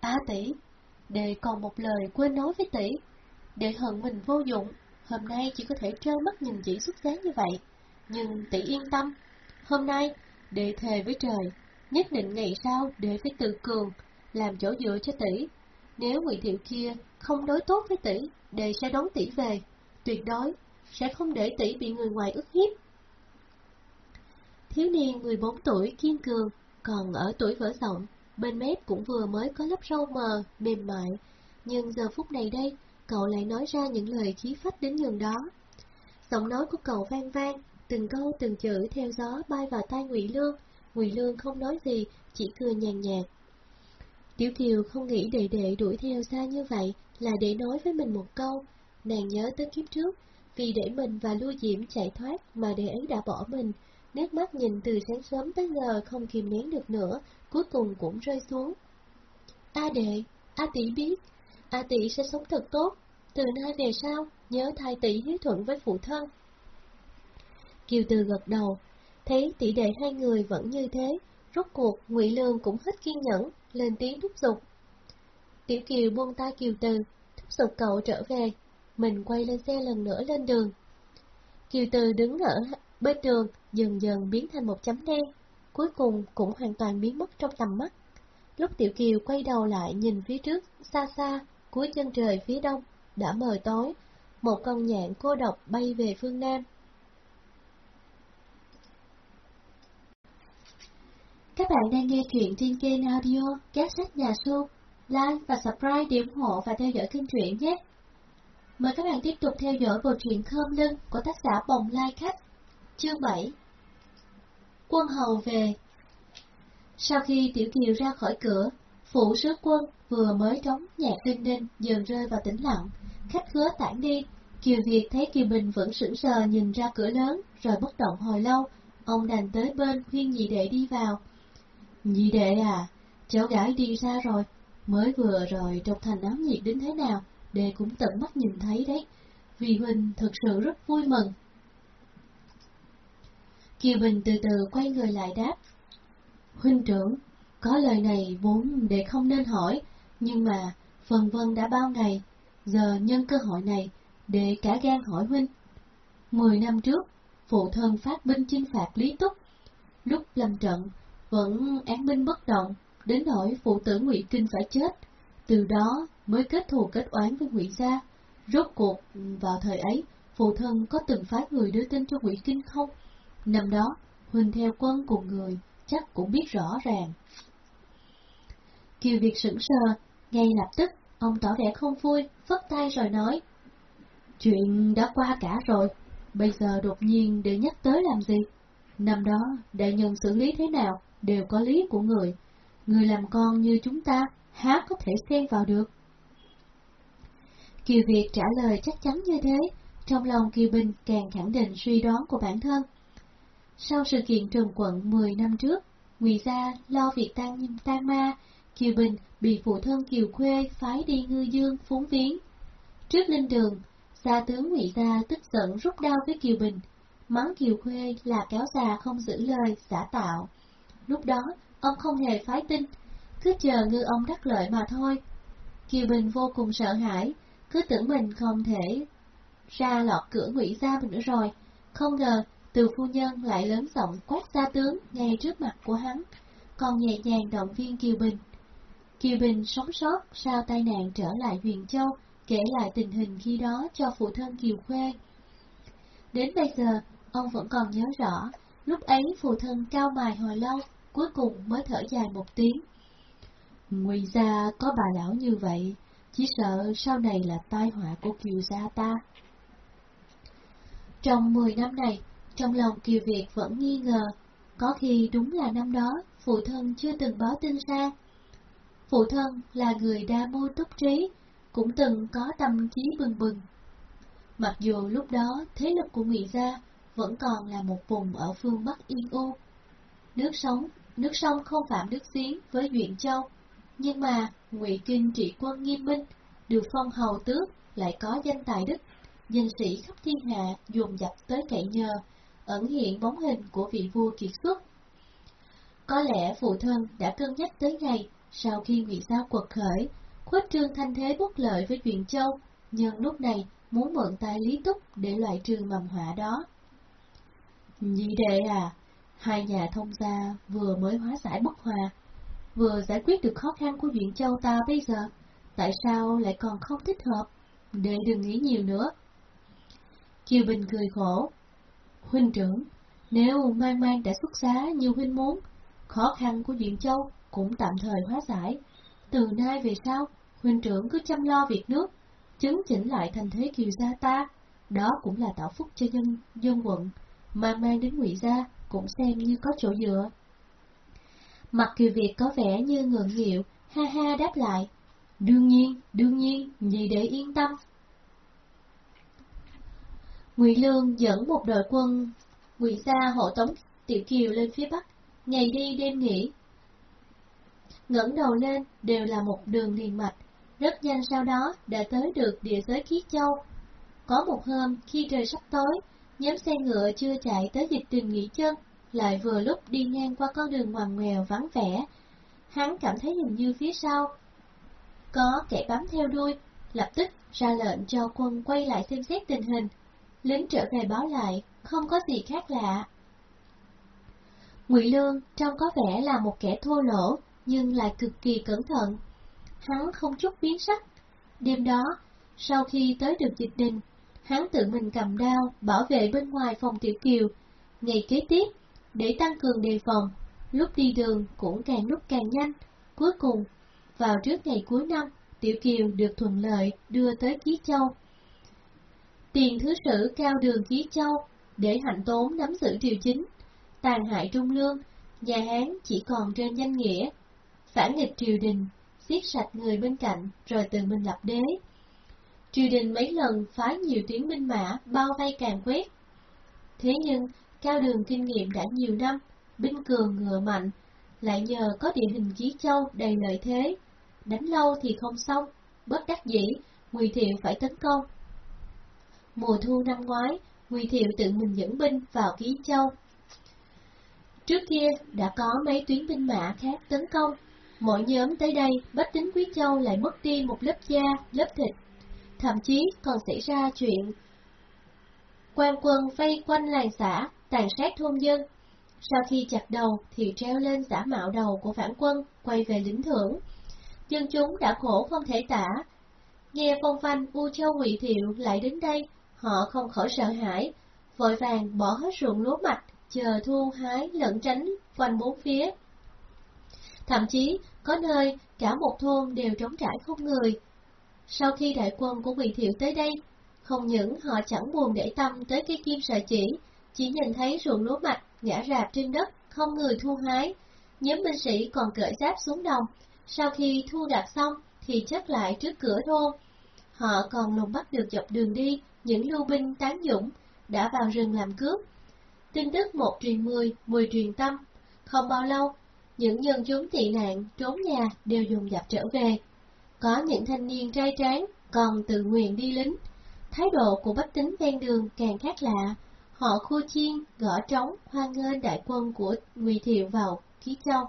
Á tỷ, đệ còn một lời quên nói với tỷ, đệ hận mình vô dụng, hôm nay chỉ có thể trơ mắt nhìn chỉ xuất giá như vậy, nhưng tỷ yên tâm, hôm nay đệ thề với trời, nhất định ngày sau đệ phải tự cường, làm chỗ dựa cho tỷ, nếu Ngụy Thiệu kia không đối tốt với tỷ, đệ sẽ đón tỷ về, tuyệt đối sẽ không để tỷ bị người ngoài ức hiếp. Thiếu niên 14 tuổi kiên cường, còn ở tuổi vỡ rộng, bên mép cũng vừa mới có lớp râu mờ, mềm mại, nhưng giờ phút này đây, cậu lại nói ra những lời khí phách đến nhường đó. Giọng nói của cậu vang vang, từng câu từng chữ theo gió bay vào tai Ngụy Lương, Ngụy Lương không nói gì, chỉ cười nhàn nhạt. Tiểu Kiều không nghĩ đệ đệ đuổi theo xa như vậy là để nói với mình một câu, nàng nhớ tới kiếp trước, vì để mình và Lưu Diễm chạy thoát mà đệ ấy đã bỏ mình, nước mắt nhìn từ sáng sớm tới giờ không kìm nén được nữa, cuối cùng cũng rơi xuống. A đệ, A tỷ biết, A tỷ sẽ sống thật tốt, từ nay về sau, nhớ thai tỷ hiếu thuận với phụ thân. Kiều Từ gật đầu, thấy tỷ đệ hai người vẫn như thế, rốt cuộc Ngụy Lương cũng hết kiên nhẫn, lên tiếng thúc giục. Tiểu Kiều buông tay Kiều Từ, thúc giục cậu trở về, mình quay lên xe lần nữa lên đường. Kiều Từ đứng ở bên đường, dần dần biến thành một chấm đen, cuối cùng cũng hoàn toàn biến mất trong tầm mắt. Lúc Tiểu Kiều quay đầu lại nhìn phía trước, xa xa, cuối chân trời phía đông, đã mờ tối, một con nhạn cô độc bay về phương Nam. Các bạn đang nghe truyện trên kênh audio Các sách nhà su. Like và subscribe để ủng hộ và theo dõi kênh truyện nhé. Mời các bạn tiếp tục theo dõi bộ truyện Khơm Lưng của tác giả Bồng Lai Khách. Chương 7 Quân hầu về Sau khi Tiểu Kiều ra khỏi cửa, phủ sứ quân vừa mới trống nhạc đinh đinh dần rơi vào tĩnh lặng, khách khứa tản đi. Kiều Việt thấy Kiều Bình vẫn sững sờ nhìn ra cửa lớn, rồi bất động hồi lâu, ông đành tới bên khuyên nhị đệ đi vào. Nhị đệ à, cháu gái đi ra rồi, mới vừa rồi trong thành náo nhiệt đến thế nào, đệ cũng tận mắt nhìn thấy đấy, vì Huynh thật sự rất vui mừng. Kiều Bình từ từ quay người lại đáp. Huynh trưởng, có lời này vốn để không nên hỏi, nhưng mà phần vân đã bao ngày, giờ nhân cơ hội này, để cả gan hỏi Huynh. Mười năm trước, phụ thân phát binh chinh phạt Lý Túc. Lúc lâm trận, vẫn án binh bất động, đến nỗi phụ tử Ngụy Kinh phải chết, từ đó mới kết thù kết oán với Ngụy gia. Rốt cuộc vào thời ấy, phụ thân có từng phái người đưa tin cho Ngụy Kinh không? Năm đó, Huỳnh theo quân cùng người, chắc cũng biết rõ ràng. Kiều Việt sững sờ, ngay lập tức, ông tỏ vẻ không vui, phất tay rồi nói. Chuyện đã qua cả rồi, bây giờ đột nhiên để nhắc tới làm gì? Năm đó, đại nhân xử lý thế nào, đều có lý của người. Người làm con như chúng ta, há có thể xen vào được. Kiều Việt trả lời chắc chắn như thế, trong lòng Kiều Bình càng khẳng định suy đoán của bản thân. Sau sự kiện trừng quận 10 năm trước, Ngụy Gia lo việc tan tan ma, Kiều Bình bị phụ thân Kiều Khuê phái đi ngư dương phúng viếng. Trước linh đường, gia tướng Ngụy Gia tức giận rút đao với Kiều Bình, mắng Kiều Khuê là kéo già không giữ lời, giả tạo. Lúc đó, ông không hề phái tin, cứ chờ ngư ông đắc lợi mà thôi. Kiều Bình vô cùng sợ hãi, cứ tưởng mình không thể ra lọt cửa ngụy gia mình nữa rồi. Không ngờ, từ phu nhân lại lớn giọng quát gia tướng ngay trước mặt của hắn, còn nhẹ nhàng động viên Kiều Bình. Kiều Bình sống sót sau tai nạn trở lại Huyền Châu, kể lại tình hình khi đó cho phụ thân Kiều Khuê. Đến bây giờ, ông vẫn còn nhớ rõ, lúc ấy phụ thân cao mài hồi lâu, cuối cùng mới thở dài một tiếng. Ngụy gia có bà lão như vậy, chỉ sợ sau này là tai họa của Kiều gia ta. Trong 10 năm này, trong lòng Kiều Việt vẫn nghi ngờ, có khi đúng là năm đó phụ thân chưa từng báo tin ra. Phụ thân là người đa mưu túc trí, cũng từng có tâm trí bừng bừng. Mặc dù lúc đó thế lực của Ngụy gia vẫn còn là một vùng ở phương Bắc Yên U. Nước sống, nước sông không phạm nước giếng với Duyện Châu, nhưng mà Ngụy Kinh trị quân nghiêm minh, được phong hầu tước, lại có danh tài đức, danh sĩ khắp thiên hạ dồn dập tới cậy nhờ, ẩn hiện bóng hình của vị vua kiệt xuất. Có lẽ phụ thân đã cân nhắc tới ngày sau khi Ngụy Giao quật khởi, khuếch trương thanh thế bất lợi với Duyện Châu, nhưng lúc này muốn mượn tay Lý Túc để loại trừ mầm họa đó. Nhị đệ à, hai nhà thông gia vừa mới hóa giải bất hòa, vừa giải quyết được khó khăn của Duyện Châu ta bây giờ, tại sao lại còn không thích hợp? Đệ đừng nghĩ nhiều nữa. Kiều Bình cười khổ. Huynh trưởng, nếu Mai Mai đã xuất giá như huynh muốn, khó khăn của Diện Châu cũng tạm thời hóa giải. Từ nay về sau, huynh trưởng cứ chăm lo việc nước, chứng chỉnh lại thành thế kiều gia ta, đó cũng là tạo phúc cho dân dân quận, mang mang đến ngụy gia cũng xem như có chỗ dựa. Mặt kiều Việt có vẻ như ngượng nghịu, ha ha đáp lại. Đương nhiên, đương nhiên, gì để yên tâm. Ngụy Lương dẫn một đội quân Ngụy gia hộ tống Tiểu Kiều lên phía bắc, ngày đi đêm nghỉ. ngẩng đầu lên đều là một đường liền mạch, rất nhanh sau đó đã tới được địa giới Kiết Châu. Có một hôm khi trời sắp tối, nhóm xe ngựa chưa chạy tới dịch trình nghỉ chân, lại vừa lúc đi ngang qua con đường ngoằn ngoèo vắng vẻ. Hắn cảm thấy hình như phía sau có kẻ bám theo đuôi, lập tức ra lệnh cho quân quay lại xem xét tình hình. Lính trở về báo lại, không có gì khác lạ. Ngụy Lương trông có vẻ là một kẻ thua lỗ, nhưng lại cực kỳ cẩn thận. Hắn không chút biến sắc. Đêm đó, sau khi tới được dịch đình, hắn tự mình cầm đao bảo vệ bên ngoài phòng Tiểu Kiều. Ngày kế tiếp, để tăng cường đề phòng, lúc đi đường cũng càng lúc càng nhanh. Cuối cùng, vào trước ngày cuối năm, Tiểu Kiều được thuận lợi đưa tới Ký Châu. Tiền thứ sử cao đường Chí Châu để hạnh tốn nắm giữ triều chính, tàn hại trung lương, nhà Hán chỉ còn trên danh nghĩa, phản nghịch triều đình, giết sạch người bên cạnh rồi tự mình lập đế. Triều đình mấy lần phái nhiều tuyến binh mã bao vây càng quét. Thế nhưng, cao đường kinh nghiệm đã nhiều năm, binh cường ngựa mạnh, lại nhờ có địa hình Chí Châu đầy lợi thế, đánh lâu thì không xong, bất đắc dĩ, Ngụy Thiệu phải tấn công. Mùa thu năm ngoái, Ngụy Thiệu tự mình dẫn binh vào Ký Châu. Trước kia đã có mấy tuyến binh mã khác tấn công, mỗi nhóm tới đây bách tính Quý Châu lại mất đi một lớp da, lớp thịt, thậm chí còn xảy ra chuyện quan quân vây quanh làng xã, tàn sát thôn dân. Sau khi chặt đầu thì treo lên giả mạo đầu của phản quân, quay về lĩnh thưởng dân chúng đã khổ không thể tả. Nghe phong phanh U Châu Ngụy Thiệu lại đến đây, họ không khỏi sợ hãi, vội vàng bỏ hết ruộng lúa mạch, chờ thu hái lẫn tránh quanh bốn phía. Thậm chí, có nơi cả một thôn đều trống trải không người. Sau khi đại quân của Ngụy Thiệu tới đây, không những họ chẳng buồn để tâm tới cái kim sợi chỉ, chỉ nhìn thấy ruộng lúa mạch ngã rạp trên đất, không người thu hái. Nhóm binh sĩ còn cởi giáp xuống đồng, sau khi thu gặt xong thì chất lại trước cửa thôn họ còn lùng bắt được dọc đường đi những lưu binh tán dũng đã vào rừng làm cướp. Tin tức một truyền mười, mười truyền tâm. Không bao lâu, những dân chúng tị nạn trốn nhà đều dùng dập trở về. Có những thanh niên trai tráng còn tự nguyện đi lính. Thái độ của bách tính ven đường càng khác lạ. Họ khua chiên, gõ trống, hoan nghênh đại quân của Ngụy Thiệu vào Ký Châu.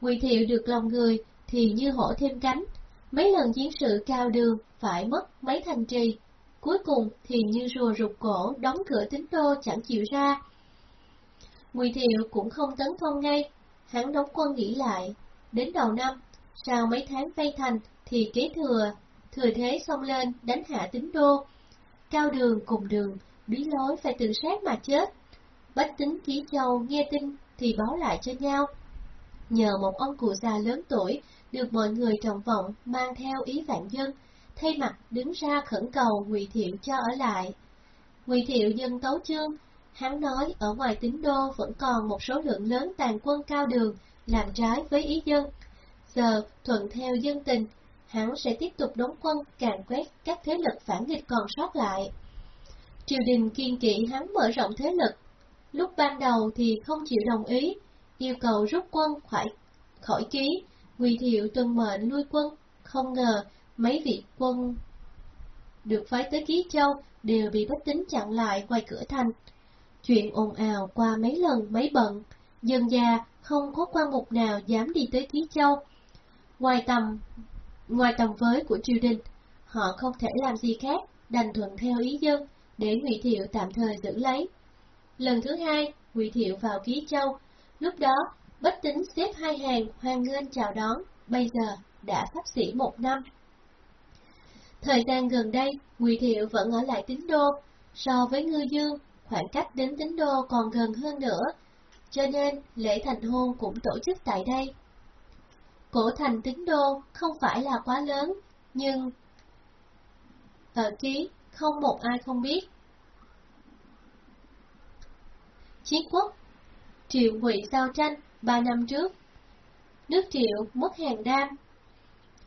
Ngụy Thiệu được lòng người thì như hổ thêm cánh, mấy lần chiến sự cao đường phải mất mấy thành trì, cuối cùng thì như rùa rụt cổ đóng cửa tín đô chẳng chịu ra. Ngụy Thiệu cũng không tấn công ngay, hắn đóng quân nghỉ lại, đến đầu năm, sau mấy tháng vây thành thì kế thừa, thừa thế xông lên đánh hạ tín đô. Cao đường cùng đường, bí lối phải tự sát mà chết. Bách tính Ký Châu nghe tin thì báo lại cho nhau. Nhờ một ông cụ già lớn tuổi được mọi người trọng vọng mang theo ý vạn dân, thay mặt đứng ra khẩn cầu Ngụy Thiệu cho ở lại. Ngụy Thiệu dân tấu chương, hắn nói ở ngoài tín đô vẫn còn một số lượng lớn tàn quân cao đường làm trái với ý dân. Giờ thuận theo dân tình, hắn sẽ tiếp tục đóng quân càn quét các thế lực phản nghịch còn sót lại. Triều đình kiên kỵ hắn mở rộng thế lực. Lúc ban đầu thì không chịu đồng ý, yêu cầu rút quân khỏi, khỏi ký, Ngụy Thiệu tuân mệnh nuôi quân, không ngờ mấy vị quân được phái tới Ký Châu đều bị bách tính chặn lại ngoài cửa thành. Chuyện ồn ào qua mấy lần mấy bận, dần già không có quan mục nào dám đi tới Ký Châu. Ngoài tầm, ngoài tầm với của triều đình, họ không thể làm gì khác, đành thuận theo ý dân, để Ngụy Thiệu tạm thời giữ lấy. Lần thứ hai, Ngụy Thiệu vào Ký Châu, lúc đó Bách tính xếp hai hàng hoan nghênh chào đón, bây giờ đã sắp xỉ một năm. Thời gian gần đây, Ngụy Thiệu vẫn ở lại Tín Đô, so với Ngư Dương, khoảng cách đến Tín Đô còn gần hơn nữa, cho nên lễ thành hôn cũng tổ chức tại đây. Cổ thành Tín Đô không phải là quá lớn, nhưng ở ký không một ai không biết. Chiến quốc Triệu Ngụy giao tranh ba năm trước. Nước Triệu mất hàng đam,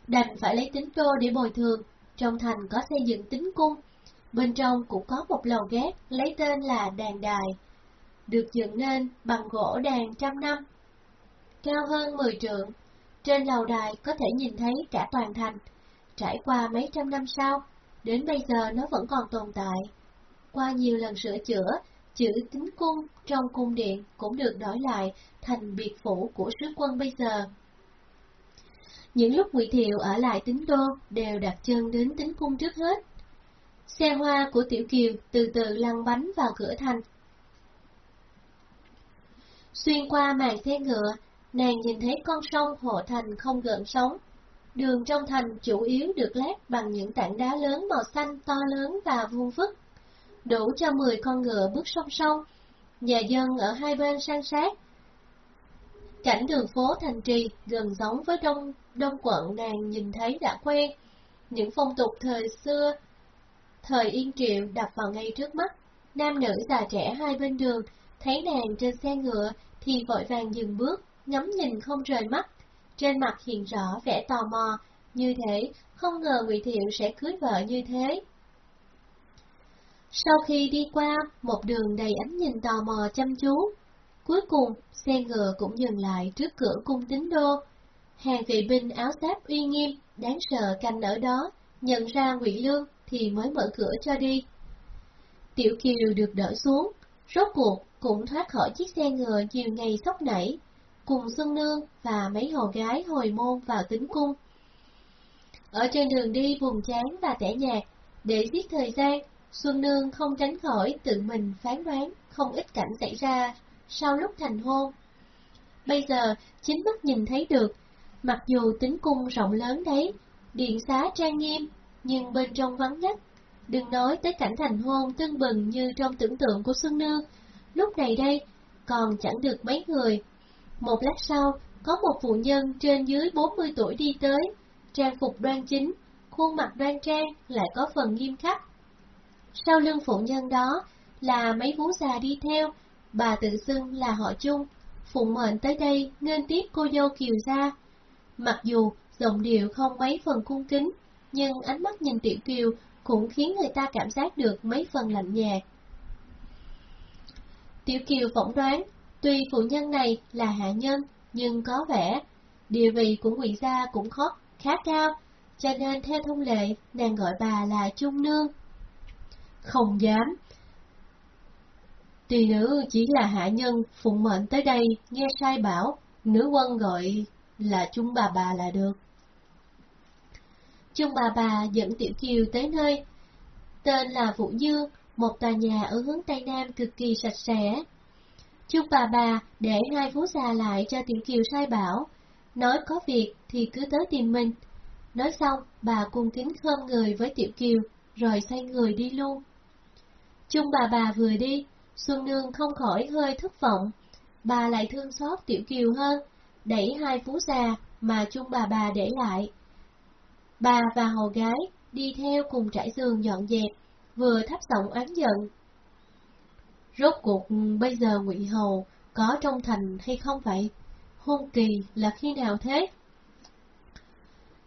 đành phải lấy tính đô để bồi thường, trong thành có xây dựng tính cung, bên trong cũng có một lầu ghép lấy tên là đàn đài, được dựng nên bằng gỗ đàn trăm năm, cao hơn 10 trượng. Trên lầu đài có thể nhìn thấy cả toàn thành, trải qua mấy trăm năm sau, đến bây giờ nó vẫn còn tồn tại. Qua nhiều lần sửa chữa, chữ tính cung trong cung điện cũng được đổi lại thành biệt phủ của sứ quân bây giờ. Những lúc Ngụy Thiệu ở lại tính đô đều đặt chân đến tính cung trước hết. Xe hoa của Tiểu Kiều từ từ lăn bánh vào cửa thành. Xuyên qua màn xe ngựa, nàng nhìn thấy con sông Hồ Thành không gợn sóng. Đường trong thành chủ yếu được lát bằng những tảng đá lớn màu xanh to lớn và vuông vức, đủ cho 10 con ngựa bước song song. Nhà dân ở hai bên san sát, Cảnh đường phố thành trì gần giống với đông, đông quận nàng nhìn thấy đã quen. Những phong tục thời xưa, thời yên triệu đập vào ngay trước mắt. Nam nữ già trẻ hai bên đường, thấy nàng trên xe ngựa thì vội vàng dừng bước, ngắm nhìn không rời mắt. Trên mặt hiện rõ vẻ tò mò, như thế, không ngờ Ngụy Thiệu sẽ cưới vợ như thế. Sau khi đi qua một đường đầy ánh nhìn tò mò chăm chú, Cuối cùng, xe ngựa cũng dừng lại trước cửa cung tín đô. Hàng kỵ binh áo giáp uy nghiêm, đáng sợ canh ở đó, nhận ra Ngụy Lương thì mới mở cửa cho đi. Tiểu Kiều được đỡ xuống, rốt cuộc cũng thoát khỏi chiếc xe ngựa nhiều ngày sốc nảy, cùng Xuân Nương và mấy hồ gái hồi môn vào tính cung. Ở trên đường đi buồn chán và tẻ nhạt, để giết thời gian, Xuân Nương không tránh khỏi tự mình phán đoán không ít cảnh xảy ra sau lúc thành hôn. Bây giờ, chính mắt nhìn thấy được, mặc dù tính cung rộng lớn đấy, điện xá trang nghiêm, nhưng bên trong vắng nhất. Đừng nói tới cảnh thành hôn tưng bừng như trong tưởng tượng của Xuân Nương, lúc này đây, còn chẳng được mấy người. Một lát sau, có một phụ nhân trên dưới 40 tuổi đi tới, trang phục đoan chính, khuôn mặt đoan trang lại có phần nghiêm khắc. Sau lưng phụ nhân đó là mấy vú già đi theo, Bà tự xưng là họ chung, phụng mệnh tới đây nên tiếp cô dâu Kiều gia. Mặc dù giọng điệu không mấy phần cung kính, nhưng ánh mắt nhìn Tiểu Kiều cũng khiến người ta cảm giác được mấy phần lạnh nhạt. Tiểu Kiều phỏng đoán, tuy phụ nhân này là hạ nhân, nhưng có vẻ địa vị của Ngụy gia cũng khó khá cao, cho nên theo thông lệ, nàng gọi bà là Trung Nương. Không dám. Tỳ nữ chỉ là hạ nhân, phụng mệnh tới đây, nghe sai bảo, nữ quân gọi là Trung bà bà là được. Trung bà bà dẫn Tiểu Kiều tới nơi, tên là Vũ Dương, một tòa nhà ở hướng Tây Nam cực kỳ sạch sẽ. Trung bà bà để hai phú già lại cho Tiểu Kiều sai bảo, nói có việc thì cứ tới tìm mình. Nói xong, bà cung kính khom người với Tiểu Kiều, rồi xoay người đi luôn chung bà bà vừa đi, Xuân Nương không khỏi hơi thất vọng. Bà lại thương xót Tiểu Kiều hơn, đẩy hai phú già mà chung bà bà để lại. Bà và hầu gái đi theo cùng trải giường dọn dẹp, vừa thắp giọng oán giận. Rốt cuộc bây giờ ngụy Hầu có trong thành hay không vậy? Hôn kỳ là khi nào thế?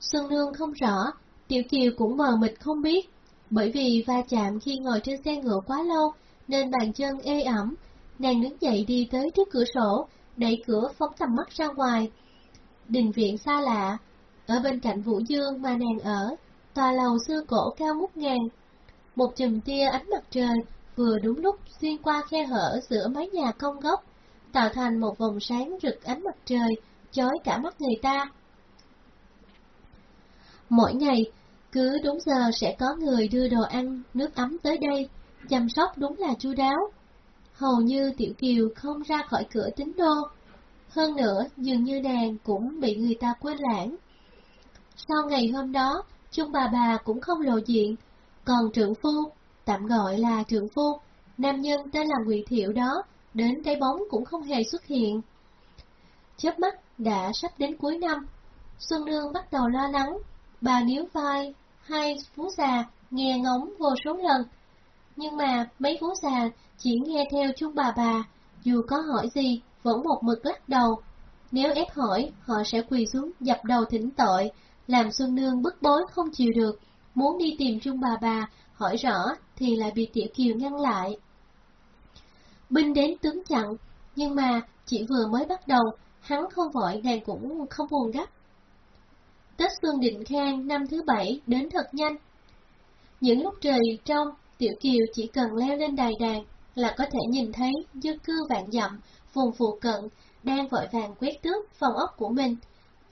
Xuân Nương không rõ, Tiểu Kiều cũng mờ mịt không biết, bởi vì va chạm khi ngồi trên xe ngựa quá lâu nên bàn chân ê ẩm, nàng đứng dậy đi tới trước cửa sổ, đẩy cửa phóng tầm mắt ra ngoài. Đình viện xa lạ, ở bên cạnh Vũ Dương mà nàng ở, tòa lầu xưa cổ cao ngút ngàn. Một chùm tia ánh mặt trời vừa đúng lúc xuyên qua khe hở giữa mái nhà công gốc, tạo thành một vòng sáng rực ánh mặt trời, chói cả mắt người ta. Mỗi ngày, cứ đúng giờ sẽ có người đưa đồ ăn, nước ấm tới đây, chăm sóc đúng là chu đáo. Hầu như Tiểu Kiều không ra khỏi cửa tính đô. Hơn nữa, dường như nàng cũng bị người ta quên lãng. Sau ngày hôm đó, chung bà bà cũng không lộ diện, còn trưởng phu, tạm gọi là trưởng phu, nam nhân tên là Ngụy Thiệu đó, đến cái bóng cũng không hề xuất hiện. Chớp mắt đã sắp đến cuối năm, Xuân Nương bắt đầu lo lắng, bà níu vai, hai phú già nghe ngóng vô số lần. Nhưng mà mấy phú già chỉ nghe theo chung bà bà, dù có hỏi gì, vẫn một mực lắc đầu. Nếu ép hỏi, họ sẽ quỳ xuống dập đầu thỉnh tội, làm Xuân Nương bức bối không chịu được, muốn đi tìm chung bà bà, hỏi rõ thì lại bị Tiểu Kiều ngăn lại. Binh đến tướng chặn, nhưng mà chỉ vừa mới bắt đầu, hắn không vội nàng cũng không buồn gấp. Tết Xuân Định Khang năm thứ bảy đến thật nhanh. Những lúc trời trong, Tiểu Kiều chỉ cần leo lên đài đàn là có thể nhìn thấy dân cư vạn dặm, vùng phụ cận, đang vội vàng quét tước phòng ốc của mình,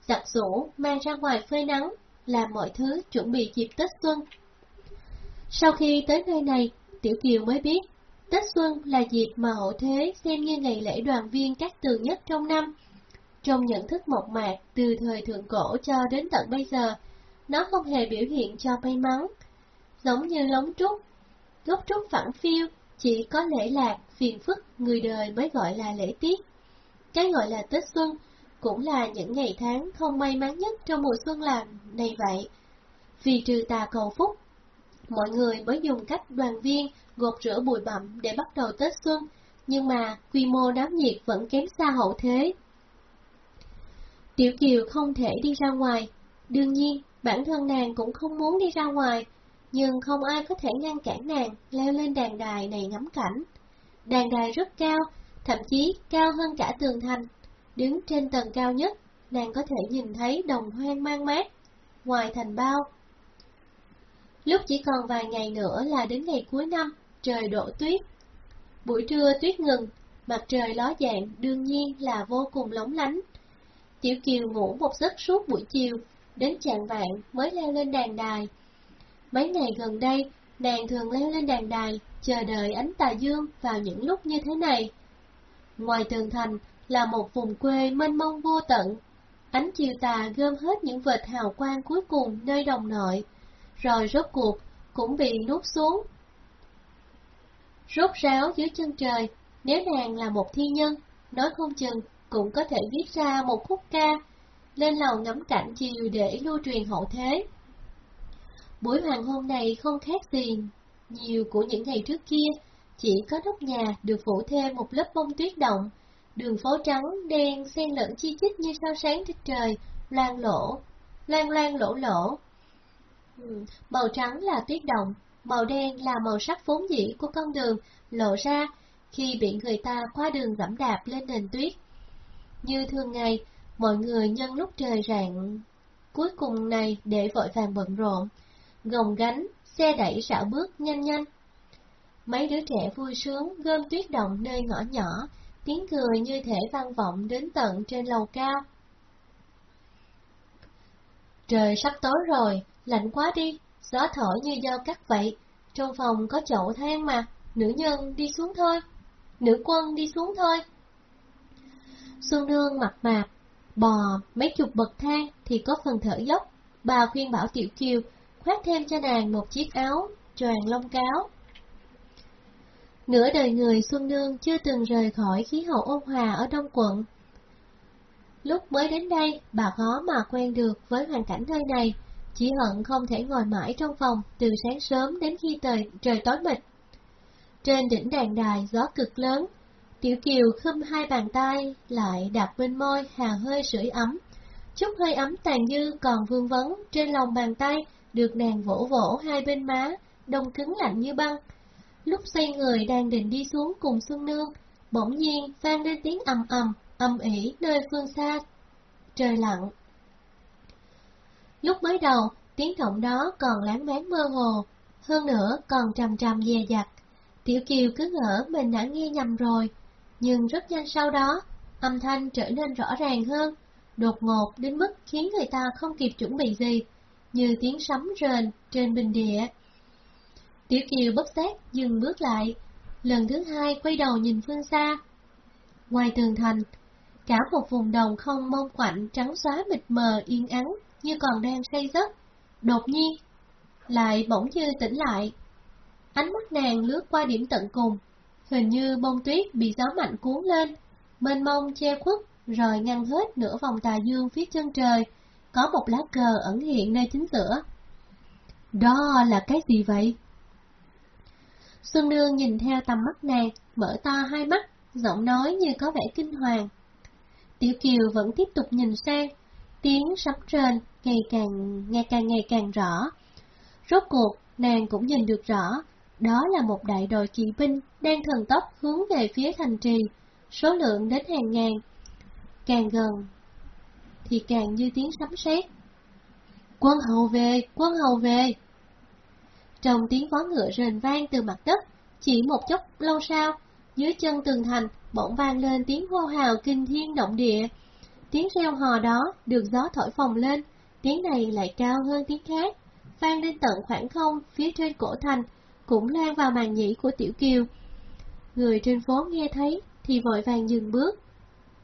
giặt rũ mang ra ngoài phơi nắng, làm mọi thứ chuẩn bị dịp Tết Xuân. Sau khi tới nơi này, Tiểu Kiều mới biết, Tết Xuân là dịp mà hậu thế xem như ngày lễ đoàn viên các tường nhất trong năm. Trong nhận thức mộc mạc từ thời thượng cổ cho đến tận bây giờ, nó không hề biểu hiện cho may mắn. Giống như lóng trúc, gốc trúc phẳng phiêu, chỉ có lễ lạc, phiền phức, người đời mới gọi là lễ tiết. Cái gọi là Tết Xuân cũng là những ngày tháng không may mắn nhất trong mùa xuân làm này vậy. Vì trừ tà cầu phúc, mọi người mới dùng cách đoàn viên gột rửa bụi bặm để bắt đầu Tết Xuân, nhưng mà quy mô náo nhiệt vẫn kém xa hậu thế. Tiểu Kiều không thể đi ra ngoài, đương nhiên bản thân nàng cũng không muốn đi ra ngoài, nhưng không ai có thể ngăn cản nàng leo lên đàn đài này ngắm cảnh. Đàn đài rất cao, thậm chí cao hơn cả tường thành. Đứng trên tầng cao nhất, nàng có thể nhìn thấy đồng hoang mang mát, ngoài thành bao. Lúc chỉ còn vài ngày nữa là đến ngày cuối năm, trời đổ tuyết. Buổi trưa tuyết ngừng, mặt trời ló dạng đương nhiên là vô cùng lóng lánh. Tiểu Kiều ngủ một giấc suốt buổi chiều, đến chạng vạn mới leo lên đàn đài. Mấy ngày gần đây, nàng thường leo lên đàn đài, chờ đợi ánh tà dương vào những lúc như thế này. Ngoài tường thành là một vùng quê mênh mông vô tận. Ánh chiều tà gom hết những vệt hào quang cuối cùng nơi đồng nội, rồi rốt cuộc cũng bị nuốt xuống. Rốt ráo dưới chân trời, nếu nàng là một thi nhân, nói không chừng cũng có thể viết ra một khúc ca, lên lầu ngắm cảnh chiều để lưu truyền hậu thế. Buổi hoàng hôn này không khác gì nhiều của những ngày trước kia, chỉ có nóc nhà được phủ thêm một lớp bông tuyết động, đường phố trắng đen xen lẫn chi chít như sao sáng trên trời, loang lỗ. loang loang lỗ lỗ. Ừ, màu trắng là tuyết động, màu đen là màu sắc vốn dĩ của con đường lộ ra khi bị người ta qua đường dẫm đạp lên nền tuyết. Như thường ngày, mọi người nhân lúc trời rạng cuối cùng này để vội vàng bận rộn, gồng gánh, xe đẩy rảo bước nhanh nhanh. Mấy đứa trẻ vui sướng gom tuyết động nơi ngõ nhỏ, tiếng cười như thể vang vọng đến tận trên lầu cao. Trời sắp tối rồi, lạnh quá đi, gió thổi như dao cắt vậy, trong phòng có chậu than mà, nữ nhân đi xuống thôi, nữ quân đi xuống thôi. Xuân Nương mặt mạp, bò mấy chục bậc thang thì có phần thở dốc, bà khuyên bảo Tiểu Kiều khoác thêm cho nàng một chiếc áo choàng lông cáo. Nửa đời người Xuân Nương chưa từng rời khỏi khí hậu ôn hòa ở Đông Quận. Lúc mới đến đây, bà khó mà quen được với hoàn cảnh nơi này, chỉ hận không thể ngồi mãi trong phòng từ sáng sớm đến khi trời, trời tối mịt. Trên đỉnh đàn đài gió cực lớn, Tiểu Kiều khâm hai bàn tay lại đặt bên môi hà hơi sưởi ấm. Chút hơi ấm tàn dư còn vương vấn trên lòng bàn tay được nàng vỗ vỗ hai bên má, đông cứng lạnh như băng. Lúc xoay người đang định đi xuống cùng Xuân Nương, bỗng nhiên vang lên tiếng ầm ầm, âm ỉ nơi phương xa. Trời lặng. Lúc mới đầu, tiếng động đó còn láng máng mơ hồ, hơn nữa còn trầm trầm dè dặt. Tiểu Kiều cứ ngỡ mình đã nghe nhầm rồi, nhưng rất nhanh sau đó, âm thanh trở nên rõ ràng hơn, đột ngột đến mức khiến người ta không kịp chuẩn bị gì, như tiếng sấm rền trên bình địa. Tiểu Kiều bất giác dừng bước lại, lần thứ hai quay đầu nhìn phương xa. Ngoài tường thành, cả một vùng đồng không mông quạnh trắng xóa mịt mờ yên ắng như còn đang say giấc. Đột nhiên, lại bỗng như tỉnh lại. Ánh mắt nàng lướt qua điểm tận cùng, hình như bông tuyết bị gió mạnh cuốn lên, mênh mông che khuất rồi ngăn hết nửa vòng tà dương phía chân trời, có một lá cờ ẩn hiện nơi chính giữa. Đó là cái gì vậy? Xuân Nương nhìn theo tầm mắt nàng, mở to hai mắt, giọng nói như có vẻ kinh hoàng. Tiểu Kiều vẫn tiếp tục nhìn sang, tiếng sấm rền ngày càng ngày càng ngày càng rõ. Rốt cuộc, nàng cũng nhìn được rõ, đó là một đại đội kỵ binh đang thần tốc hướng về phía thành trì, số lượng đến hàng ngàn. Càng gần, thì càng như tiếng sấm sét. Quân hầu về, quân hầu về! Trong tiếng vó ngựa rền vang từ mặt đất, chỉ một chốc lâu sau, dưới chân tường thành bỗng vang lên tiếng hô hào kinh thiên động địa. Tiếng reo hò đó được gió thổi phồng lên, tiếng này lại cao hơn tiếng khác, vang lên tận khoảng không phía trên cổ thành, cũng lan vào màn nhĩ của Tiểu Kiều. Người trên phố nghe thấy thì vội vàng dừng bước.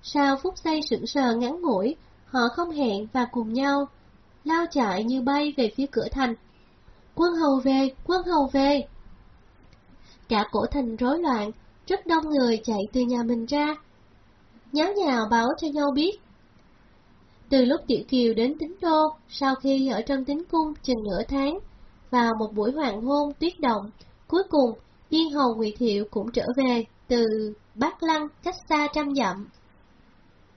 Sau phút giây sững sờ ngắn ngủi, họ không hẹn và cùng nhau, lao chạy như bay về phía cửa thành. Quân hầu về, quân hầu về! Cả cổ thành rối loạn, rất đông người chạy từ nhà mình ra. Nháo nhào báo cho nhau biết. Từ lúc Tiểu Kiều đến tính đô, sau khi ở trong tính cung chừng nửa tháng, vào một buổi hoàng hôn tuyết động, cuối cùng Yên Hầu Ngụy Thiệu cũng trở về từ Bắc Lăng cách xa trăm dặm.